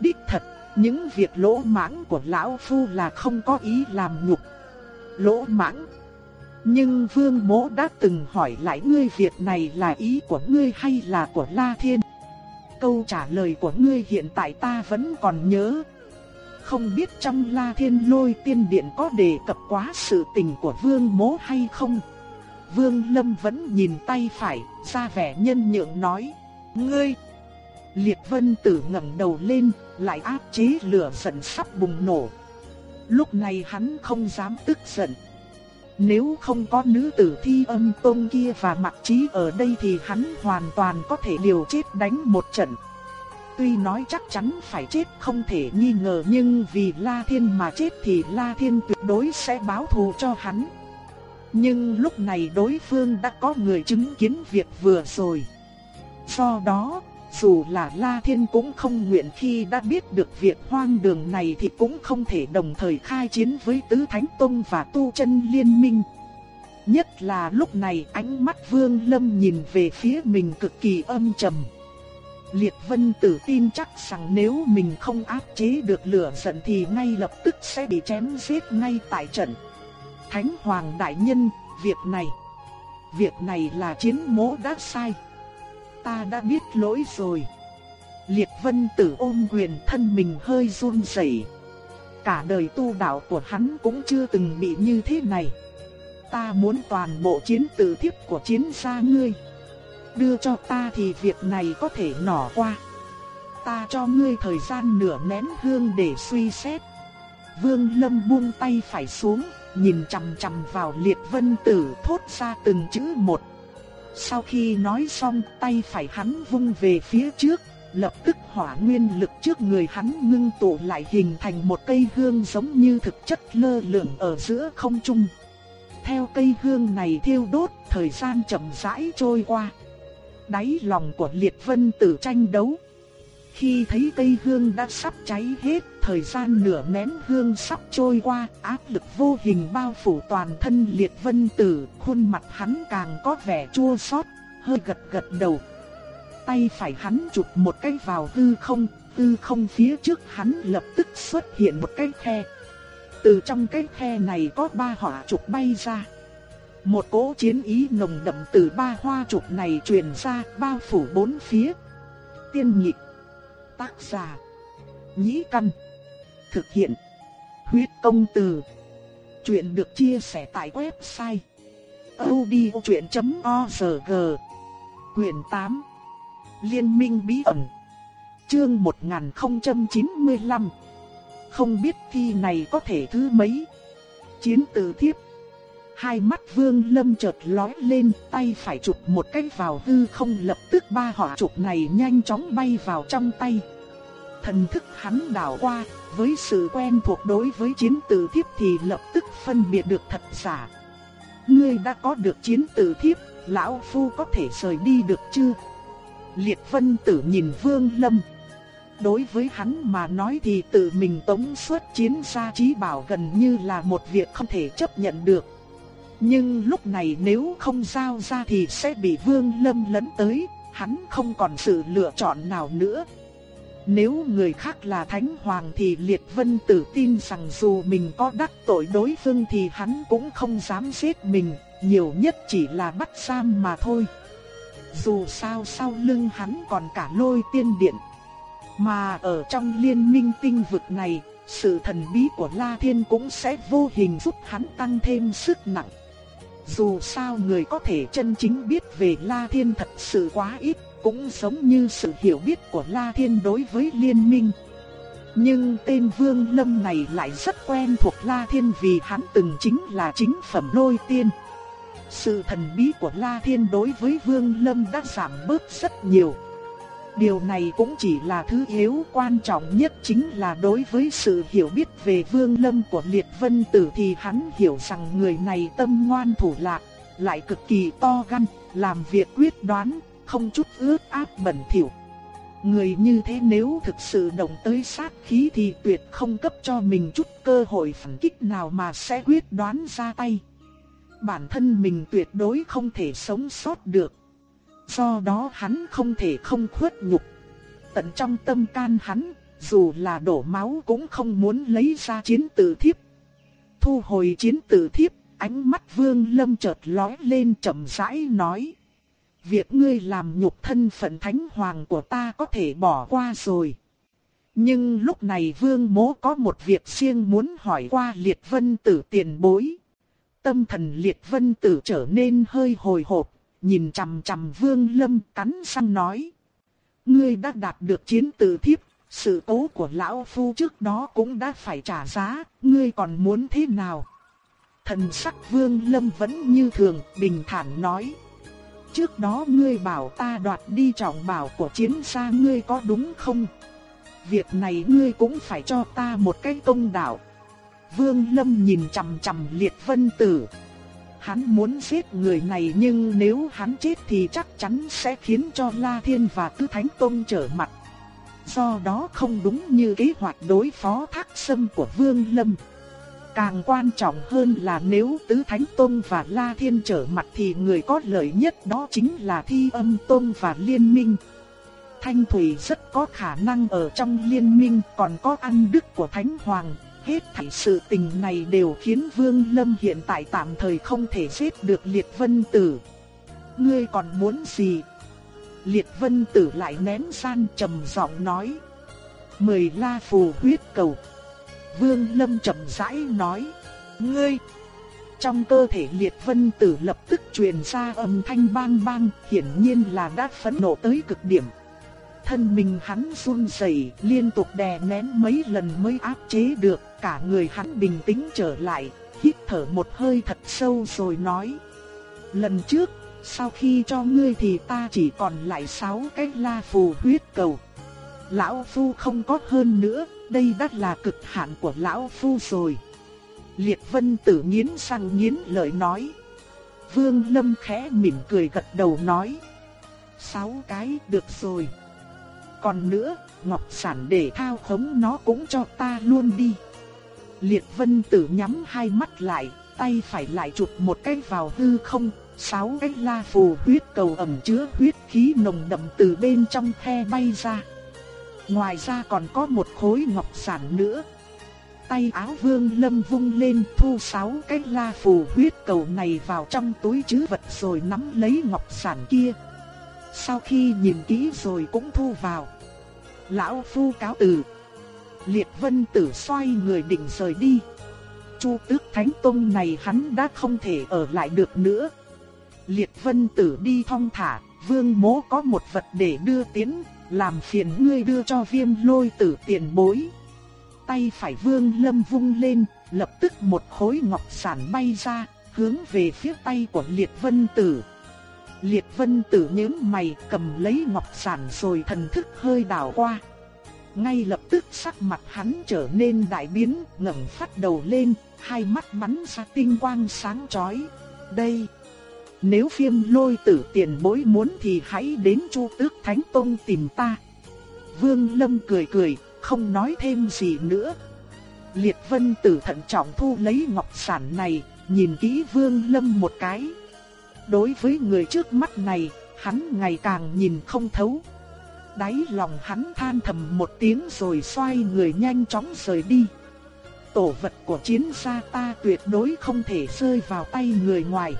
Đích thật, những việc lỗ mãng của lão phu là không có ý làm nhục. Lỗ mãng. Nhưng Vương Mỗ đã từng hỏi lại ngươi việc này là ý của ngươi hay là của La Thiên. Câu trả lời của ngươi hiện tại ta vẫn còn nhớ. Không biết trong La Thiên Lôi Tiên Điện có đề cập quá sự tình của Vương Mỗ hay không? Vương Lâm vẫn nhìn tay phải, ra vẻ nhân nhượng nói, ngươi. Liệt Vân Tử ngẩng đầu lên, lại áp chế lửa giận sắp bùng nổ. Lúc này hắn không dám tức giận. Nếu không có nữ tử thi âm tôn kia và mặc trí ở đây thì hắn hoàn toàn có thể liều chết đánh một trận. Tuy nói chắc chắn phải chết không thể nghi ngờ nhưng vì La Thiên mà chết thì La Thiên tuyệt đối sẽ báo thù cho hắn. Nhưng lúc này đối phương đã có người chứng kiến việc vừa rồi. Do đó, dù là La Thiên cũng không nguyện khi đã biết được việc hoang đường này thì cũng không thể đồng thời khai chiến với Tứ Thánh Tông và Tu chân Liên minh. Nhất là lúc này ánh mắt Vương Lâm nhìn về phía mình cực kỳ âm trầm. Liệt Vân tự tin chắc rằng nếu mình không áp chế được lửa giận thì ngay lập tức sẽ bị chém giết ngay tại trận. Thánh Hoàng Đại Nhân, việc này, việc này là chiến mố đã sai. Ta đã biết lỗi rồi. Liệt Vân Tử ôm quyền thân mình hơi run rẩy. Cả đời tu đạo của hắn cũng chưa từng bị như thế này. Ta muốn toàn bộ chiến tử thiếp của chiến gia ngươi. Đưa cho ta thì việc này có thể nỏ qua. Ta cho ngươi thời gian nửa nén hương để suy xét. Vương Lâm buông tay phải xuống, nhìn chằm chằm vào liệt vân tử thốt ra từng chữ một. Sau khi nói xong tay phải hắn vung về phía trước, lập tức hỏa nguyên lực trước người hắn ngưng tụ lại hình thành một cây hương giống như thực chất lơ lửng ở giữa không trung. Theo cây hương này thiêu đốt, thời gian chậm rãi trôi qua. Đáy lòng của liệt vân tử tranh đấu. Khi thấy cây hương đã sắp cháy hết, thời gian nửa nén hương sắp trôi qua, áp lực vô hình bao phủ toàn thân liệt vân tử, khuôn mặt hắn càng có vẻ chua xót, hơi gật gật đầu. Tay phải hắn chụp một cái vào hư không, hư không phía trước hắn lập tức xuất hiện một cái khe. Từ trong cái khe này có ba hỏa trục bay ra. Một cỗ chiến ý nồng đậm từ ba hoa trục này truyền ra bao phủ bốn phía. Tiên nhịp Tác giả. Nhĩ Căn. Thực hiện. Huyết công từ. Chuyện được chia sẻ tại website. odchuyện.org Quyền 8. Liên minh bí ẩn. Chương 1095. Không biết thi này có thể thứ mấy. Chiến từ thiếp. Hai mắt vương lâm chợt lói lên tay phải chụp một cái vào hư không lập tức ba hỏa chụp này nhanh chóng bay vào trong tay. Thần thức hắn đảo qua, với sự quen thuộc đối với chiến tử thiếp thì lập tức phân biệt được thật giả. Ngươi đã có được chiến tử thiếp, lão phu có thể rời đi được chưa? Liệt vân tử nhìn vương lâm. Đối với hắn mà nói thì tự mình tống suất chiến gia trí bảo gần như là một việc không thể chấp nhận được. Nhưng lúc này nếu không giao ra thì sẽ bị Vương Lâm lấn tới, hắn không còn sự lựa chọn nào nữa. Nếu người khác là Thánh Hoàng thì Liệt Vân Tử tin rằng dù mình có đắc tội đối phương thì hắn cũng không dám giết mình, nhiều nhất chỉ là bắt giam mà thôi. Dù sao sau lưng hắn còn cả lôi tiên điện. Mà ở trong liên minh tinh vực này, sự thần bí của La Thiên cũng sẽ vô hình giúp hắn tăng thêm sức nặng. Dù sao người có thể chân chính biết về La Thiên thật sự quá ít, cũng giống như sự hiểu biết của La Thiên đối với liên minh. Nhưng tên Vương Lâm này lại rất quen thuộc La Thiên vì hắn từng chính là chính phẩm lôi tiên. Sự thần bí của La Thiên đối với Vương Lâm đã giảm bớt rất nhiều. Điều này cũng chỉ là thứ yếu quan trọng nhất chính là đối với sự hiểu biết về Vương Lâm của Liệt Vân Tử thì hắn hiểu rằng người này tâm ngoan thủ lạc, lại cực kỳ to gan, làm việc quyết đoán, không chút ướt áp bẩn thỉu. Người như thế nếu thực sự động tới sát khí thì tuyệt không cấp cho mình chút cơ hội phản kích nào mà sẽ quyết đoán ra tay. Bản thân mình tuyệt đối không thể sống sót được. Do đó hắn không thể không khuất nhục. Tận trong tâm can hắn, dù là đổ máu cũng không muốn lấy ra chiến tử thiếp. Thu hồi chiến tử thiếp, ánh mắt vương lâm chợt lóe lên chậm rãi nói. Việc ngươi làm nhục thân phận thánh hoàng của ta có thể bỏ qua rồi. Nhưng lúc này vương mố có một việc riêng muốn hỏi qua liệt vân tử tiền bối. Tâm thần liệt vân tử trở nên hơi hồi hộp, nhìn chằm chằm vương lâm cắn răng nói. Ngươi đã đạt được chiến tử thiếp, sự cố của lão phu trước đó cũng đã phải trả giá, ngươi còn muốn thế nào? Thần sắc vương lâm vẫn như thường, bình thản nói. Trước đó ngươi bảo ta đoạt đi trọng bảo của chiến gia ngươi có đúng không? Việc này ngươi cũng phải cho ta một cái công đạo. Vương Lâm nhìn chằm chằm liệt vân tử. Hắn muốn giết người này nhưng nếu hắn chết thì chắc chắn sẽ khiến cho La Thiên và Tứ Thánh Tông trở mặt. Do đó không đúng như kế hoạch đối phó thác sâm của Vương Lâm. Càng quan trọng hơn là nếu Tứ Thánh Tông và La Thiên trở mặt thì người có lợi nhất đó chính là Thi Âm Tông và Liên Minh. Thanh Thủy rất có khả năng ở trong Liên Minh, còn có ăn đức của Thánh Hoàng. Hết thảy sự tình này đều khiến Vương Lâm hiện tại tạm thời không thể giết được Liệt Vân Tử. Ngươi còn muốn gì? Liệt Vân Tử lại nén san trầm giọng nói. Mười la phù huyết cầu. Vương Lâm chậm rãi nói, ngươi. Trong cơ thể liệt vân tử lập tức truyền ra âm thanh bang bang, hiển nhiên là đã phẫn nộ tới cực điểm. Thân mình hắn run rẩy, liên tục đè nén mấy lần mới áp chế được, cả người hắn bình tĩnh trở lại, hít thở một hơi thật sâu rồi nói. Lần trước, sau khi cho ngươi thì ta chỉ còn lại sáu cái la phù huyết cầu. Lão Phu không có hơn nữa, đây đã là cực hạn của Lão Phu rồi. Liệt Vân tử nghiến răng nghiến lợi nói. Vương Lâm khẽ mỉm cười gật đầu nói. Sáu cái được rồi. Còn nữa, Ngọc Sản để thao khống nó cũng cho ta luôn đi. Liệt Vân tử nhắm hai mắt lại, tay phải lại chụp một cái vào hư không, sáu cái la phù huyết cầu ẩm chứa huyết khí nồng đậm từ bên trong the bay ra. Ngoài ra còn có một khối ngọc sản nữa. Tay áo vương lâm vung lên thu sáu cái la phù huyết cầu này vào trong túi chứ vật rồi nắm lấy ngọc sản kia. Sau khi nhìn kỹ rồi cũng thu vào. Lão phu cáo từ. Liệt vân tử xoay người định rời đi. Chu tước thánh tông này hắn đã không thể ở lại được nữa. Liệt vân tử đi thong thả, vương mố có một vật để đưa tiến, làm phiền ngươi đưa cho viêm lôi tử tiền bối. Tay phải vương lâm vung lên, lập tức một khối ngọc sản bay ra, hướng về phía tay của liệt vân tử. Liệt vân tử nhướng mày cầm lấy ngọc sản rồi thần thức hơi đảo qua. Ngay lập tức sắc mặt hắn trở nên đại biến, ngẩng phát đầu lên, hai mắt bắn ra tinh quang sáng chói. Đây, nếu phiêm lôi tử tiền bối muốn thì hãy đến Chu Tước Thánh Tông tìm ta. Vương Lâm cười cười, không nói thêm gì nữa. Liệt Vân tử thận trọng thu lấy ngọc sản này, nhìn kỹ Vương Lâm một cái. Đối với người trước mắt này, hắn ngày càng nhìn không thấu. Đáy lòng hắn than thầm một tiếng rồi xoay người nhanh chóng rời đi. Tổ vật của chiến gia ta tuyệt đối không thể rơi vào tay người ngoài.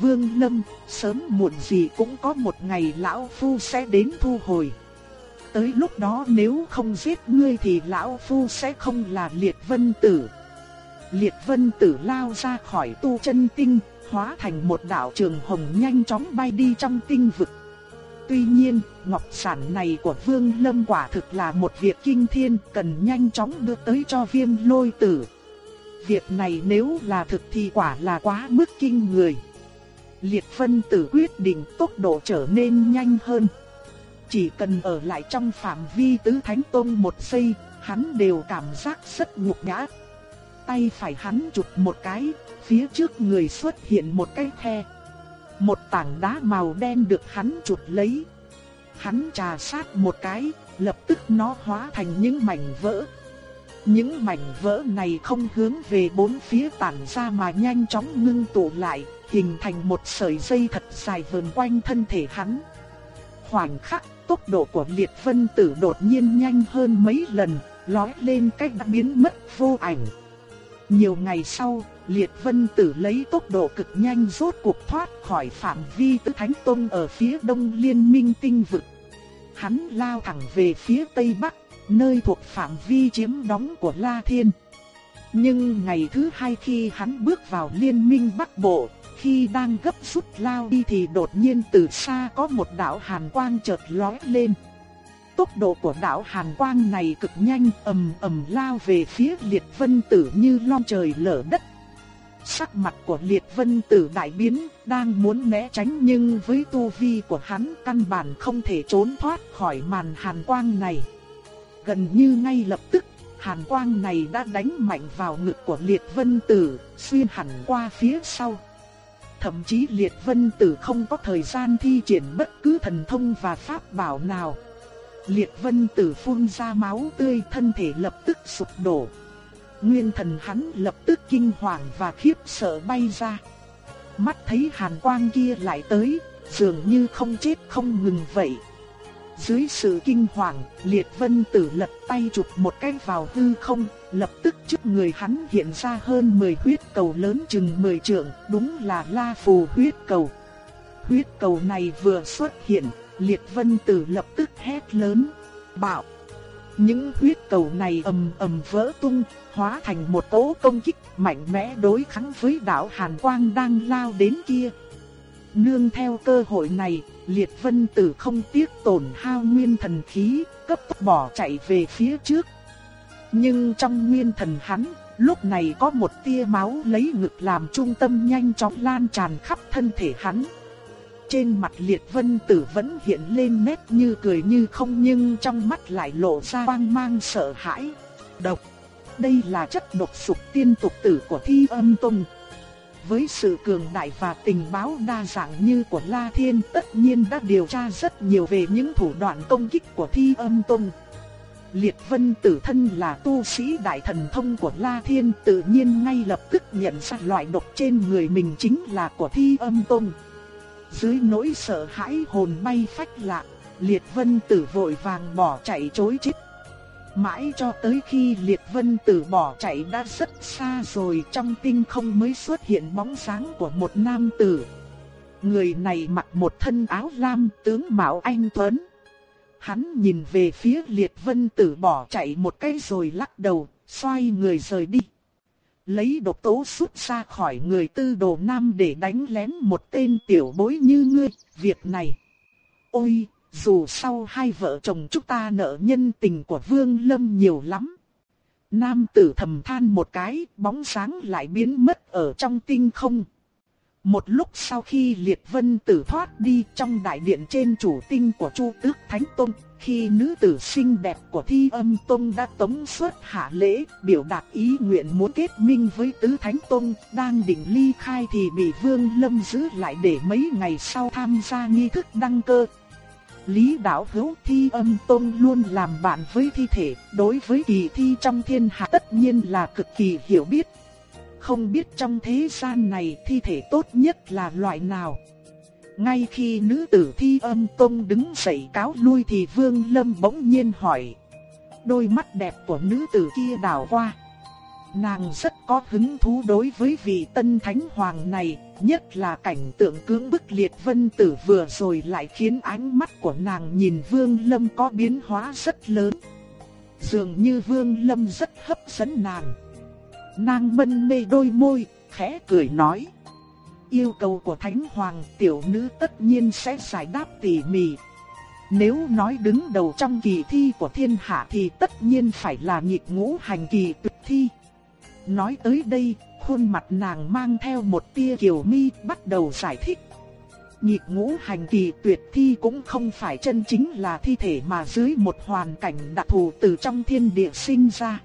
Vương Lâm, sớm muộn gì cũng có một ngày lão phu sẽ đến thu hồi. Tới lúc đó nếu không giết ngươi thì lão phu sẽ không là liệt vân tử. Liệt vân tử lao ra khỏi tu chân tinh, hóa thành một đạo trường hồng nhanh chóng bay đi trong tinh vực. Tuy nhiên, ngọc sản này của Vương Lâm quả thực là một việc kinh thiên cần nhanh chóng đưa tới cho viêm lôi tử. Việc này nếu là thực thì quả là quá mức kinh người. Liệt phân tử quyết định tốc độ trở nên nhanh hơn. Chỉ cần ở lại trong phạm vi tứ thánh tôn một giây, hắn đều cảm giác rất nhục nhã. Tay phải hắn chụp một cái, phía trước người xuất hiện một cái khe. Một tảng đá màu đen được hắn chụp lấy. Hắn trà sát một cái, lập tức nó hóa thành những mảnh vỡ. Những mảnh vỡ này không hướng về bốn phía tản ra mà nhanh chóng ngưng tụ lại, hình thành một sợi dây thật dài vờn quanh thân thể hắn. Khoảnh khắc, tốc độ của liệt vân tử đột nhiên nhanh hơn mấy lần, lói lên cách đã biến mất vô ảnh. Nhiều ngày sau, liệt vân tử lấy tốc độ cực nhanh rốt cuộc thoát khỏi phạm vi tứ thánh tông ở phía đông liên minh tinh vực. Hắn lao thẳng về phía tây bắc, nơi thuộc phạm vi chiếm đóng của La Thiên. Nhưng ngày thứ hai khi hắn bước vào liên minh Bắc Bộ, khi đang gấp rút lao đi thì đột nhiên từ xa có một đạo hàn quang chợt lóe lên. Tốc độ của đạo hàn quang này cực nhanh ầm ầm lao về phía liệt vân tử như long trời lở đất. Sắc mặt của liệt vân tử đại biến, đang muốn né tránh nhưng với tu vi của hắn căn bản không thể trốn thoát khỏi màn hàn quang này. Gần như ngay lập tức, hàn quang này đã đánh mạnh vào ngực của liệt vân tử, xuyên hẳn qua phía sau. Thậm chí liệt vân tử không có thời gian thi triển bất cứ thần thông và pháp bảo nào. Liệt vân tử phun ra máu tươi thân thể lập tức sụp đổ. Nguyên thần hắn lập tức kinh hoàng và khiếp sợ bay ra. Mắt thấy hàn quang kia lại tới, dường như không chết không ngừng vậy. Dưới sự kinh hoàng, liệt vân tử lật tay chụp một cái vào hư không, lập tức trước người hắn hiện ra hơn 10 huyết cầu lớn chừng 10 trượng, đúng là la phù huyết cầu. Huyết cầu này vừa xuất hiện, liệt vân tử lập tức hét lớn, bạo. Những huyết cầu này ầm ầm vỡ tung, hóa thành một cỗ công kích mạnh mẽ đối kháng với đạo Hàn Quang đang lao đến kia. Nương theo cơ hội này, Liệt Vân Tử không tiếc tổn hao nguyên thần khí, cấp tốc bỏ chạy về phía trước. Nhưng trong nguyên thần hắn, lúc này có một tia máu lấy ngực làm trung tâm nhanh chóng lan tràn khắp thân thể hắn. Trên mặt liệt vân tử vẫn hiện lên nét như cười như không nhưng trong mắt lại lộ ra quang mang sợ hãi. Độc. Đây là chất độc sục tiên tục tử của thi âm tông. Với sự cường đại và tình báo đa dạng như của La Thiên, tất nhiên đã điều tra rất nhiều về những thủ đoạn công kích của thi âm tông. Liệt vân tử thân là tu sĩ đại thần thông của La Thiên, tự nhiên ngay lập tức nhận ra loại độc trên người mình chính là của thi âm tông. Dưới nỗi sợ hãi hồn bay phách lạc, liệt vân tử vội vàng bỏ chạy chối chết. Mãi cho tới khi liệt vân tử bỏ chạy đã rất xa rồi trong tinh không mới xuất hiện bóng sáng của một nam tử. Người này mặc một thân áo lam tướng Mạo Anh Tuấn. Hắn nhìn về phía liệt vân tử bỏ chạy một cái rồi lắc đầu, xoay người rời đi. Lấy độc tố rút ra khỏi người tư đồ nam để đánh lén một tên tiểu bối như ngươi, việc này. Ôi, dù sau hai vợ chồng chúng ta nợ nhân tình của Vương Lâm nhiều lắm. Nam tử thầm than một cái, bóng sáng lại biến mất ở trong tinh không. Một lúc sau khi liệt vân tử thoát đi trong đại điện trên chủ tinh của Chu Tước Thánh Tôn, khi nữ tử xinh đẹp của Thi Âm Tông đã tống xuất hạ lễ, biểu đạt ý nguyện muốn kết minh với Tứ Thánh Tông, đang định ly khai thì bị Vương Lâm giữ lại để mấy ngày sau tham gia nghi thức đăng cơ. Lý đạo hữu Thi Âm Tông luôn làm bạn với thi thể, đối với kỳ thi trong thiên hạ tất nhiên là cực kỳ hiểu biết. Không biết trong thế gian này thi thể tốt nhất là loại nào. Ngay khi nữ tử thi âm tông đứng dậy cáo lui thì Vương Lâm bỗng nhiên hỏi. Đôi mắt đẹp của nữ tử kia đảo qua. Nàng rất có hứng thú đối với vị tân thánh hoàng này, nhất là cảnh tượng cưỡng bức liệt vân tử vừa rồi lại khiến ánh mắt của nàng nhìn Vương Lâm có biến hóa rất lớn. Dường như Vương Lâm rất hấp dẫn nàng. Nàng mân mê đôi môi, khẽ cười nói. Yêu cầu của Thánh Hoàng tiểu nữ tất nhiên sẽ giải đáp tỉ mỉ. Nếu nói đứng đầu trong kỳ thi của thiên hạ thì tất nhiên phải là nhịp ngũ hành kỳ tuyệt thi. Nói tới đây, khuôn mặt nàng mang theo một tia kiều mi bắt đầu giải thích. Nhịp ngũ hành kỳ tuyệt thi cũng không phải chân chính là thi thể mà dưới một hoàn cảnh đặc thù từ trong thiên địa sinh ra.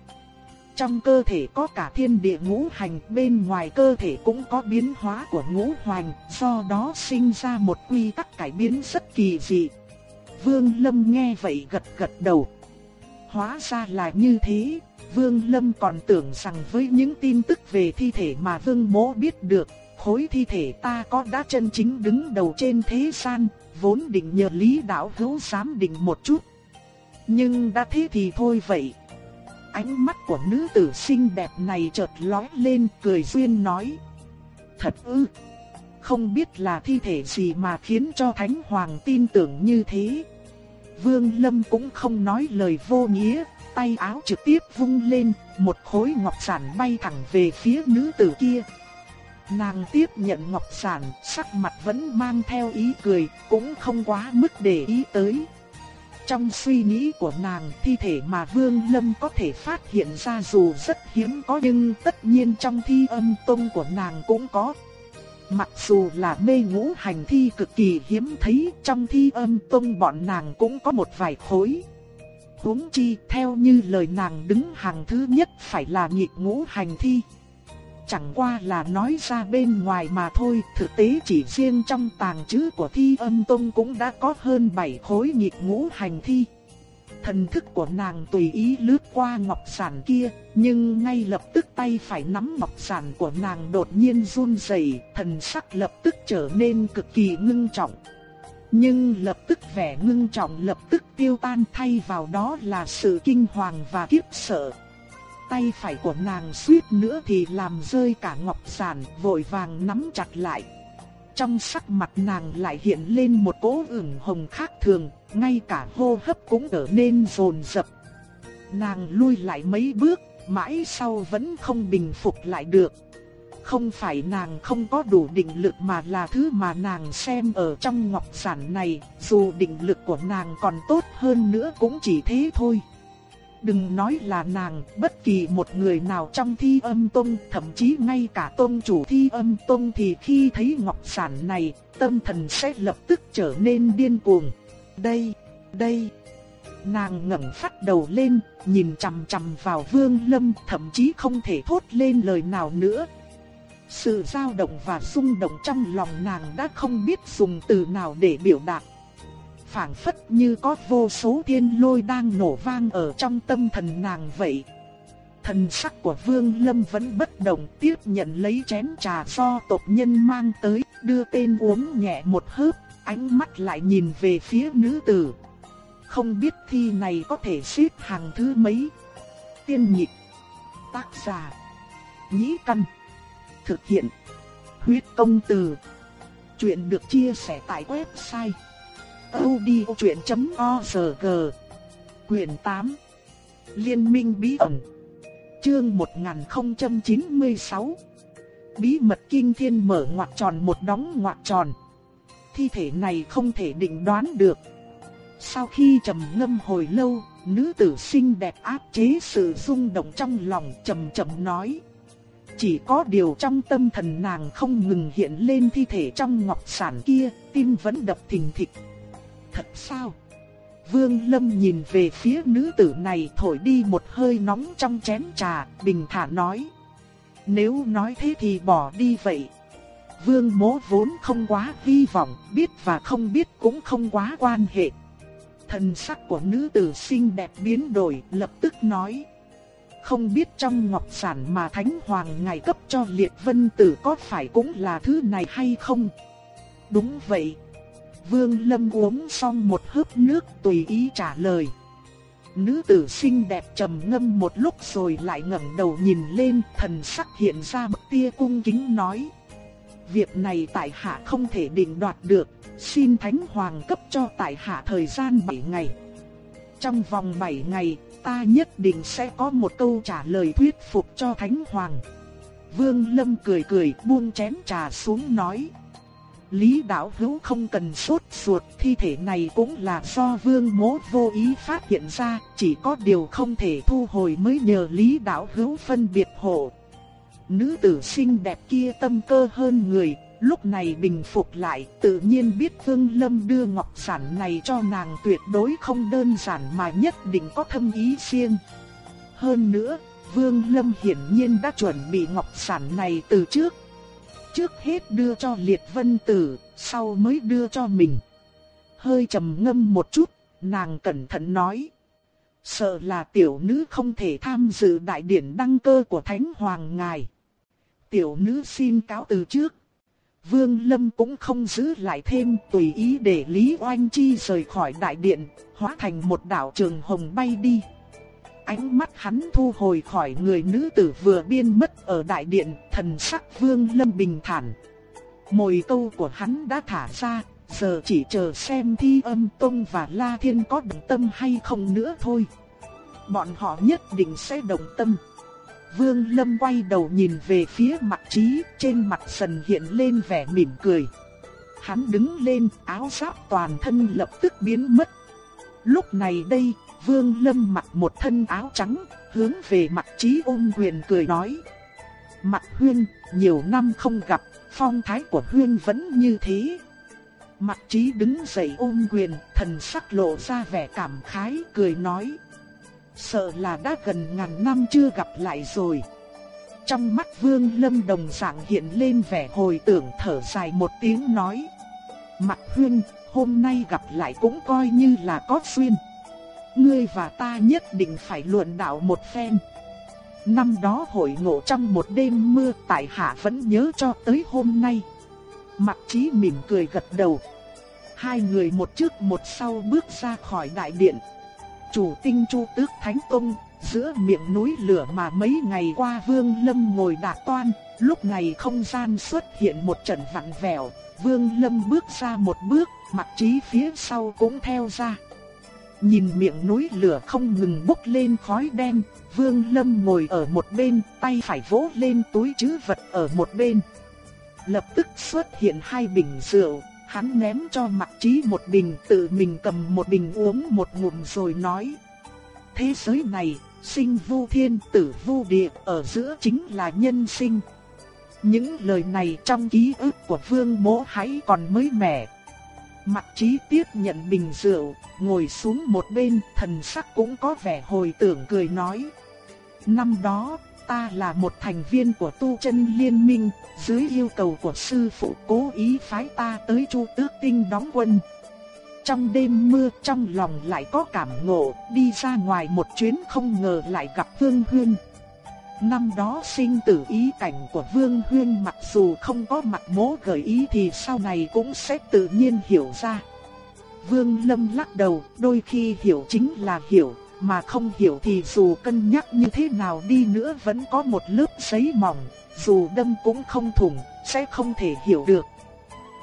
Trong cơ thể có cả thiên địa ngũ hành, bên ngoài cơ thể cũng có biến hóa của ngũ hoàng do đó sinh ra một quy tắc cải biến rất kỳ dị. Vương Lâm nghe vậy gật gật đầu. Hóa ra là như thế, Vương Lâm còn tưởng rằng với những tin tức về thi thể mà Vương Mỗ biết được, khối thi thể ta có đã chân chính đứng đầu trên thế gian, vốn định nhờ Lý Đạo Hữu giám định một chút. Nhưng đã thế thì thôi vậy. Ánh mắt của nữ tử xinh đẹp này chợt lóe lên cười duyên nói. Thật ư, không biết là thi thể gì mà khiến cho Thánh Hoàng tin tưởng như thế. Vương Lâm cũng không nói lời vô nghĩa, tay áo trực tiếp vung lên, một khối ngọc sản bay thẳng về phía nữ tử kia. Nàng tiếp nhận ngọc sản, sắc mặt vẫn mang theo ý cười, cũng không quá mức để ý tới. Trong suy nghĩ của nàng, thi thể mà Vương Lâm có thể phát hiện ra dù rất hiếm có nhưng tất nhiên trong thi âm tông của nàng cũng có. Mặc dù là mê ngũ hành thi cực kỳ hiếm thấy, trong thi âm tông bọn nàng cũng có một vài khối. huống chi, theo như lời nàng đứng hàng thứ nhất phải là nhị ngũ hành thi chẳng qua là nói ra bên ngoài mà thôi, thực tế chỉ riêng trong tàng chữ của thi âm tông cũng đã có hơn 7 khối nhịp ngũ hành thi. Thần thức của nàng tùy ý lướt qua ngọc sản kia, nhưng ngay lập tức tay phải nắm ngọc sản của nàng đột nhiên run rẩy, thần sắc lập tức trở nên cực kỳ ngưng trọng. Nhưng lập tức vẻ ngưng trọng lập tức tiêu tan thay vào đó là sự kinh hoàng và kiếp sợ tay phải của nàng suýt nữa thì làm rơi cả ngọc sản, vội vàng nắm chặt lại. Trong sắc mặt nàng lại hiện lên một cỗ ửng hồng khác thường, ngay cả hô hấp cũng trở nên rồn rập. Nàng lui lại mấy bước, mãi sau vẫn không bình phục lại được. Không phải nàng không có đủ định lực mà là thứ mà nàng xem ở trong ngọc sản này, dù định lực của nàng còn tốt hơn nữa cũng chỉ thế thôi. Đừng nói là nàng, bất kỳ một người nào trong thi âm tông, thậm chí ngay cả tôn chủ thi âm tông thì khi thấy ngọc sản này, tâm thần sẽ lập tức trở nên điên cuồng. Đây, đây. Nàng ngẩng phát đầu lên, nhìn chằm chằm vào Vương Lâm, thậm chí không thể thốt lên lời nào nữa. Sự dao động và rung động trong lòng nàng đã không biết dùng từ nào để biểu đạt phảng phất như có vô số thiên lôi đang nổ vang ở trong tâm thần nàng vậy. Thần sắc của Vương Lâm vẫn bất động tiếp nhận lấy chén trà do tộc nhân mang tới, đưa tên uống nhẹ một hớp, ánh mắt lại nhìn về phía nữ tử. Không biết thi này có thể xếp hàng thứ mấy. Tiên nhịp, tác giả, nhĩ căn, thực hiện, huyết công từ. Chuyện được chia sẻ tại website audiochuyện.org Quyền 8 Liên minh bí ẩn Chương 1096 Bí mật kinh thiên mở ngoặc tròn một đóng ngoặc tròn. Thi thể này không thể định đoán được. Sau khi trầm ngâm hồi lâu Nữ tử xinh đẹp áp chế sự rung động trong lòng trầm trầm nói. Chỉ có điều trong tâm thần nàng không ngừng hiện lên thi thể trong ngọc sản kia, tim vẫn đập thình thịch thật sao? Vương Lâm nhìn về phía nữ tử này thổi đi một hơi nóng trong chén trà, bình thản nói. Nếu nói thế thì bỏ đi vậy. Vương mố vốn không quá hy vọng, biết và không biết cũng không quá quan hệ. Thần sắc của nữ tử xinh đẹp biến đổi, lập tức nói. Không biết trong ngọc sản mà Thánh Hoàng ngài cấp cho liệt vân tử có phải cũng là thứ này hay không? Đúng vậy, Vương Lâm uống xong một hớp nước tùy ý trả lời. Nữ tử xinh đẹp trầm ngâm một lúc rồi lại ngẩng đầu nhìn lên, thần sắc hiện ra một tia cung kính nói: "Việc này tại hạ không thể định đoạt được, xin thánh hoàng cấp cho tại hạ thời gian 7 ngày. Trong vòng 7 ngày, ta nhất định sẽ có một câu trả lời thuyết phục cho thánh hoàng." Vương Lâm cười cười buông chén trà xuống nói. Lý đạo hữu không cần sốt ruột, thi thể này cũng là do vương mố vô ý phát hiện ra, chỉ có điều không thể thu hồi mới nhờ Lý đạo hữu phân biệt hộ. Nữ tử xinh đẹp kia tâm cơ hơn người, lúc này bình phục lại, tự nhiên biết Vương Lâm đưa ngọc sản này cho nàng tuyệt đối không đơn giản mà nhất định có thâm ý riêng. Hơn nữa, Vương Lâm hiển nhiên đã chuẩn bị ngọc sản này từ trước, trước hết đưa cho liệt vân tử, sau mới đưa cho mình. Hơi trầm ngâm một chút, nàng cẩn thận nói. Sợ là tiểu nữ không thể tham dự đại điển đăng cơ của Thánh Hoàng Ngài. Tiểu nữ xin cáo từ trước. Vương Lâm cũng không giữ lại thêm tùy ý để Lý Oanh Chi rời khỏi đại điện, hóa thành một đạo trường hồng bay đi. Ánh mắt hắn thu hồi khỏi người nữ tử vừa biên mất ở đại điện, thần sắc vương lâm bình thản. Mồi câu của hắn đã thả ra, giờ chỉ chờ xem thi âm tông và la thiên có đồng tâm hay không nữa thôi. Bọn họ nhất định sẽ đồng tâm. Vương Lâm quay đầu nhìn về phía mặt trí, trên mặt sần hiện lên vẻ mỉm cười. Hắn đứng lên, áo giáp toàn thân lập tức biến mất. Lúc này đây, Vương Lâm mặc một thân áo trắng, hướng về mặt trí ôm quyền cười nói. Mặt huyên, nhiều năm không gặp, phong thái của huyên vẫn như thế. Mặt trí đứng dậy ôm quyền, thần sắc lộ ra vẻ cảm khái, cười nói. Sợ là đã gần ngàn năm chưa gặp lại rồi. Trong mắt vương lâm đồng dạng hiện lên vẻ hồi tưởng thở dài một tiếng nói. Mặt huyên, hôm nay gặp lại cũng coi như là có duyên. Ngươi và ta nhất định phải luận đạo một phen. Năm đó hội ngộ trong một đêm mưa tại hạ vẫn nhớ cho tới hôm nay. Mặc trí mỉm cười gật đầu. Hai người một trước một sau bước ra khỏi đại điện. Chủ tinh chu tước thánh tông, giữa miệng núi lửa mà mấy ngày qua vương lâm ngồi đạc toan. Lúc này không gian xuất hiện một trận vặn vẹo, vương lâm bước ra một bước, mặc trí phía sau cũng theo ra. Nhìn miệng núi lửa không ngừng bốc lên khói đen, Vương Lâm ngồi ở một bên, tay phải vỗ lên túi trữ vật ở một bên. Lập tức xuất hiện hai bình rượu, hắn ném cho Mạc Chí một bình, tự mình cầm một bình uống một ngụm rồi nói: "Thế giới này, sinh vu thiên, tử vu địa, ở giữa chính là nhân sinh." Những lời này trong ký ức của Vương Mỗ hãy còn mới mẻ, Mặt trí tiếp nhận bình rượu, ngồi xuống một bên, thần sắc cũng có vẻ hồi tưởng cười nói. Năm đó, ta là một thành viên của tu chân liên minh, dưới yêu cầu của sư phụ cố ý phái ta tới Chu Tước Tinh đóng quân. Trong đêm mưa trong lòng lại có cảm ngộ, đi ra ngoài một chuyến không ngờ lại gặp Vương Huyên. Năm đó sinh tử ý cảnh của Vương Huyên mặc dù không có mặt mố gợi ý thì sau này cũng sẽ tự nhiên hiểu ra. Vương Lâm lắc đầu, đôi khi hiểu chính là hiểu, mà không hiểu thì dù cân nhắc như thế nào đi nữa vẫn có một lớp giấy mỏng, dù đâm cũng không thủng, sẽ không thể hiểu được.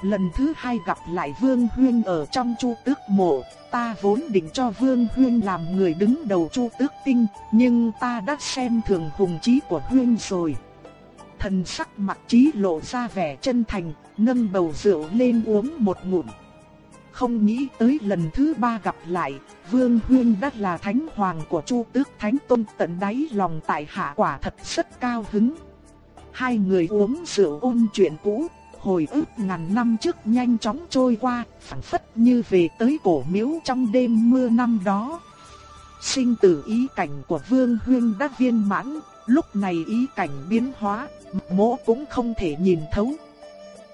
Lần thứ hai gặp lại Vương Huyên ở trong chu tước mộ, ta vốn định cho Vương Huyên làm người đứng đầu chu tước tinh, nhưng ta đã xem thường hùng trí của Huyên rồi. Thần sắc mặt trí lộ ra vẻ chân thành, nâng bầu rượu lên uống một ngụm. Không nghĩ tới lần thứ ba gặp lại, Vương Huyên đã là thánh hoàng của Chu Tước Thánh Tôn tận đáy lòng tại hạ quả thật rất cao hứng. Hai người uống rượu ôn chuyện cũ, hồi ức ngàn năm trước nhanh chóng trôi qua, phảng phất như về tới cổ miếu trong đêm mưa năm đó. Sinh tử ý cảnh của Vương Huyên đã viên mãn, lúc này ý cảnh biến hóa, mỗ cũng không thể nhìn thấu.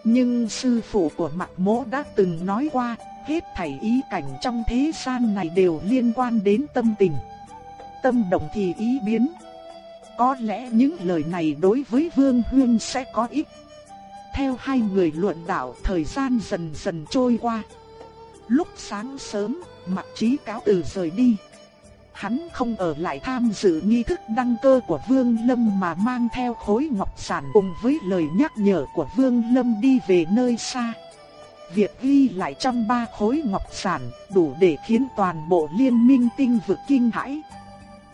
Nhưng sư phụ của mặt mỗ đã từng nói qua, hết thảy ý cảnh trong thế gian này đều liên quan đến tâm tình. Tâm động thì ý biến. Có lẽ những lời này đối với Vương Huyên sẽ có ích theo hai người luận đạo thời gian dần dần trôi qua. Lúc sáng sớm, mặt trí cáo từ rời đi. Hắn không ở lại tham dự nghi thức đăng cơ của Vương Lâm mà mang theo khối ngọc sản cùng với lời nhắc nhở của Vương Lâm đi về nơi xa. Việc ghi lại trong ba khối ngọc sản đủ để khiến toàn bộ liên minh tinh vực kinh hãi.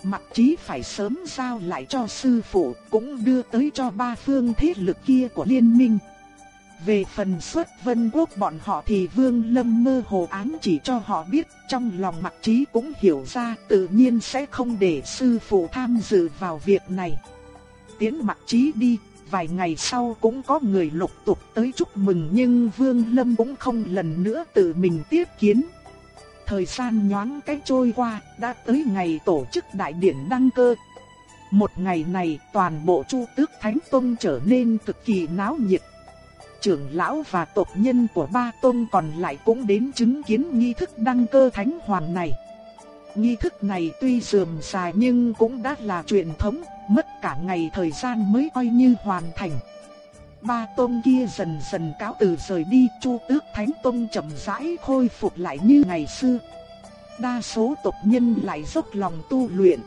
mặt trí phải sớm giao lại cho sư phụ, cũng đưa tới cho ba phương thế lực kia của liên minh. Về phần xuất vân quốc bọn họ thì Vương Lâm mơ hồ ám chỉ cho họ biết, trong lòng mặt trí cũng hiểu ra tự nhiên sẽ không để sư phụ tham dự vào việc này. Tiến mặt trí đi, vài ngày sau cũng có người lục tục tới chúc mừng nhưng Vương Lâm cũng không lần nữa tự mình tiếp kiến. Thời gian nhoáng cái trôi qua, đã tới ngày tổ chức đại điển đăng cơ. Một ngày này toàn bộ Chu Tước Thánh Tông trở nên cực kỳ náo nhiệt trưởng lão và tộc nhân của ba tôn còn lại cũng đến chứng kiến nghi thức đăng cơ thánh hoàng này. Nghi thức này tuy sườm dài nhưng cũng đã là truyền thống, mất cả ngày thời gian mới coi như hoàn thành. Ba tôn kia dần dần cáo từ rời đi, Chu Tước Thánh tôn chậm rãi khôi phục lại như ngày xưa. Đa số tộc nhân lại dốc lòng tu luyện.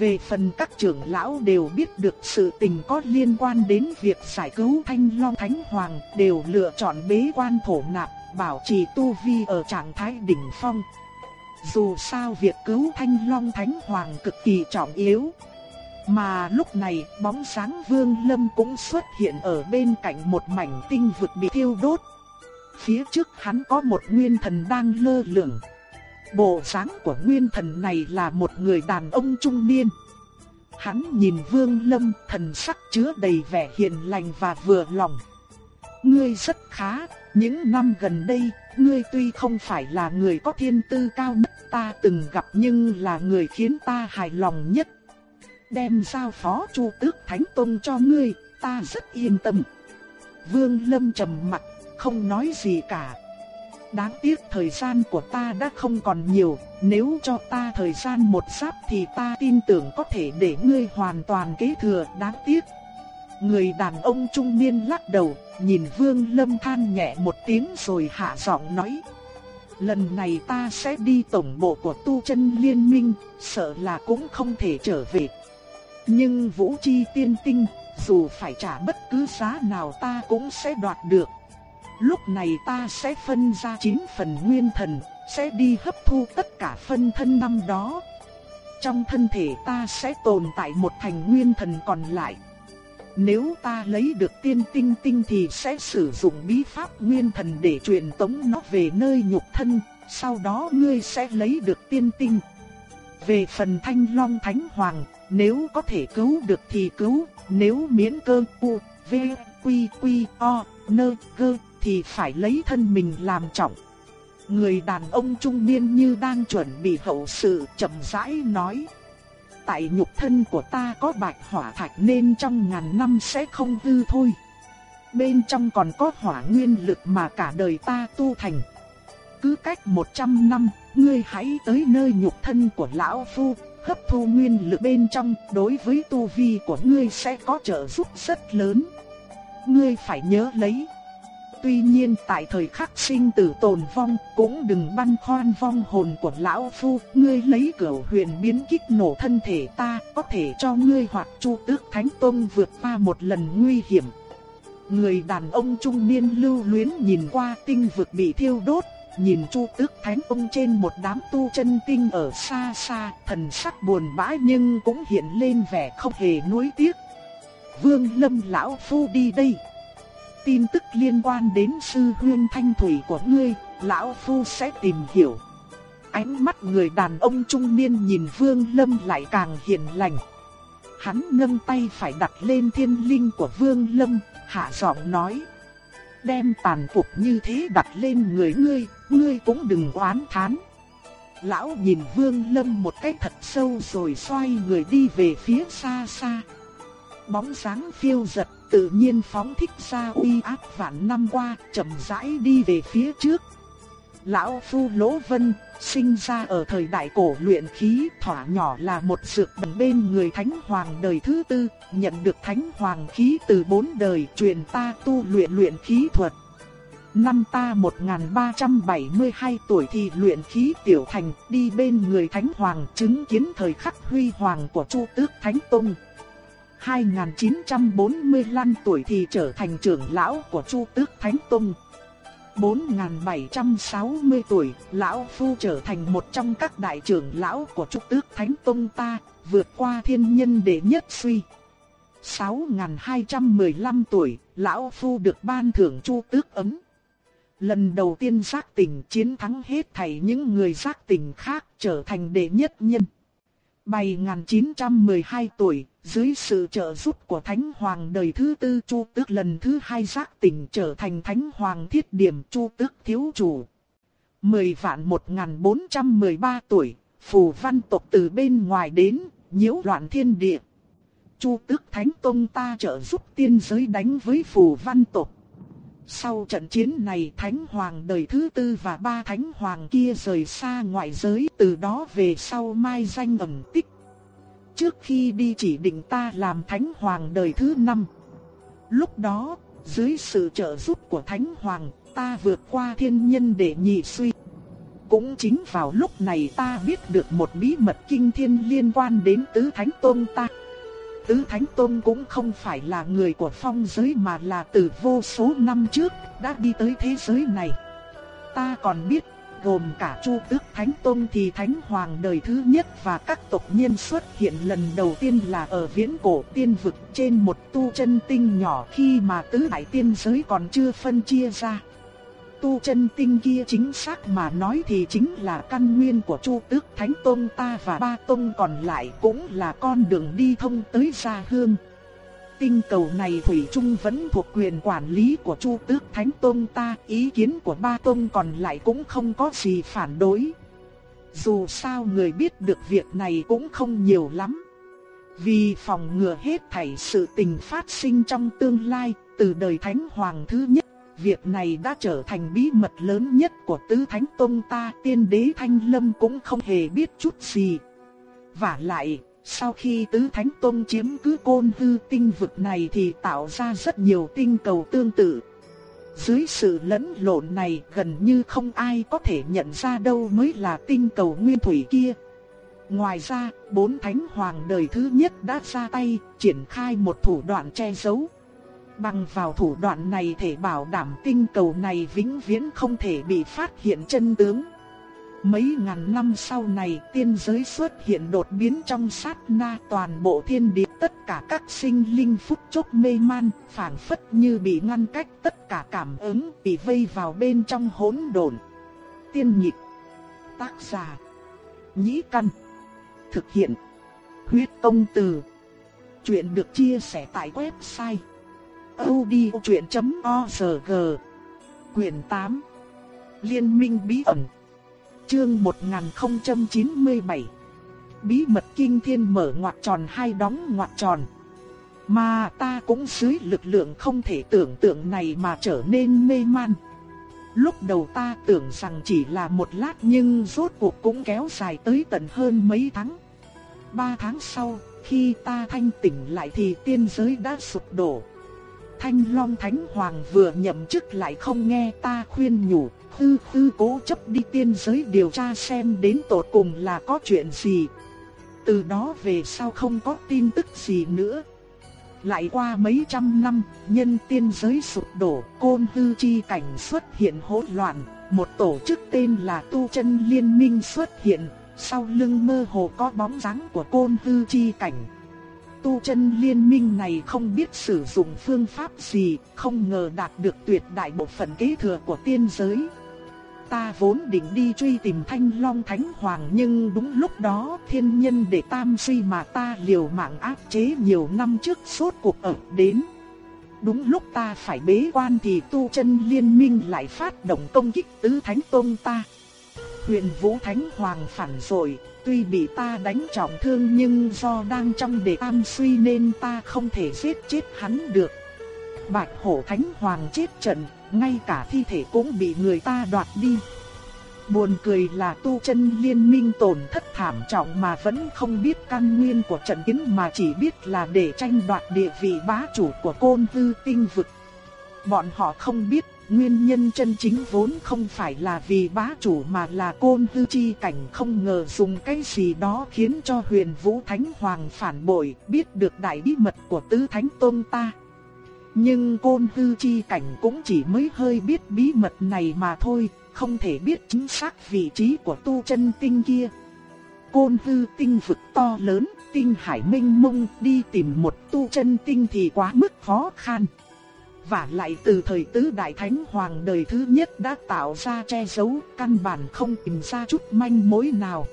Về phần các trưởng lão đều biết được sự tình có liên quan đến việc giải cứu Thanh Long Thánh Hoàng, đều lựa chọn bế quan thổ nạp, bảo trì tu vi ở trạng thái đỉnh phong. Dù sao việc cứu Thanh Long Thánh Hoàng cực kỳ trọng yếu. Mà lúc này bóng sáng Vương Lâm cũng xuất hiện ở bên cạnh một mảnh tinh vực bị thiêu đốt. Phía trước hắn có một nguyên thần đang lơ lửng. Bộ dáng của nguyên thần này là một người đàn ông trung niên. Hắn nhìn Vương Lâm, thần sắc chứa đầy vẻ hiền lành và vừa lòng. Ngươi rất khá, những năm gần đây, ngươi tuy không phải là người có thiên tư cao nhất ta từng gặp nhưng là người khiến ta hài lòng nhất. Đem giao phó Chu Tước Thánh Tông cho ngươi, ta rất yên tâm. Vương Lâm trầm mặt, không nói gì cả. Đáng tiếc thời gian của ta đã không còn nhiều, nếu cho ta thời gian một giáp thì ta tin tưởng có thể để ngươi hoàn toàn kế thừa, đáng tiếc. Người đàn ông trung niên lắc đầu, nhìn Vương Lâm than nhẹ một tiếng rồi hạ giọng nói. Lần này ta sẽ đi tổng bộ của tu chân liên minh, sợ là cũng không thể trở về. Nhưng Vũ Chi tiên tinh, dù phải trả bất cứ giá nào ta cũng sẽ đoạt được. Lúc này ta sẽ phân ra 9 phần nguyên thần, sẽ đi hấp thu tất cả phân thân năm đó. Trong thân thể ta sẽ tồn tại một thành nguyên thần còn lại. Nếu ta lấy được tiên tinh tinh thì sẽ sử dụng bí pháp nguyên thần để truyền tống nó về nơi nhục thân, sau đó ngươi sẽ lấy được tiên tinh. Về phần thanh long thánh hoàng, nếu có thể cứu được thì cứu, nếu miễn cơ u, v, quy quy o, nơ, cơ thì phải lấy thân mình làm trọng. Người đàn ông trung niên như đang chuẩn bị hậu sự chậm rãi nói. Tại nhục thân của ta có bạch hỏa thạch nên trong ngàn năm sẽ không hư thôi. Bên trong còn có hỏa nguyên lực mà cả đời ta tu thành. Cứ cách 100 năm, ngươi hãy tới nơi nhục thân của lão phu, hấp thu nguyên lực bên trong, đối với tu vi của ngươi sẽ có trợ giúp rất lớn. Ngươi phải nhớ lấy. Tuy nhiên tại thời khắc sinh tử tồn vong, cũng đừng băn khoăn vong hồn của lão phu, ngươi lấy cửu huyền biến kích nổ thân thể ta, có thể cho ngươi hoặc Chu Tước Thánh Tông vượt qua một lần nguy hiểm. Người đàn ông trung niên lưu luyến nhìn qua tinh vực bị thiêu đốt, nhìn Chu Tước Thánh Tông trên một đám tu chân tinh ở xa xa, thần sắc buồn bã nhưng cũng hiện lên vẻ không hề nuối tiếc. Vương Lâm lão phu đi đây tin tức liên quan đến sư huyên thanh thủy của ngươi, lão phu sẽ tìm hiểu. Ánh mắt người đàn ông trung niên nhìn Vương Lâm lại càng hiền lành. Hắn nâng tay phải đặt lên thiên linh của Vương Lâm, hạ giọng nói. Đem tàn phục như thế đặt lên người ngươi, ngươi cũng đừng oán thán. Lão nhìn Vương Lâm một cái thật sâu rồi xoay người đi về phía xa xa. Bóng sáng phiêu giật tự nhiên phóng thích ra uy áp vạn năm qua, chậm rãi đi về phía trước. Lão Phu Lỗ Vân, sinh ra ở thời đại cổ luyện khí, thỏa nhỏ là một dược bằng bên người Thánh Hoàng đời thứ tư, nhận được Thánh Hoàng khí từ bốn đời, truyền ta tu luyện luyện khí thuật. Năm ta 1372 tuổi thì luyện khí tiểu thành, đi bên người Thánh Hoàng chứng kiến thời khắc huy hoàng của Chu Tước Thánh Tông. 2945 tuổi thì trở thành trưởng lão của Chu Tước Thánh Tông. 4760 tuổi, lão phu trở thành một trong các đại trưởng lão của chu Tước Thánh Tông ta, vượt qua thiên nhân đệ nhất suy. 6215 tuổi, lão phu được ban thưởng Chu Tước ấm. Lần đầu tiên giác tỉnh chiến thắng hết thảy những người giác tỉnh khác trở thành đệ nhất nhân. Bày 1912 tuổi, dưới sự trợ giúp của Thánh Hoàng đời thứ tư Chu Tước lần thứ hai giác tỉnh trở thành Thánh Hoàng thiết điểm Chu Tước thiếu chủ. 10 vạn 1413 tuổi, phù văn tộc từ bên ngoài đến, nhiễu loạn thiên địa. Chu Tước Thánh Tông ta trợ giúp tiên giới đánh với phù văn tộc. Sau trận chiến này Thánh Hoàng đời thứ tư và ba Thánh Hoàng kia rời xa ngoại giới từ đó về sau mai danh ẩn tích. Trước khi đi chỉ định ta làm Thánh Hoàng đời thứ năm. Lúc đó, dưới sự trợ giúp của Thánh Hoàng, ta vượt qua thiên nhân để nhị suy. Cũng chính vào lúc này ta biết được một bí mật kinh thiên liên quan đến tứ Thánh Tôn ta. Tứ Thánh Tôn cũng không phải là người của phong giới mà là từ vô số năm trước đã đi tới thế giới này. Ta còn biết, gồm cả Chu Tước Thánh Tôn thì Thánh Hoàng đời thứ nhất và các tộc nhân xuất hiện lần đầu tiên là ở viễn cổ tiên vực trên một tu chân tinh nhỏ khi mà tứ đại tiên giới còn chưa phân chia ra tu chân tinh kia chính xác mà nói thì chính là căn nguyên của Chu Tước Thánh tôn ta và ba tôn còn lại cũng là con đường đi thông tới gia hương. Tinh cầu này thủy chung vẫn thuộc quyền quản lý của Chu Tước Thánh Tông ta, ý kiến của ba tông còn lại cũng không có gì phản đối. Dù sao người biết được việc này cũng không nhiều lắm. Vì phòng ngừa hết thảy sự tình phát sinh trong tương lai, từ đời Thánh Hoàng thứ nhất Việc này đã trở thành bí mật lớn nhất của tứ thánh tông ta, tiên đế Thanh Lâm cũng không hề biết chút gì. Và lại, sau khi tứ thánh tôn chiếm cứ côn hư tinh vực này thì tạo ra rất nhiều tinh cầu tương tự. Dưới sự lẫn lộn này gần như không ai có thể nhận ra đâu mới là tinh cầu nguyên thủy kia. Ngoài ra, bốn thánh hoàng đời thứ nhất đã ra tay, triển khai một thủ đoạn che giấu. Bằng vào thủ đoạn này thể bảo đảm tinh cầu này vĩnh viễn không thể bị phát hiện chân tướng. Mấy ngàn năm sau này tiên giới xuất hiện đột biến trong sát na toàn bộ thiên địa. Tất cả các sinh linh phút chốc mê man, phản phất như bị ngăn cách. Tất cả cảm ứng bị vây vào bên trong hỗn độn. Tiên nhịp Tác giả Nhĩ Căn Thực hiện Huyết Công Từ. Chuyện được chia sẻ tại website odchuyện.org, quyển 8 Liên minh bí ẩn. Chương 1097 Bí mật kinh thiên mở ngoặc tròn hai đóng ngoặc tròn? Mà ta cũng dưới lực lượng không thể tưởng tượng này mà trở nên mê man. Lúc đầu ta tưởng rằng chỉ là một lát nhưng rốt cuộc cũng kéo dài tới tận hơn mấy tháng. Ba tháng sau, khi ta thanh tỉnh lại thì tiên giới đã sụp đổ. Thanh Long Thánh Hoàng vừa nhậm chức lại không nghe ta khuyên nhủ, Tư tư cố chấp đi tiên giới điều tra xem đến tột cùng là có chuyện gì. Từ đó về sau không có tin tức gì nữa. Lại qua mấy trăm năm, nhân tiên giới sụp đổ, côn hư chi cảnh xuất hiện hỗn loạn, một tổ chức tên là Tu chân Liên minh xuất hiện, sau lưng mơ hồ có bóng dáng của côn hư chi cảnh tu chân liên minh này không biết sử dụng phương pháp gì, không ngờ đạt được tuyệt đại bộ phận kế thừa của tiên giới. Ta vốn định đi truy tìm Thanh Long Thánh Hoàng nhưng đúng lúc đó thiên nhân để tam suy mà ta liều mạng áp chế nhiều năm trước suốt cuộc ở đến. Đúng lúc ta phải bế quan thì tu chân liên minh lại phát động công kích tứ thánh tôn ta. Huyền Vũ Thánh Hoàng phản rồi, tuy bị ta đánh trọng thương nhưng do đang trong đề tam suy nên ta không thể giết chết hắn được. Bạch Hổ Thánh Hoàng chết trận, ngay cả thi thể cũng bị người ta đoạt đi. Buồn cười là tu chân liên minh tổn thất thảm trọng mà vẫn không biết căn nguyên của trận chiến mà chỉ biết là để tranh đoạt địa vị bá chủ của côn tư tinh vực. Bọn họ không biết Nguyên nhân chân chính vốn không phải là vì bá chủ mà là côn tư chi cảnh không ngờ dùng cái gì đó khiến cho huyền vũ thánh hoàng phản bội, biết được đại bí mật của tứ thánh tôn ta. Nhưng côn tư chi cảnh cũng chỉ mới hơi biết bí mật này mà thôi, không thể biết chính xác vị trí của tu chân tinh kia. Côn tư tinh vực to lớn, tinh hải minh mông đi tìm một tu chân tinh thì quá mức khó khăn. Và lại từ thời tứ đại thánh hoàng đời thứ nhất đã tạo ra che giấu, căn bản không tìm ra chút manh mối nào.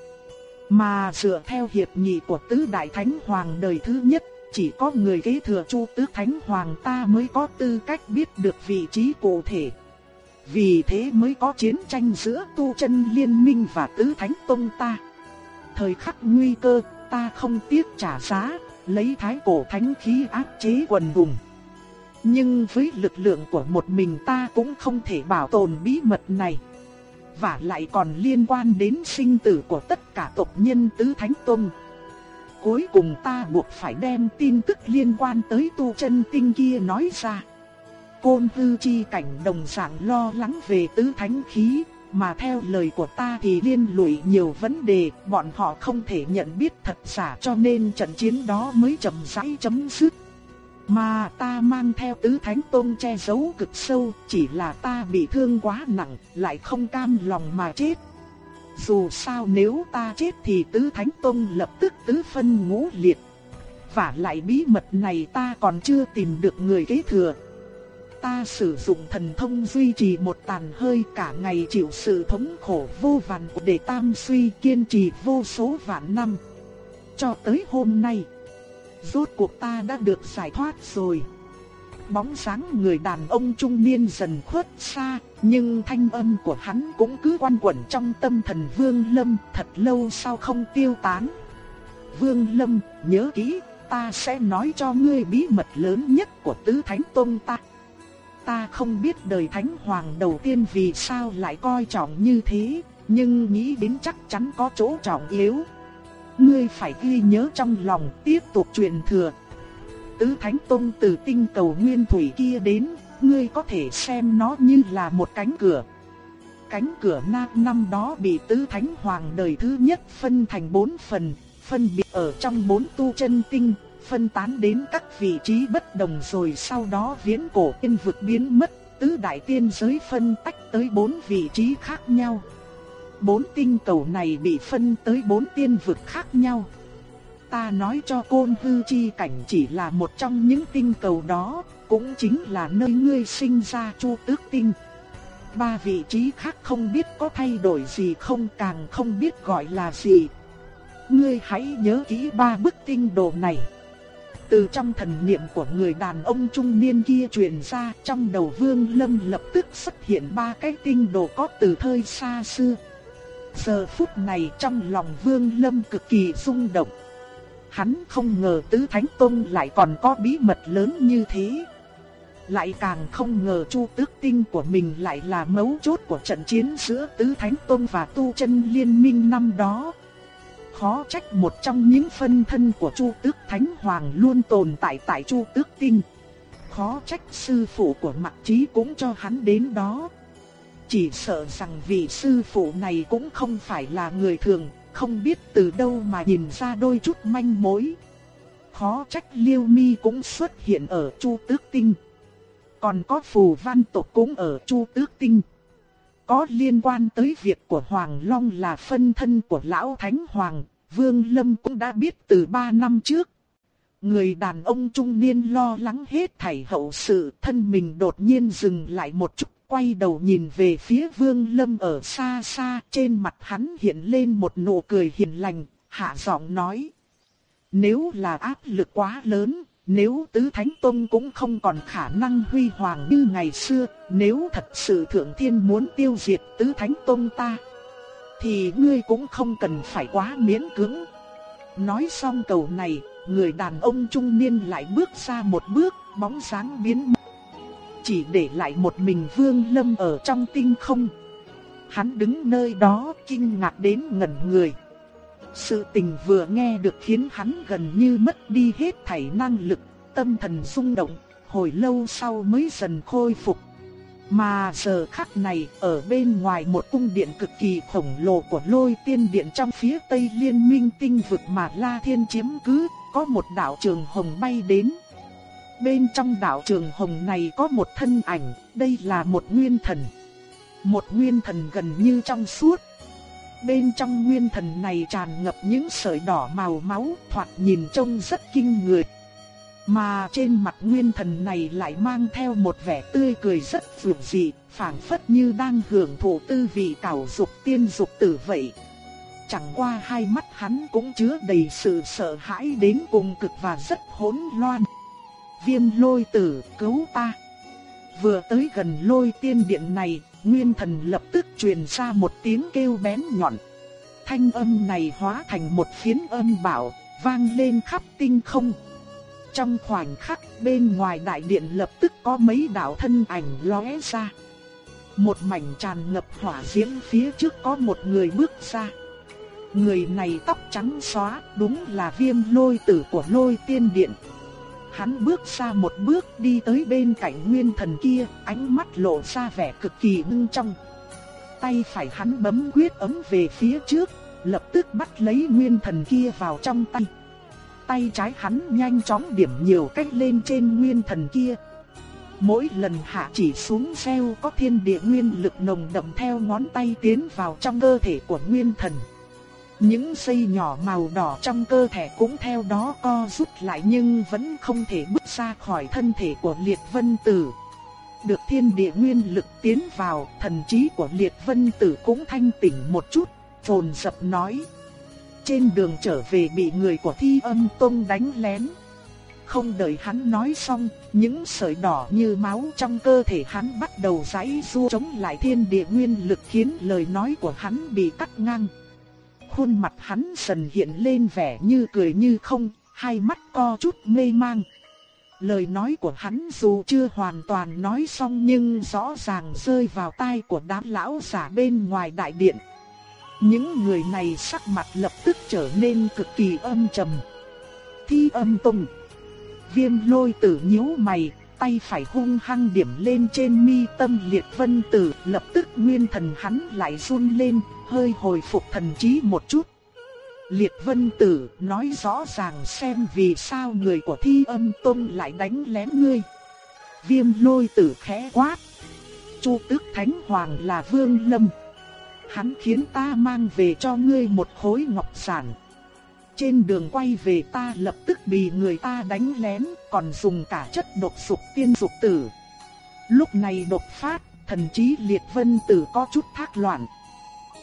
Mà dựa theo hiệp nghị của tứ đại thánh hoàng đời thứ nhất, chỉ có người kế thừa chu tước thánh hoàng ta mới có tư cách biết được vị trí cụ thể. Vì thế mới có chiến tranh giữa tu chân liên minh và tứ thánh tông ta. Thời khắc nguy cơ, ta không tiếc trả giá, lấy thái cổ thánh khí áp chế quần hùng. Nhưng với lực lượng của một mình ta cũng không thể bảo tồn bí mật này. Và lại còn liên quan đến sinh tử của tất cả tộc nhân tứ thánh tông. Cuối cùng ta buộc phải đem tin tức liên quan tới tu chân tinh kia nói ra. Côn hư chi cảnh đồng dạng lo lắng về tứ thánh khí, mà theo lời của ta thì liên lụy nhiều vấn đề, bọn họ không thể nhận biết thật giả cho nên trận chiến đó mới chậm rãi chấm dứt. Mà ta mang theo tứ thánh tôn che giấu cực sâu, chỉ là ta bị thương quá nặng, lại không cam lòng mà chết. Dù sao nếu ta chết thì tứ thánh tôn lập tức tứ phân ngũ liệt. Và lại bí mật này ta còn chưa tìm được người kế thừa. Ta sử dụng thần thông duy trì một tàn hơi cả ngày chịu sự thống khổ vô vàn để tam suy kiên trì vô số vạn năm. Cho tới hôm nay, Rốt cuộc ta đã được giải thoát rồi. Bóng sáng người đàn ông trung niên dần khuất xa, nhưng thanh âm của hắn cũng cứ quanh quẩn trong tâm thần Vương Lâm thật lâu sau không tiêu tán. Vương Lâm, nhớ kỹ, ta sẽ nói cho ngươi bí mật lớn nhất của tứ thánh tôn ta. Ta không biết đời thánh hoàng đầu tiên vì sao lại coi trọng như thế, nhưng nghĩ đến chắc chắn có chỗ trọng yếu ngươi phải ghi nhớ trong lòng tiếp tục truyền thừa. Tứ Thánh Tông từ tinh cầu nguyên thủy kia đến, ngươi có thể xem nó như là một cánh cửa. Cánh cửa na năm đó bị Tứ Thánh Hoàng đời thứ nhất phân thành bốn phần, phân biệt ở trong bốn tu chân tinh, phân tán đến các vị trí bất đồng rồi sau đó viễn cổ tiên vực biến mất, tứ đại tiên giới phân tách tới bốn vị trí khác nhau. Bốn tinh cầu này bị phân tới bốn tiên vực khác nhau. Ta nói cho côn hư chi cảnh chỉ là một trong những tinh cầu đó, cũng chính là nơi ngươi sinh ra chu tước tinh. Ba vị trí khác không biết có thay đổi gì không càng không biết gọi là gì. Ngươi hãy nhớ kỹ ba bức tinh đồ này. Từ trong thần niệm của người đàn ông trung niên kia truyền ra trong đầu vương lâm lập tức xuất hiện ba cái tinh đồ có từ thời xa xưa. Giờ phút này trong lòng Vương Lâm cực kỳ rung động. Hắn không ngờ Tứ Thánh tôn lại còn có bí mật lớn như thế. Lại càng không ngờ Chu Tước Tinh của mình lại là mấu chốt của trận chiến giữa Tứ Thánh tôn và Tu Chân Liên Minh năm đó. Khó trách một trong những phân thân của Chu Tước Thánh Hoàng luôn tồn tại tại Chu Tước Tinh. Khó trách sư phụ của Mạc Chí cũng cho hắn đến đó. Chỉ sợ rằng vị sư phụ này cũng không phải là người thường, không biết từ đâu mà nhìn ra đôi chút manh mối. Khó trách Liêu Mi cũng xuất hiện ở Chu Tước Tinh. Còn có phù văn tộc cũng ở Chu Tước Tinh. Có liên quan tới việc của Hoàng Long là phân thân của Lão Thánh Hoàng, Vương Lâm cũng đã biết từ 3 năm trước. Người đàn ông trung niên lo lắng hết thảy hậu sự thân mình đột nhiên dừng lại một chút quay đầu nhìn về phía Vương Lâm ở xa xa, trên mặt hắn hiện lên một nụ cười hiền lành, hạ giọng nói. Nếu là áp lực quá lớn, nếu Tứ Thánh Tông cũng không còn khả năng huy hoàng như ngày xưa, nếu thật sự Thượng Thiên muốn tiêu diệt Tứ Thánh Tông ta, thì ngươi cũng không cần phải quá miễn cưỡng. Nói xong cầu này, người đàn ông trung niên lại bước ra một bước, bóng sáng biến mất chỉ để lại một mình Vương Lâm ở trong tinh không. Hắn đứng nơi đó kinh ngạc đến ngẩn người. Sự tình vừa nghe được khiến hắn gần như mất đi hết thảy năng lực, tâm thần rung động, hồi lâu sau mới dần khôi phục. Mà giờ khắc này, ở bên ngoài một cung điện cực kỳ khổng lồ của lôi tiên điện trong phía tây liên minh tinh vực mà La Thiên chiếm cứ, có một đạo trường hồng bay đến bên trong đạo trường hồng này có một thân ảnh, đây là một nguyên thần. Một nguyên thần gần như trong suốt. Bên trong nguyên thần này tràn ngập những sợi đỏ màu máu, thoạt nhìn trông rất kinh người. Mà trên mặt nguyên thần này lại mang theo một vẻ tươi cười rất phượng dị, phảng phất như đang hưởng thụ tư vị cảo dục tiên dục tử vậy. Chẳng qua hai mắt hắn cũng chứa đầy sự sợ hãi đến cùng cực và rất hỗn loạn. Viêm lôi tử cứu ta. Vừa tới gần lôi tiên điện này, nguyên thần lập tức truyền ra một tiếng kêu bén nhọn. Thanh âm này hóa thành một phiến âm bảo, vang lên khắp tinh không. Trong khoảnh khắc bên ngoài đại điện lập tức có mấy đạo thân ảnh lóe ra. Một mảnh tràn ngập hỏa diễm phía trước có một người bước ra. Người này tóc trắng xóa, đúng là viêm lôi tử của lôi tiên điện. Hắn bước ra một bước đi tới bên cạnh nguyên thần kia, ánh mắt lộ ra vẻ cực kỳ ngưng trong. Tay phải hắn bấm quyết ấm về phía trước, lập tức bắt lấy nguyên thần kia vào trong tay. Tay trái hắn nhanh chóng điểm nhiều cách lên trên nguyên thần kia. Mỗi lần hạ chỉ xuống xeo có thiên địa nguyên lực nồng đậm theo ngón tay tiến vào trong cơ thể của nguyên thần. Những dây nhỏ màu đỏ trong cơ thể cũng theo đó co rút lại nhưng vẫn không thể bước ra khỏi thân thể của liệt vân tử. Được thiên địa nguyên lực tiến vào, thần trí của liệt vân tử cũng thanh tỉnh một chút, phồn sập nói. Trên đường trở về bị người của thi âm tông đánh lén. Không đợi hắn nói xong, những sợi đỏ như máu trong cơ thể hắn bắt đầu giãy giụa chống lại thiên địa nguyên lực khiến lời nói của hắn bị cắt ngang khuôn mặt hắn dần hiện lên vẻ như cười như không, hai mắt co chút mê mang. Lời nói của hắn dù chưa hoàn toàn nói xong nhưng rõ ràng rơi vào tai của đám lão giả bên ngoài đại điện. Những người này sắc mặt lập tức trở nên cực kỳ âm trầm. Thi âm tùng. Viêm lôi tử nhíu mày, tay phải hung hăng điểm lên trên mi tâm liệt vân tử, lập tức nguyên thần hắn lại run lên, hơi hồi phục thần trí một chút. Liệt vân tử nói rõ ràng xem vì sao người của thi âm tông lại đánh lén ngươi. Viêm lôi tử khẽ quát. Chu tước thánh hoàng là vương lâm. Hắn khiến ta mang về cho ngươi một khối ngọc sản. Trên đường quay về ta lập tức bị người ta đánh lén, còn dùng cả chất độc sục tiên dục tử. Lúc này đột phát, thần trí liệt vân tử có chút thác loạn.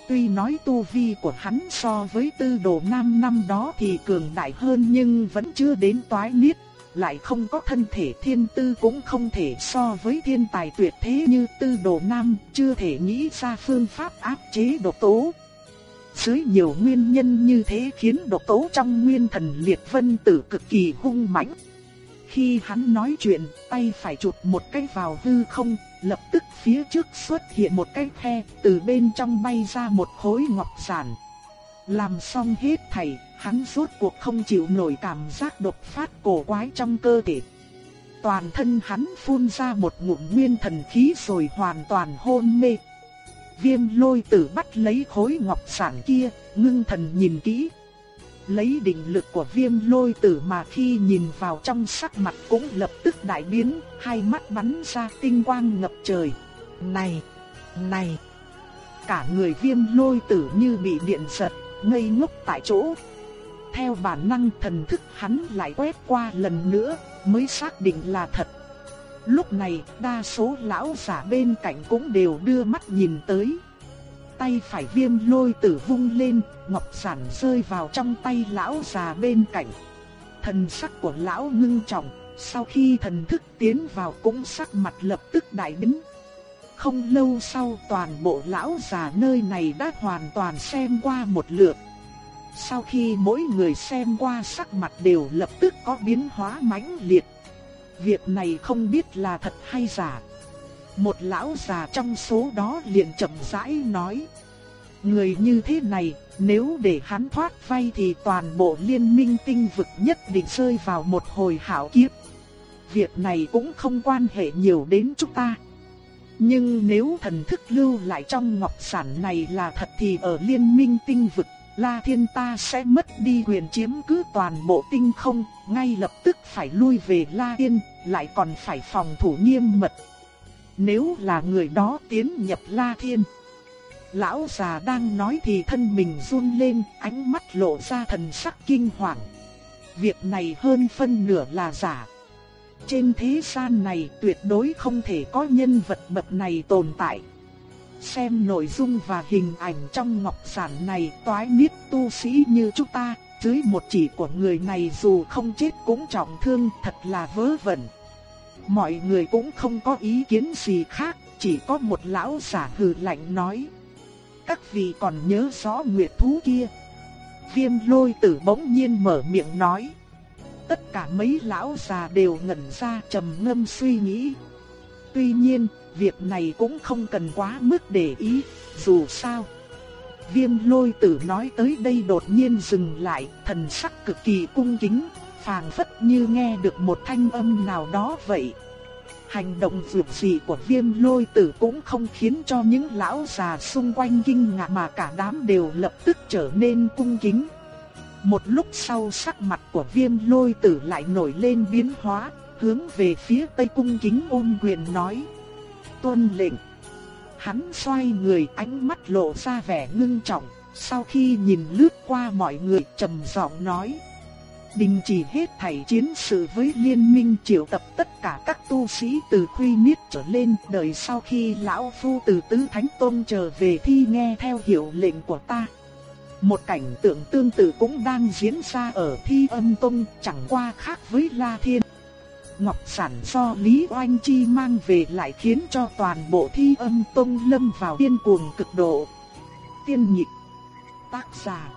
Tuy nói tu vi của hắn so với tư đồ nam năm đó thì cường đại hơn nhưng vẫn chưa đến toái niết, lại không có thân thể thiên tư cũng không thể so với thiên tài tuyệt thế như tư đồ nam, chưa thể nghĩ ra phương pháp áp chế độc tố. Dưới nhiều nguyên nhân như thế khiến độc tố trong nguyên thần liệt vân tử cực kỳ hung mãnh. Khi hắn nói chuyện, tay phải chụp một cái vào hư không, lập tức phía trước xuất hiện một cái khe, từ bên trong bay ra một khối ngọc giản. Làm xong hết thảy, hắn rốt cuộc không chịu nổi cảm giác đột phát cổ quái trong cơ thể. Toàn thân hắn phun ra một ngụm nguyên thần khí rồi hoàn toàn hôn mê. Viêm lôi tử bắt lấy khối ngọc sản kia, ngưng thần nhìn kỹ. Lấy định lực của viêm lôi tử mà khi nhìn vào trong sắc mặt cũng lập tức đại biến, hai mắt bắn ra tinh quang ngập trời. Này, này, cả người viêm lôi tử như bị điện giật, ngây ngốc tại chỗ. Theo bản năng thần thức hắn lại quét qua lần nữa, mới xác định là thật. Lúc này, đa số lão giả bên cạnh cũng đều đưa mắt nhìn tới. Tay phải viêm lôi tử vung lên, ngọc sản rơi vào trong tay lão già bên cạnh. Thần sắc của lão ngưng trọng, sau khi thần thức tiến vào cũng sắc mặt lập tức đại biến. Không lâu sau toàn bộ lão già nơi này đã hoàn toàn xem qua một lượt. Sau khi mỗi người xem qua sắc mặt đều lập tức có biến hóa mãnh liệt. Việc này không biết là thật hay giả. Một lão già trong số đó liền chậm rãi nói. Người như thế này, nếu để hắn thoát vay thì toàn bộ liên minh tinh vực nhất định rơi vào một hồi hảo kiếp. Việc này cũng không quan hệ nhiều đến chúng ta. Nhưng nếu thần thức lưu lại trong ngọc sản này là thật thì ở liên minh tinh vực, La Thiên ta sẽ mất đi quyền chiếm cứ toàn bộ tinh không, ngay lập tức phải lui về La yên lại còn phải phòng thủ nghiêm mật. Nếu là người đó tiến nhập La Thiên. Lão già đang nói thì thân mình run lên, ánh mắt lộ ra thần sắc kinh hoàng. Việc này hơn phân nửa là giả. Trên thế gian này tuyệt đối không thể có nhân vật bậc này tồn tại. Xem nội dung và hình ảnh trong ngọc sản này toái miết tu sĩ như chúng ta, dưới một chỉ của người này dù không chết cũng trọng thương thật là vớ vẩn. Mọi người cũng không có ý kiến gì khác, chỉ có một lão giả hừ lạnh nói. Các vị còn nhớ rõ nguyệt thú kia. Viêm lôi tử bỗng nhiên mở miệng nói. Tất cả mấy lão già đều ngẩn ra trầm ngâm suy nghĩ. Tuy nhiên, việc này cũng không cần quá mức để ý, dù sao. Viêm lôi tử nói tới đây đột nhiên dừng lại, thần sắc cực kỳ cung kính, phàng phất như nghe được một thanh âm nào đó vậy. Hành động dược dị của viêm lôi tử cũng không khiến cho những lão già xung quanh kinh ngạc mà cả đám đều lập tức trở nên cung kính. Một lúc sau sắc mặt của viêm lôi tử lại nổi lên biến hóa, hướng về phía tây cung kính ôm quyền nói. Tuân lệnh. Hắn xoay người ánh mắt lộ ra vẻ ngưng trọng, sau khi nhìn lướt qua mọi người trầm giọng nói. Đình chỉ hết thảy chiến sự với liên minh triệu tập tất cả các tu sĩ từ khuy niết trở lên đợi sau khi lão phu từ tứ thánh tôn trở về thi nghe theo hiệu lệnh của ta. Một cảnh tượng tương tự cũng đang diễn ra ở thi âm tông chẳng qua khác với La Thiên. Ngọc sản do Lý Oanh Chi mang về lại khiến cho toàn bộ thi âm tông lâm vào điên cuồng cực độ. Tiên nhịp, tác giả,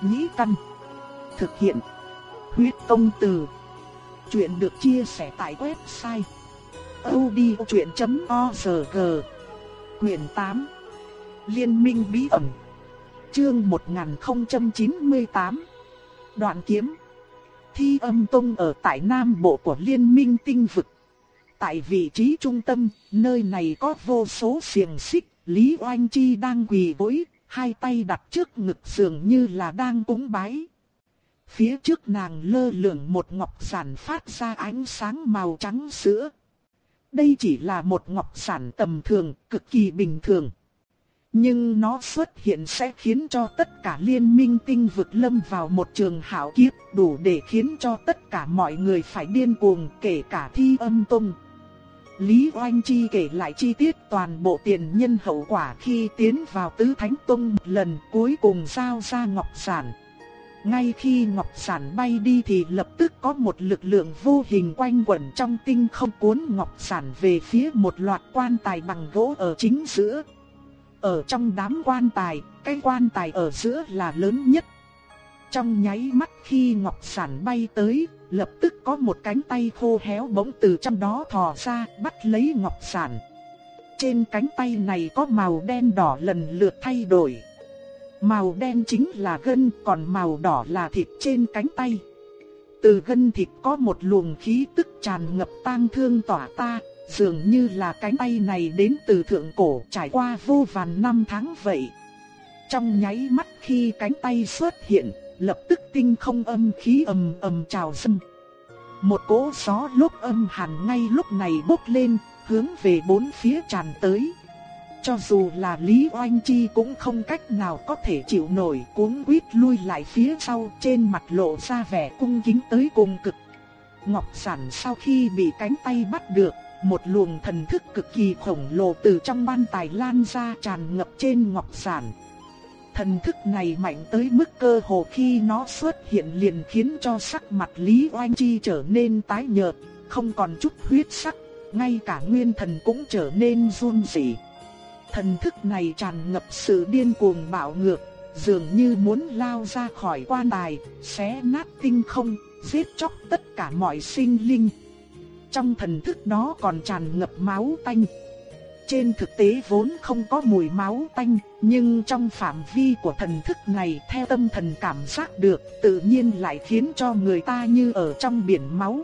nhĩ căn, thực hiện, huyết công từ. Chuyện được chia sẻ tại website odchuyện.org Quyền 8 Liên minh bí ẩn Chương 1098 Đoạn kiếm Thi âm tông ở tại Nam Bộ của Liên minh tinh vực. Tại vị trí trung tâm, nơi này có vô số xiềng xích, Lý Oanh Chi đang quỳ gối, hai tay đặt trước ngực dường như là đang cúng bái. Phía trước nàng lơ lửng một ngọc sản phát ra ánh sáng màu trắng sữa. Đây chỉ là một ngọc sản tầm thường, cực kỳ bình thường. Nhưng nó xuất hiện sẽ khiến cho tất cả liên minh tinh vực lâm vào một trường hảo kiếp đủ để khiến cho tất cả mọi người phải điên cuồng kể cả thi âm tung. Lý Oanh Chi kể lại chi tiết toàn bộ tiền nhân hậu quả khi tiến vào tứ thánh tông lần cuối cùng giao ra ngọc sản. Ngay khi ngọc sản bay đi thì lập tức có một lực lượng vô hình quanh quẩn trong tinh không cuốn ngọc sản về phía một loạt quan tài bằng gỗ ở chính giữa. Ở trong đám quan tài, cái quan tài ở giữa là lớn nhất. Trong nháy mắt khi ngọc sản bay tới, lập tức có một cánh tay khô héo bỗng từ trong đó thò ra, bắt lấy ngọc sản. Trên cánh tay này có màu đen đỏ lần lượt thay đổi. Màu đen chính là gân, còn màu đỏ là thịt trên cánh tay. Từ gân thịt có một luồng khí tức tràn ngập tang thương tỏa ta, dường như là cánh tay này đến từ thượng cổ trải qua vô vàn năm tháng vậy. Trong nháy mắt khi cánh tay xuất hiện, lập tức tinh không âm khí ầm ầm trào dâng. Một cỗ gió lúc âm hàn ngay lúc này bốc lên, hướng về bốn phía tràn tới. Cho dù là Lý Oanh Chi cũng không cách nào có thể chịu nổi cuốn quýt lui lại phía sau trên mặt lộ ra vẻ cung kính tới cùng cực. Ngọc Sản sau khi bị cánh tay bắt được, một luồng thần thức cực kỳ khổng lồ từ trong ban tài lan ra tràn ngập trên Ngọc Sản. Thần thức này mạnh tới mức cơ hồ khi nó xuất hiện liền khiến cho sắc mặt Lý Oanh Chi trở nên tái nhợt, không còn chút huyết sắc, ngay cả nguyên thần cũng trở nên run rẩy thần thức này tràn ngập sự điên cuồng bạo ngược, dường như muốn lao ra khỏi quan tài, xé nát tinh không, giết chóc tất cả mọi sinh linh. Trong thần thức đó còn tràn ngập máu tanh. Trên thực tế vốn không có mùi máu tanh, nhưng trong phạm vi của thần thức này theo tâm thần cảm giác được, tự nhiên lại khiến cho người ta như ở trong biển máu.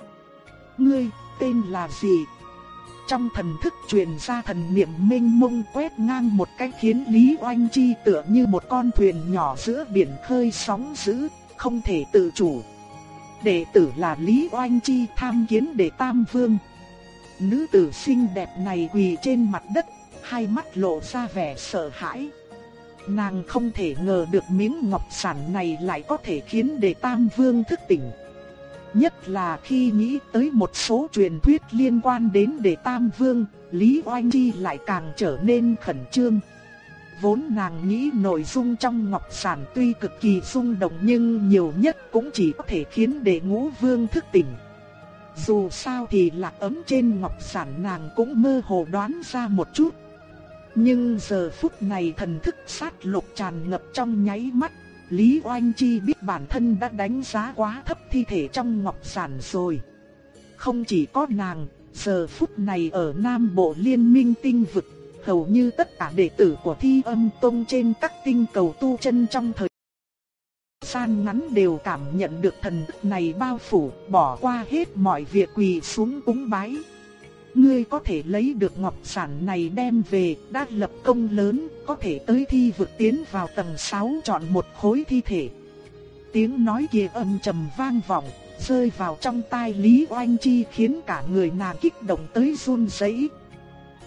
Ngươi, tên là gì? Trong thần thức truyền ra thần niệm minh mông quét ngang một cách khiến Lý Oanh Chi tựa như một con thuyền nhỏ giữa biển khơi sóng dữ, không thể tự chủ. Đệ tử là Lý Oanh Chi tham kiến đệ Tam Vương. Nữ tử xinh đẹp này quỳ trên mặt đất, hai mắt lộ ra vẻ sợ hãi. Nàng không thể ngờ được miếng ngọc sản này lại có thể khiến đệ Tam Vương thức tỉnh. Nhất là khi nghĩ tới một số truyền thuyết liên quan đến đệ Tam Vương, Lý Oanh Chi lại càng trở nên khẩn trương. Vốn nàng nghĩ nội dung trong ngọc sản tuy cực kỳ rung động nhưng nhiều nhất cũng chỉ có thể khiến đệ ngũ vương thức tỉnh. Dù sao thì lạc ấm trên ngọc sản nàng cũng mơ hồ đoán ra một chút. Nhưng giờ phút này thần thức sát lục tràn ngập trong nháy mắt, Lý Oanh Chi biết bản thân đã đánh giá quá thấp thi thể trong ngọc sản rồi. Không chỉ có nàng, giờ phút này ở Nam Bộ Liên minh tinh vực, hầu như tất cả đệ tử của Thi Âm Tông trên các tinh cầu tu chân trong thời gian ngắn đều cảm nhận được thần thức này bao phủ, bỏ qua hết mọi việc quỳ xuống cúng bái. Ngươi có thể lấy được ngọc sản này đem về, đã lập công lớn, có thể tới thi vượt tiến vào tầng 6 chọn một khối thi thể. Tiếng nói kia âm trầm vang vọng, rơi vào trong tai Lý Oanh Chi khiến cả người nàng kích động tới run rẩy.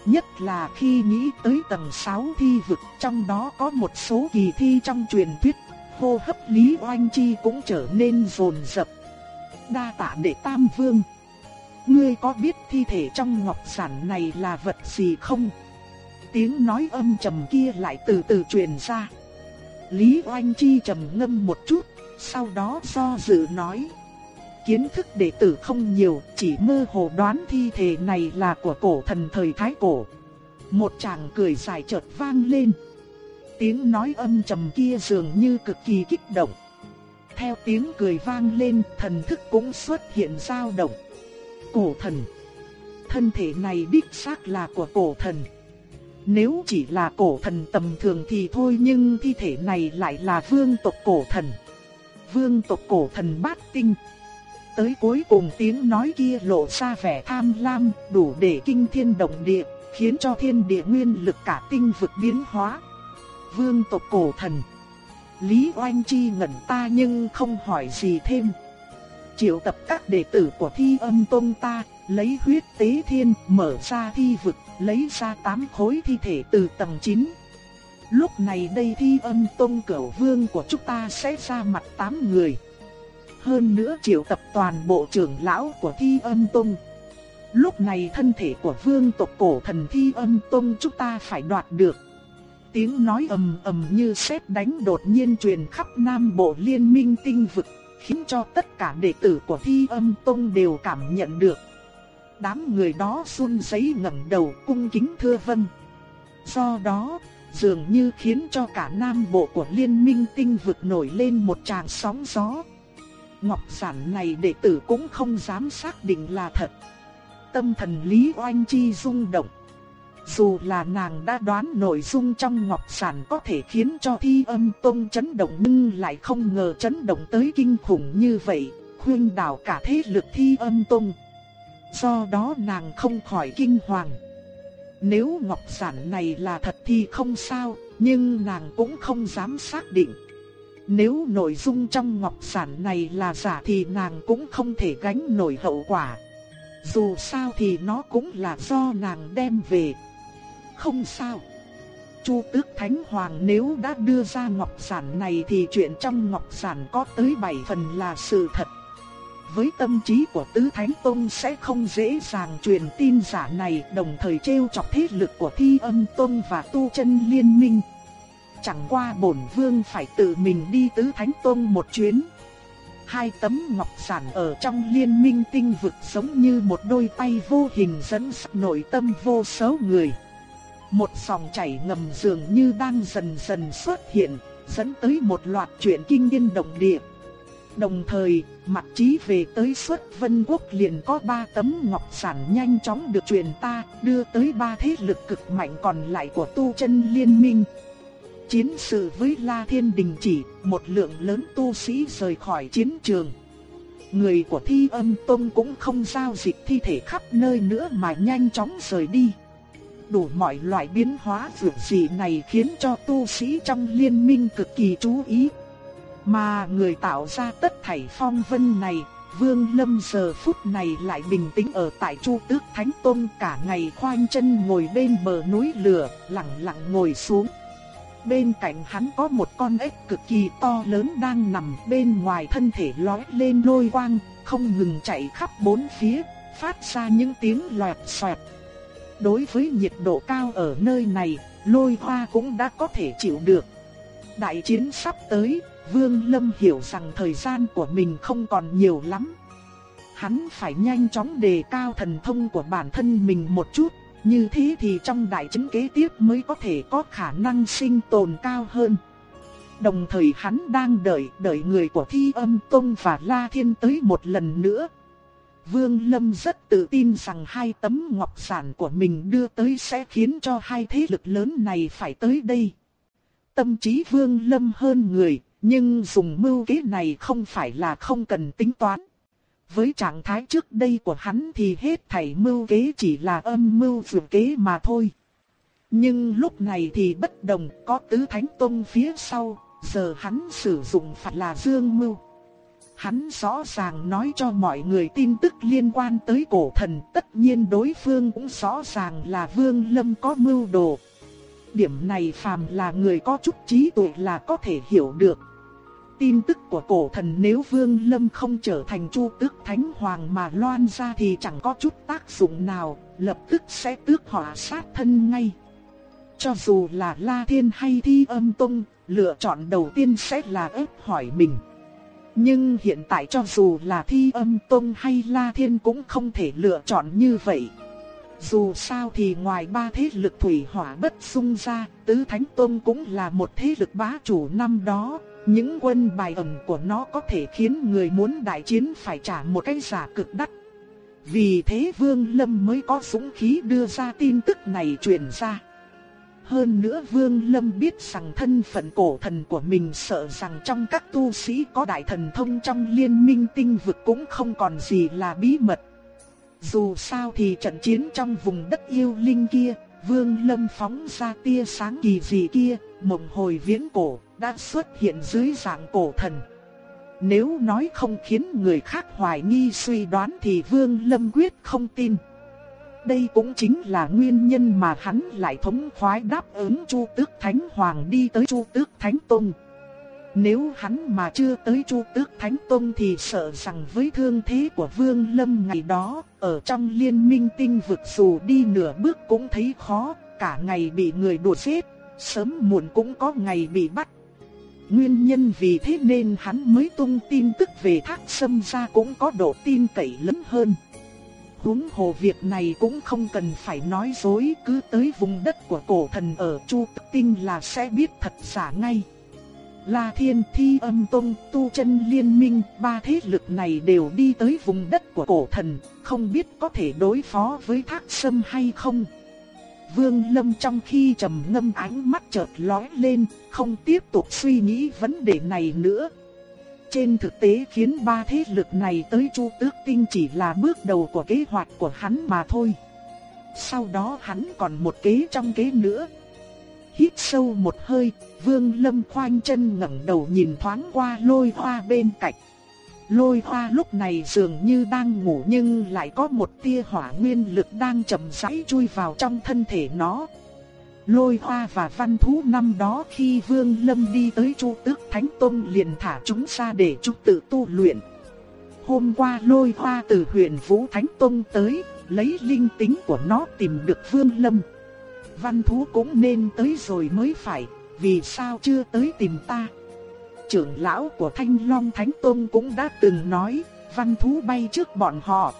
Nhất là khi nghĩ tới tầng 6 thi vực trong đó có một số kỳ thi trong truyền thuyết, hô hấp Lý Oanh Chi cũng trở nên rồn rập. Đa tạ đệ Tam Vương. Ngươi có biết thi thể trong ngọc sản này là vật gì không? Tiếng nói âm trầm kia lại từ từ truyền ra. Lý Oanh Chi trầm ngâm một chút, sau đó do dự nói. Kiến thức đệ tử không nhiều, chỉ mơ hồ đoán thi thể này là của cổ thần thời Thái Cổ. Một chàng cười dài chợt vang lên. Tiếng nói âm trầm kia dường như cực kỳ kích động. Theo tiếng cười vang lên, thần thức cũng xuất hiện dao động cổ thần. Thân thể này đích xác là của cổ thần. Nếu chỉ là cổ thần tầm thường thì thôi nhưng thi thể này lại là vương tộc cổ thần. Vương tộc cổ thần bát tinh. Tới cuối cùng tiếng nói kia lộ ra vẻ tham lam đủ để kinh thiên động địa, khiến cho thiên địa nguyên lực cả tinh vực biến hóa. Vương tộc cổ thần. Lý Oanh Chi ngẩn ta nhưng không hỏi gì thêm triệu tập các đệ tử của thi âm tôn ta, lấy huyết tế thiên, mở ra thi vực, lấy ra tám khối thi thể từ tầng 9. Lúc này đây thi âm tôn cửu vương của chúng ta sẽ ra mặt tám người. Hơn nữa triệu tập toàn bộ trưởng lão của thi âm tôn. Lúc này thân thể của vương tộc cổ thần thi âm tôn chúng ta phải đoạt được. Tiếng nói ầm ầm như sét đánh đột nhiên truyền khắp Nam Bộ Liên minh tinh vực khiến cho tất cả đệ tử của Thi Âm Tông đều cảm nhận được. Đám người đó run rẩy ngẩng đầu cung kính thưa vâng. Do đó, dường như khiến cho cả nam bộ của liên minh tinh vực nổi lên một tràng sóng gió. Ngọc sản này đệ tử cũng không dám xác định là thật. Tâm thần Lý Oanh Chi rung động. Dù là nàng đã đoán nội dung trong ngọc sản có thể khiến cho thi âm tông chấn động nhưng lại không ngờ chấn động tới kinh khủng như vậy, khuyên đảo cả thế lực thi âm tông. Do đó nàng không khỏi kinh hoàng. Nếu ngọc sản này là thật thì không sao, nhưng nàng cũng không dám xác định. Nếu nội dung trong ngọc sản này là giả thì nàng cũng không thể gánh nổi hậu quả. Dù sao thì nó cũng là do nàng đem về. Không sao. Chu Tước Thánh Hoàng nếu đã đưa ra ngọc sản này thì chuyện trong ngọc sản có tới 7 phần là sự thật. Với tâm trí của Tứ Thánh Tông sẽ không dễ dàng truyền tin giả này, đồng thời trêu chọc thế lực của Thi Âm Tông và Tu chân Liên minh. Chẳng qua bổn vương phải tự mình đi Tứ Thánh Tông một chuyến. Hai tấm ngọc sản ở trong liên minh tinh vực giống như một đôi tay vô hình dẫn sắc nội tâm vô số người. Một dòng chảy ngầm dường như đang dần dần xuất hiện, dẫn tới một loạt chuyện kinh điên động địa. Đồng thời, mặt trí về tới xuất vân quốc liền có ba tấm ngọc sản nhanh chóng được truyền ta, đưa tới ba thế lực cực mạnh còn lại của tu chân liên minh. Chiến sự với La Thiên đình chỉ, một lượng lớn tu sĩ rời khỏi chiến trường. Người của Thi Âm Tông cũng không giao dịch thi thể khắp nơi nữa mà nhanh chóng rời đi đủ mọi loại biến hóa vượt dị này khiến cho tu sĩ trong liên minh cực kỳ chú ý. Mà người tạo ra tất thảy phong vân này, Vương Lâm giờ phút này lại bình tĩnh ở tại Chu Tước Thánh Tôn cả ngày khoanh chân ngồi bên bờ núi lửa, lặng lặng ngồi xuống. Bên cạnh hắn có một con ếch cực kỳ to lớn đang nằm bên ngoài thân thể lói lên lôi quang, không ngừng chạy khắp bốn phía, phát ra những tiếng loẹt xoẹt. Đối với nhiệt độ cao ở nơi này, lôi hoa cũng đã có thể chịu được. Đại chiến sắp tới, Vương Lâm hiểu rằng thời gian của mình không còn nhiều lắm. Hắn phải nhanh chóng đề cao thần thông của bản thân mình một chút, như thế thì trong đại chiến kế tiếp mới có thể có khả năng sinh tồn cao hơn. Đồng thời hắn đang đợi đợi người của Thi Âm Tông và La Thiên tới một lần nữa. Vương Lâm rất tự tin rằng hai tấm ngọc sản của mình đưa tới sẽ khiến cho hai thế lực lớn này phải tới đây. Tâm trí Vương Lâm hơn người, nhưng dùng mưu kế này không phải là không cần tính toán. Với trạng thái trước đây của hắn thì hết thảy mưu kế chỉ là âm mưu dự kế mà thôi. Nhưng lúc này thì bất đồng, có tứ thánh tông phía sau, giờ hắn sử dụng phải là dương mưu. Hắn rõ ràng nói cho mọi người tin tức liên quan tới cổ thần, tất nhiên đối phương cũng rõ ràng là Vương Lâm có mưu đồ. Điểm này phàm là người có chút trí tuệ là có thể hiểu được. Tin tức của cổ thần nếu Vương Lâm không trở thành Chu Tước Thánh Hoàng mà loan ra thì chẳng có chút tác dụng nào, lập tức sẽ tước hỏa sát thân ngay. Cho dù là La Thiên hay Thi Âm Tông, lựa chọn đầu tiên sẽ là ép hỏi mình. Nhưng hiện tại cho dù là Thi Âm Tông hay La Thiên cũng không thể lựa chọn như vậy. Dù sao thì ngoài ba thế lực thủy hỏa bất xung ra, Tứ Thánh Tông cũng là một thế lực bá chủ năm đó, những quân bài ẩn của nó có thể khiến người muốn đại chiến phải trả một cái giá cực đắt. Vì thế Vương Lâm mới có dũng khí đưa ra tin tức này truyền ra. Hơn nữa Vương Lâm biết rằng thân phận cổ thần của mình sợ rằng trong các tu sĩ có đại thần thông trong liên minh tinh vực cũng không còn gì là bí mật. Dù sao thì trận chiến trong vùng đất yêu linh kia, Vương Lâm phóng ra tia sáng kỳ dị kia, mộng hồi viễn cổ, đã xuất hiện dưới dạng cổ thần. Nếu nói không khiến người khác hoài nghi suy đoán thì Vương Lâm quyết không tin. Đây cũng chính là nguyên nhân mà hắn lại thống khoái đáp ứng Chu Tước Thánh Hoàng đi tới Chu Tước Thánh Tông. Nếu hắn mà chưa tới Chu Tước Thánh Tông thì sợ rằng với thương thế của Vương Lâm ngày đó, ở trong liên minh tinh vực dù đi nửa bước cũng thấy khó, cả ngày bị người đùa giết, sớm muộn cũng có ngày bị bắt. Nguyên nhân vì thế nên hắn mới tung tin tức về thác sâm ra cũng có độ tin cậy lớn hơn. Huống hồ việc này cũng không cần phải nói dối cứ tới vùng đất của cổ thần ở Chu Tinh là sẽ biết thật giả ngay. La Thiên Thi Âm Tông, Tu chân Liên minh, ba thế lực này đều đi tới vùng đất của cổ thần, không biết có thể đối phó với thác sâm hay không. Vương Lâm trong khi trầm ngâm ánh mắt chợt lóe lên, không tiếp tục suy nghĩ vấn đề này nữa. Trên thực tế khiến ba thế lực này tới Chu Tước Tinh chỉ là bước đầu của kế hoạch của hắn mà thôi. Sau đó hắn còn một kế trong kế nữa. Hít sâu một hơi, Vương Lâm khoanh chân ngẩng đầu nhìn thoáng qua lôi hoa bên cạnh. Lôi hoa lúc này dường như đang ngủ nhưng lại có một tia hỏa nguyên lực đang chậm rãi chui vào trong thân thể nó. Lôi hoa và văn thú năm đó khi Vương Lâm đi tới Chu Tước Thánh Tông liền thả chúng ra để chúng tự tu luyện. Hôm qua lôi hoa từ huyện Vũ Thánh Tông tới, lấy linh tính của nó tìm được Vương Lâm. Văn thú cũng nên tới rồi mới phải, vì sao chưa tới tìm ta? trưởng lão của Thanh Long Thánh Tông cũng đã từng nói, văn thú bay trước bọn họ.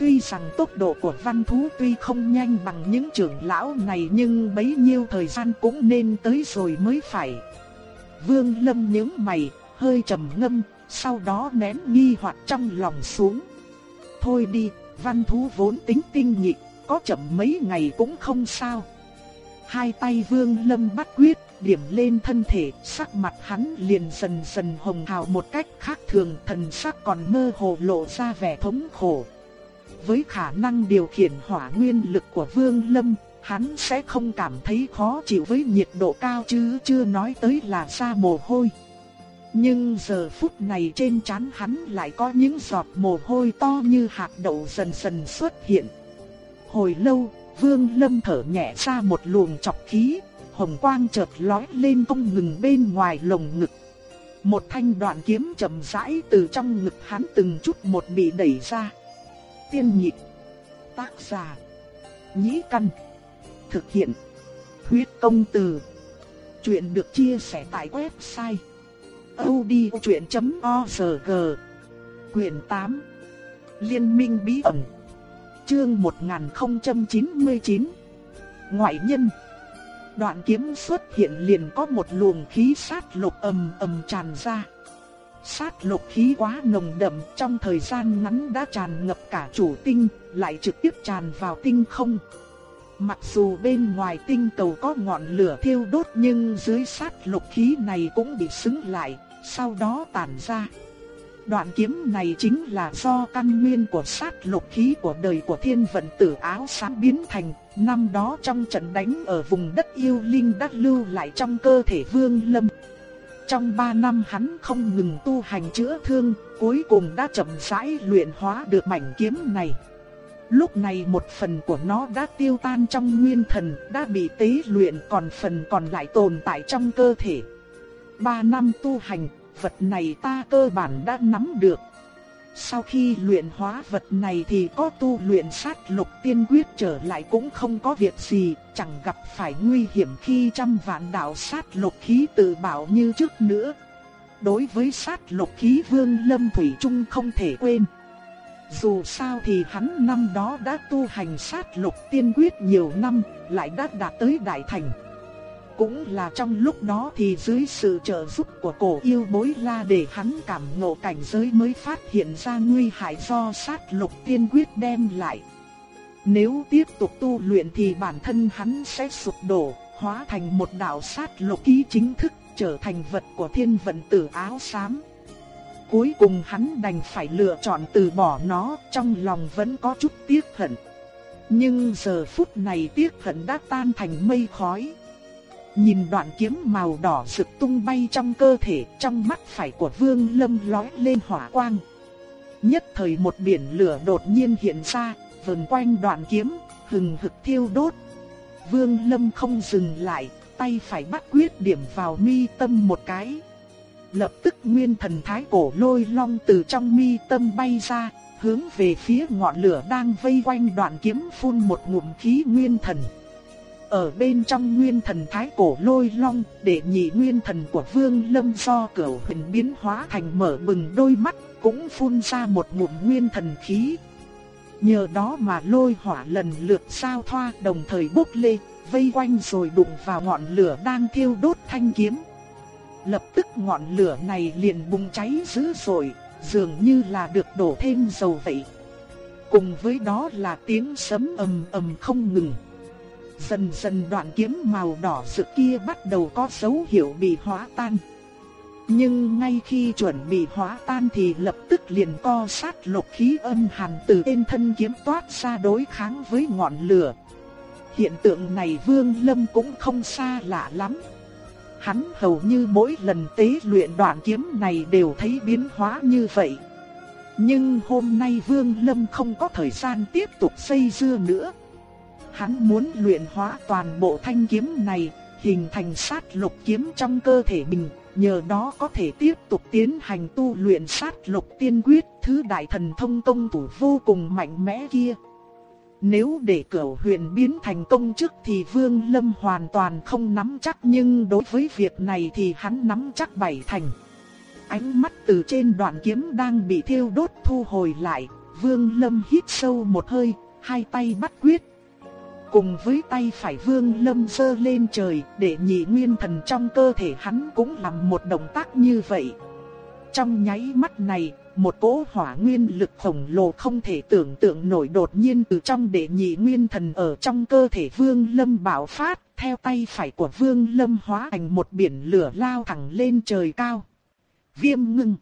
Tuy rằng tốc độ của văn thú tuy không nhanh bằng những trưởng lão này nhưng bấy nhiêu thời gian cũng nên tới rồi mới phải. Vương Lâm nhướng mày, hơi trầm ngâm, sau đó nén nghi hoặc trong lòng xuống. Thôi đi, văn thú vốn tính tinh nhị, có chậm mấy ngày cũng không sao. Hai tay Vương Lâm bắt quyết, điểm lên thân thể, sắc mặt hắn liền dần dần hồng hào một cách khác thường, thần sắc còn mơ hồ lộ ra vẻ thống khổ. Với khả năng điều khiển hỏa nguyên lực của Vương Lâm, hắn sẽ không cảm thấy khó chịu với nhiệt độ cao chứ chưa nói tới là ra mồ hôi. Nhưng giờ phút này trên trán hắn lại có những giọt mồ hôi to như hạt đậu dần dần xuất hiện. Hồi lâu, Vương Lâm thở nhẹ ra một luồng chọc khí, hồng quang chợt lóe lên không ngừng bên ngoài lồng ngực. Một thanh đoạn kiếm chậm rãi từ trong ngực hắn từng chút một bị đẩy ra. Tiên nhịp, tác giả, nhĩ căn, thực hiện, huyết công từ. Chuyện được chia sẻ tại website odchuyện.org Quyền 8 Liên minh bí ẩn. Chương 1099 Ngoại nhân. Đoạn kiếm xuất hiện liền có một luồng khí sát lục ầm ầm tràn ra. Sát lục khí quá nồng đậm trong thời gian ngắn đã tràn ngập cả chủ tinh, lại trực tiếp tràn vào tinh không. Mặc dù bên ngoài tinh cầu có ngọn lửa thiêu đốt nhưng dưới sát lục khí này cũng bị xứng lại, sau đó tản ra. Đoạn kiếm này chính là do căn nguyên của sát lục khí của đời của thiên vận tử áo sáng biến thành, năm đó trong trận đánh ở vùng đất yêu linh đã lưu lại trong cơ thể vương lâm. Trong 3 năm hắn không ngừng tu hành chữa thương, cuối cùng đã chậm rãi luyện hóa được mảnh kiếm này. Lúc này một phần của nó đã tiêu tan trong nguyên thần, đã bị tế luyện còn phần còn lại tồn tại trong cơ thể. 3 năm tu hành, vật này ta cơ bản đã nắm được. Sau khi luyện hóa vật này thì có tu luyện sát lục tiên quyết trở lại cũng không có việc gì, chẳng gặp phải nguy hiểm khi trăm vạn đạo sát lục khí tự bảo như trước nữa. Đối với sát lục khí vương lâm thủy trung không thể quên. Dù sao thì hắn năm đó đã tu hành sát lục tiên quyết nhiều năm, lại đã đạt tới đại thành. Cũng là trong lúc đó thì dưới sự trợ giúp của cổ yêu bối la để hắn cảm ngộ cảnh giới mới phát hiện ra nguy hại do sát lục tiên quyết đem lại. Nếu tiếp tục tu luyện thì bản thân hắn sẽ sụp đổ, hóa thành một đạo sát lục ký chính thức, trở thành vật của thiên vận tử áo xám. Cuối cùng hắn đành phải lựa chọn từ bỏ nó, trong lòng vẫn có chút tiếc hận. Nhưng giờ phút này tiếc hận đã tan thành mây khói. Nhìn đoạn kiếm màu đỏ rực tung bay trong cơ thể, trong mắt phải của Vương Lâm lóe lên hỏa quang. Nhất thời một biển lửa đột nhiên hiện ra, vần quanh đoạn kiếm, hừng hực thiêu đốt. Vương Lâm không dừng lại, tay phải bắt quyết điểm vào mi tâm một cái. Lập tức nguyên thần thái cổ lôi long từ trong mi tâm bay ra, hướng về phía ngọn lửa đang vây quanh đoạn kiếm phun một ngụm khí nguyên thần. Ở bên trong nguyên thần thái cổ lôi long, để nhị nguyên thần của vương lâm do cửu hình biến hóa thành mở bừng đôi mắt, cũng phun ra một ngụm nguyên thần khí. Nhờ đó mà lôi hỏa lần lượt sao thoa đồng thời bốc lên, vây quanh rồi đụng vào ngọn lửa đang thiêu đốt thanh kiếm. Lập tức ngọn lửa này liền bùng cháy dữ dội, dường như là được đổ thêm dầu vậy. Cùng với đó là tiếng sấm ầm ầm không ngừng. Dần dần đoạn kiếm màu đỏ rực kia bắt đầu có dấu hiệu bị hóa tan. Nhưng ngay khi chuẩn bị hóa tan thì lập tức liền co sát lục khí âm hàn từ trên thân kiếm toát ra đối kháng với ngọn lửa. Hiện tượng này Vương Lâm cũng không xa lạ lắm. Hắn hầu như mỗi lần tế luyện đoạn kiếm này đều thấy biến hóa như vậy. Nhưng hôm nay Vương Lâm không có thời gian tiếp tục xây dưa nữa. Hắn muốn luyện hóa toàn bộ thanh kiếm này, hình thành sát lục kiếm trong cơ thể mình, nhờ đó có thể tiếp tục tiến hành tu luyện sát lục tiên quyết, thứ đại thần thông công thủ vô cùng mạnh mẽ kia. Nếu để cửu huyền biến thành công chức thì Vương Lâm hoàn toàn không nắm chắc nhưng đối với việc này thì hắn nắm chắc bảy thành. Ánh mắt từ trên đoạn kiếm đang bị thiêu đốt thu hồi lại, Vương Lâm hít sâu một hơi, hai tay bắt quyết Cùng với tay phải vương lâm sơ lên trời để nhị nguyên thần trong cơ thể hắn cũng làm một động tác như vậy. Trong nháy mắt này, một cỗ hỏa nguyên lực khổng lồ không thể tưởng tượng nổi đột nhiên từ trong đệ nhị nguyên thần ở trong cơ thể vương lâm bạo phát, theo tay phải của vương lâm hóa thành một biển lửa lao thẳng lên trời cao. Viêm ngưng.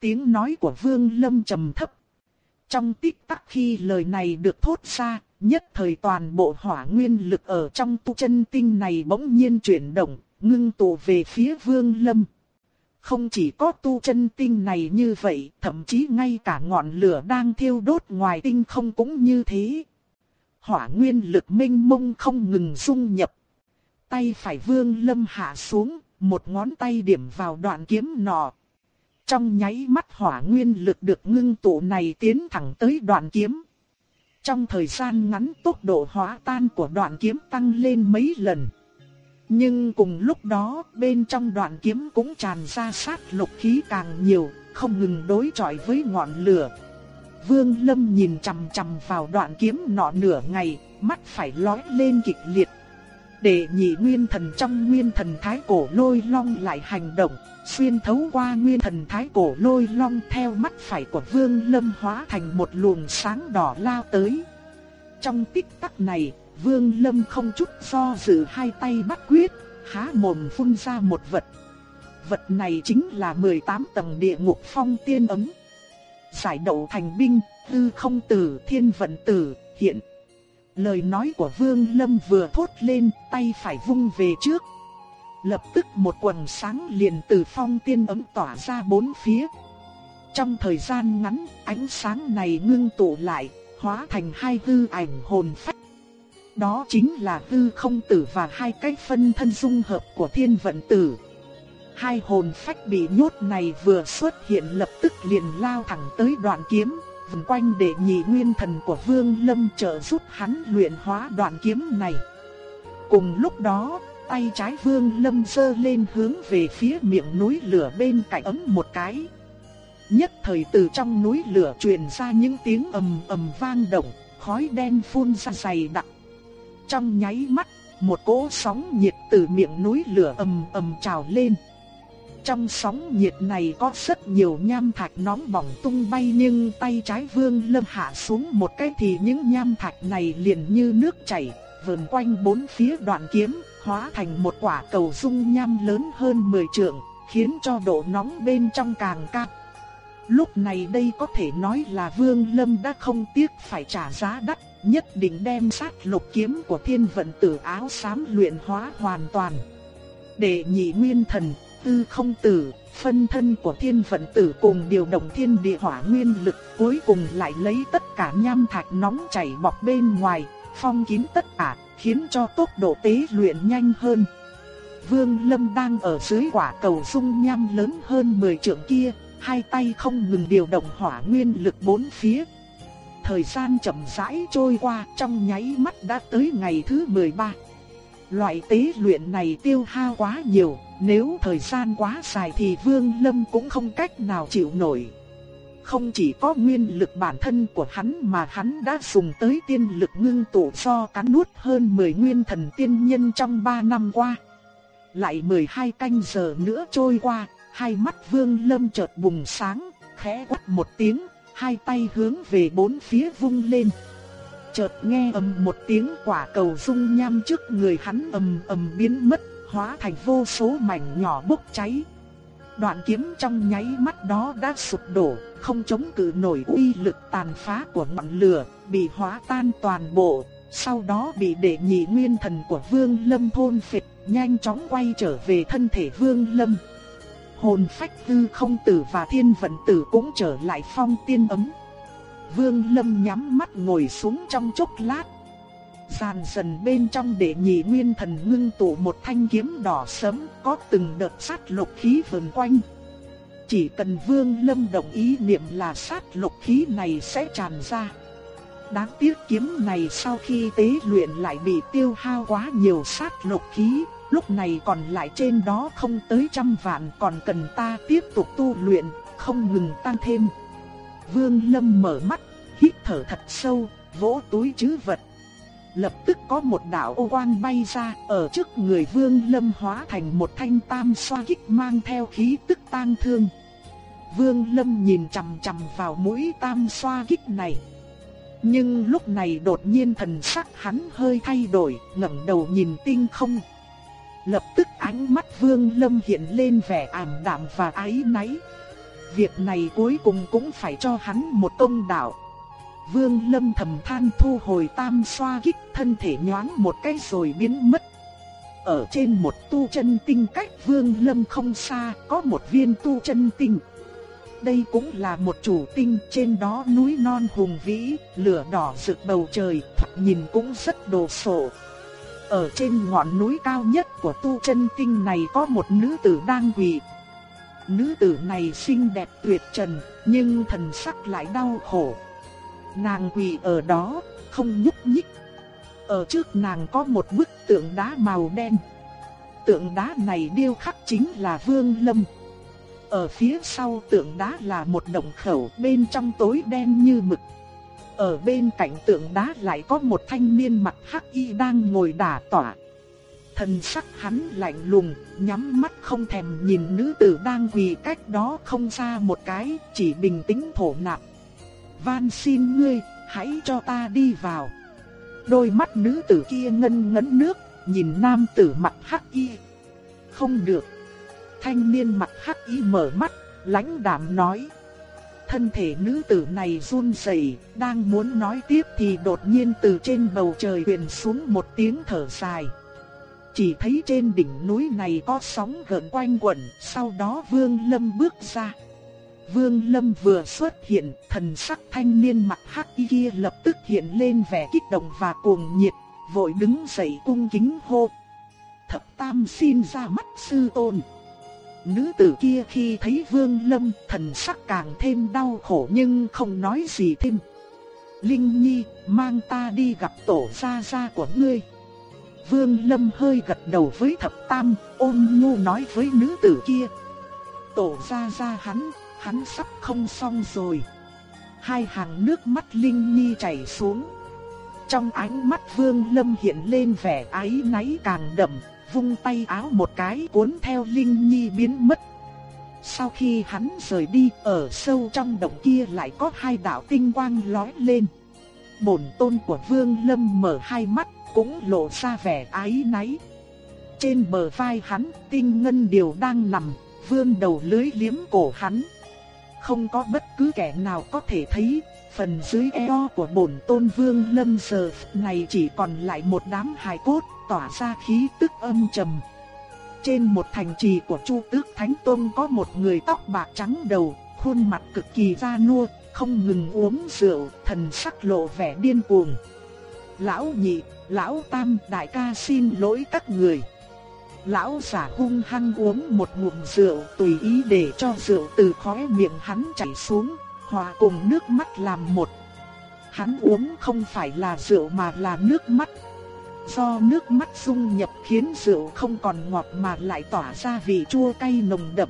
Tiếng nói của vương lâm trầm thấp. Trong tích tắc khi lời này được thốt ra, Nhất thời toàn bộ hỏa nguyên lực ở trong tu chân tinh này bỗng nhiên chuyển động, ngưng tụ về phía vương lâm. Không chỉ có tu chân tinh này như vậy, thậm chí ngay cả ngọn lửa đang thiêu đốt ngoài tinh không cũng như thế. Hỏa nguyên lực minh mông không ngừng dung nhập. Tay phải vương lâm hạ xuống, một ngón tay điểm vào đoạn kiếm nọ. Trong nháy mắt hỏa nguyên lực được ngưng tụ này tiến thẳng tới đoạn kiếm. Trong thời gian ngắn tốc độ hóa tan của đoạn kiếm tăng lên mấy lần. Nhưng cùng lúc đó bên trong đoạn kiếm cũng tràn ra sát lục khí càng nhiều, không ngừng đối chọi với ngọn lửa. Vương Lâm nhìn chằm chằm vào đoạn kiếm nọ nửa ngày, mắt phải lóe lên kịch liệt. Để nhị nguyên thần trong nguyên thần thái cổ lôi long lại hành động, xuyên thấu qua nguyên thần thái cổ lôi long theo mắt phải của Vương Lâm hóa thành một luồng sáng đỏ lao tới. Trong tích tắc này, Vương Lâm không chút do dự hai tay bắt quyết, há mồm phun ra một vật. Vật này chính là 18 tầng địa ngục phong tiên ấm. Giải đậu thành binh, tư không tử, thiên vận tử, hiện. Lời nói của Vương Lâm vừa thốt lên, tay phải vung về trước. Lập tức một quần sáng liền từ phong tiên ấm tỏa ra bốn phía. Trong thời gian ngắn, ánh sáng này ngưng tụ lại, hóa thành hai hư ảnh hồn phách. Đó chính là hư không tử và hai cái phân thân dung hợp của thiên vận tử. Hai hồn phách bị nhốt này vừa xuất hiện lập tức liền lao thẳng tới đoạn kiếm, vần quanh để nhị nguyên thần của Vương Lâm trợ giúp hắn luyện hóa đoạn kiếm này. Cùng lúc đó, tay trái Vương Lâm giơ lên hướng về phía miệng núi lửa bên cạnh ấm một cái. Nhất thời từ trong núi lửa truyền ra những tiếng ầm ầm vang động, khói đen phun ra dày đặc. Trong nháy mắt, một cỗ sóng nhiệt từ miệng núi lửa ầm ầm trào lên. Trong sóng nhiệt này có rất nhiều nham thạch nóng bỏng tung bay nhưng tay trái vương lâm hạ xuống một cái thì những nham thạch này liền như nước chảy, vờn quanh bốn phía đoạn kiếm, hóa thành một quả cầu dung nham lớn hơn 10 trượng, khiến cho độ nóng bên trong càng cao. Lúc này đây có thể nói là Vương Lâm đã không tiếc phải trả giá đắt, nhất định đem sát lục kiếm của thiên vận tử áo xám luyện hóa hoàn toàn. Để nhị nguyên thần, tư không tử, phân thân của thiên vận tử cùng điều động thiên địa hỏa nguyên lực cuối cùng lại lấy tất cả nham thạch nóng chảy bọc bên ngoài, phong kín tất cả, khiến cho tốc độ tế luyện nhanh hơn. Vương Lâm đang ở dưới quả cầu dung nham lớn hơn 10 trượng kia, hai tay không ngừng điều động hỏa nguyên lực bốn phía. Thời gian chậm rãi trôi qua, trong nháy mắt đã tới ngày thứ 13. Loại tế luyện này tiêu hao quá nhiều, nếu thời gian quá dài thì Vương Lâm cũng không cách nào chịu nổi. Không chỉ có nguyên lực bản thân của hắn mà hắn đã dùng tới tiên lực ngưng tụ do cắn nuốt hơn 10 nguyên thần tiên nhân trong 3 năm qua. Lại 12 canh giờ nữa trôi qua, hai mắt Vương Lâm chợt bùng sáng, khẽ quát một tiếng, hai tay hướng về bốn phía vung lên. Chợt nghe ầm một tiếng quả cầu dung nham trước người hắn ầm ầm biến mất, hóa thành vô số mảnh nhỏ bốc cháy. Đoạn kiếm trong nháy mắt đó đã sụp đổ, không chống cự nổi uy lực tàn phá của ngọn lửa, bị hóa tan toàn bộ, sau đó bị đệ nhị nguyên thần của Vương Lâm thôn phệ, nhanh chóng quay trở về thân thể Vương Lâm hồn phách tư không tử và thiên vận tử cũng trở lại phong tiên ấm. Vương Lâm nhắm mắt ngồi xuống trong chốc lát. Dàn dần bên trong để nhị nguyên thần ngưng tụ một thanh kiếm đỏ sẫm có từng đợt sát lục khí vần quanh. Chỉ cần Vương Lâm đồng ý niệm là sát lục khí này sẽ tràn ra. Đáng tiếc kiếm này sau khi tế luyện lại bị tiêu hao quá nhiều sát lục khí, lúc này còn lại trên đó không tới trăm vạn còn cần ta tiếp tục tu luyện, không ngừng tăng thêm. Vương Lâm mở mắt, hít thở thật sâu, vỗ túi chứ vật. Lập tức có một đạo ô quang bay ra, ở trước người Vương Lâm hóa thành một thanh tam xoa kích mang theo khí tức tang thương. Vương Lâm nhìn chằm chằm vào mũi tam xoa kích này. Nhưng lúc này đột nhiên thần sắc hắn hơi thay đổi, ngẩng đầu nhìn tinh không. Lập tức ánh mắt Vương Lâm hiện lên vẻ ảm đạm và áy náy. Việc này cuối cùng cũng phải cho hắn một công đạo. Vương Lâm thầm than thu hồi tam xoa kích thân thể nhoáng một cái rồi biến mất. ở trên một tu chân tinh cách vương lâm không xa, có một viên tu chân tinh. Đây cũng là một chủ tinh, trên đó núi non hùng vĩ, lửa đỏ rực bầu trời, nhìn cũng rất đồ sộ. Ở trên ngọn núi cao nhất của tu chân tinh này có một nữ tử đang quỳ. Nữ tử này xinh đẹp tuyệt trần, nhưng thần sắc lại đau khổ. Nàng quỳ ở đó, không nhúc nhích. Ở trước nàng có một bức tượng đá màu đen. Tượng đá này điêu khắc chính là Vương Lâm. Ở phía sau tượng đá là một động khẩu bên trong tối đen như mực. Ở bên cạnh tượng đá lại có một thanh niên mặc hắc y đang ngồi đả tỏa. Thần sắc hắn lạnh lùng, nhắm mắt không thèm nhìn nữ tử đang quỳ cách đó không xa một cái, chỉ bình tĩnh thổ nạp. Van xin ngươi, hãy cho ta đi vào. Đôi mắt nữ tử kia ngân ngấn nước, nhìn nam tử mặt hắc y. Không được. Thanh niên mặt hắc y mở mắt, lãnh đạm nói. Thân thể nữ tử này run rẩy, đang muốn nói tiếp thì đột nhiên từ trên bầu trời huyền xuống một tiếng thở dài. Chỉ thấy trên đỉnh núi này có sóng gợn quanh quẩn, sau đó Vương Lâm bước ra. Vương Lâm vừa xuất hiện, thần sắc thanh niên mặt hắc y kia lập tức hiện lên vẻ kích động và cuồng nhiệt, vội đứng dậy cung kính hô. Thập Tam xin ra mắt sư tôn. Nữ tử kia khi thấy Vương Lâm, thần sắc càng thêm đau khổ nhưng không nói gì thêm. Linh Nhi, mang ta đi gặp tổ gia gia của ngươi. Vương Lâm hơi gật đầu với Thập Tam, ôn nhu nói với nữ tử kia. Tổ gia gia hắn, hắn sắp không xong rồi. Hai hàng nước mắt Linh Nhi chảy xuống. Trong ánh mắt Vương Lâm hiện lên vẻ ái náy càng đậm, vung tay áo một cái cuốn theo Linh Nhi biến mất. Sau khi hắn rời đi, ở sâu trong động kia lại có hai đạo tinh quang lóe lên. Bổn tôn của Vương Lâm mở hai mắt, cũng lộ ra vẻ ái náy. Trên bờ vai hắn, tinh ngân điều đang nằm, vương đầu lưới liếm cổ hắn không có bất cứ kẻ nào có thể thấy, phần dưới eo của bổn tôn vương lâm giờ này chỉ còn lại một đám hài cốt, tỏa ra khí tức âm trầm. Trên một thành trì của Chu Tước Thánh Tôn có một người tóc bạc trắng đầu, khuôn mặt cực kỳ da nua, không ngừng uống rượu, thần sắc lộ vẻ điên cuồng. Lão nhị, lão tam, đại ca xin lỗi các người. Lão giả hung hăng uống một ngụm rượu tùy ý để cho rượu từ khóe miệng hắn chảy xuống, hòa cùng nước mắt làm một. Hắn uống không phải là rượu mà là nước mắt. Do nước mắt dung nhập khiến rượu không còn ngọt mà lại tỏa ra vị chua cay nồng đậm.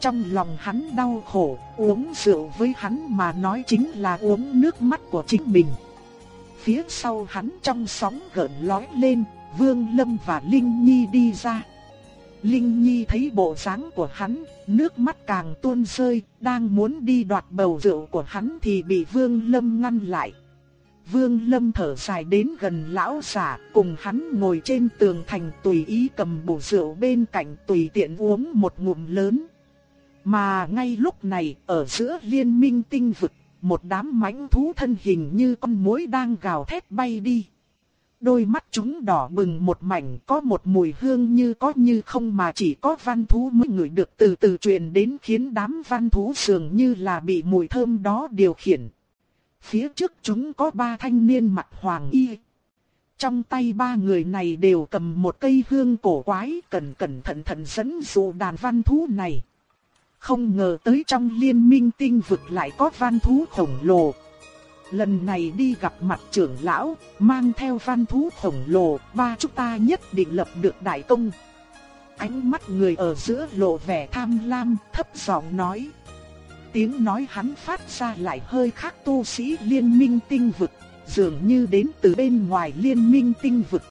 Trong lòng hắn đau khổ, uống rượu với hắn mà nói chính là uống nước mắt của chính mình. Phía sau hắn trong sóng gợn lói lên, Vương Lâm và Linh Nhi đi ra. Linh Nhi thấy bộ dáng của hắn, nước mắt càng tuôn rơi, đang muốn đi đoạt bầu rượu của hắn thì bị Vương Lâm ngăn lại. Vương Lâm thở dài đến gần lão giả, cùng hắn ngồi trên tường thành tùy ý cầm bầu rượu bên cạnh tùy tiện uống một ngụm lớn. Mà ngay lúc này, ở giữa liên minh tinh vực, một đám mãnh thú thân hình như con muỗi đang gào thét bay đi. Đôi mắt chúng đỏ bừng một mảnh có một mùi hương như có như không mà chỉ có văn thú mới ngửi được từ từ truyền đến khiến đám văn thú dường như là bị mùi thơm đó điều khiển. Phía trước chúng có ba thanh niên mặt hoàng y. Trong tay ba người này đều cầm một cây hương cổ quái cẩn cẩn thận thận dẫn dụ đàn văn thú này. Không ngờ tới trong liên minh tinh vực lại có văn thú khổng lồ, Lần này đi gặp mặt trưởng lão, mang theo văn thú khổng lồ, ba chúng ta nhất định lập được đại công. Ánh mắt người ở giữa lộ vẻ tham lam, thấp giọng nói. Tiếng nói hắn phát ra lại hơi khác tu sĩ liên minh tinh vực, dường như đến từ bên ngoài liên minh tinh vực.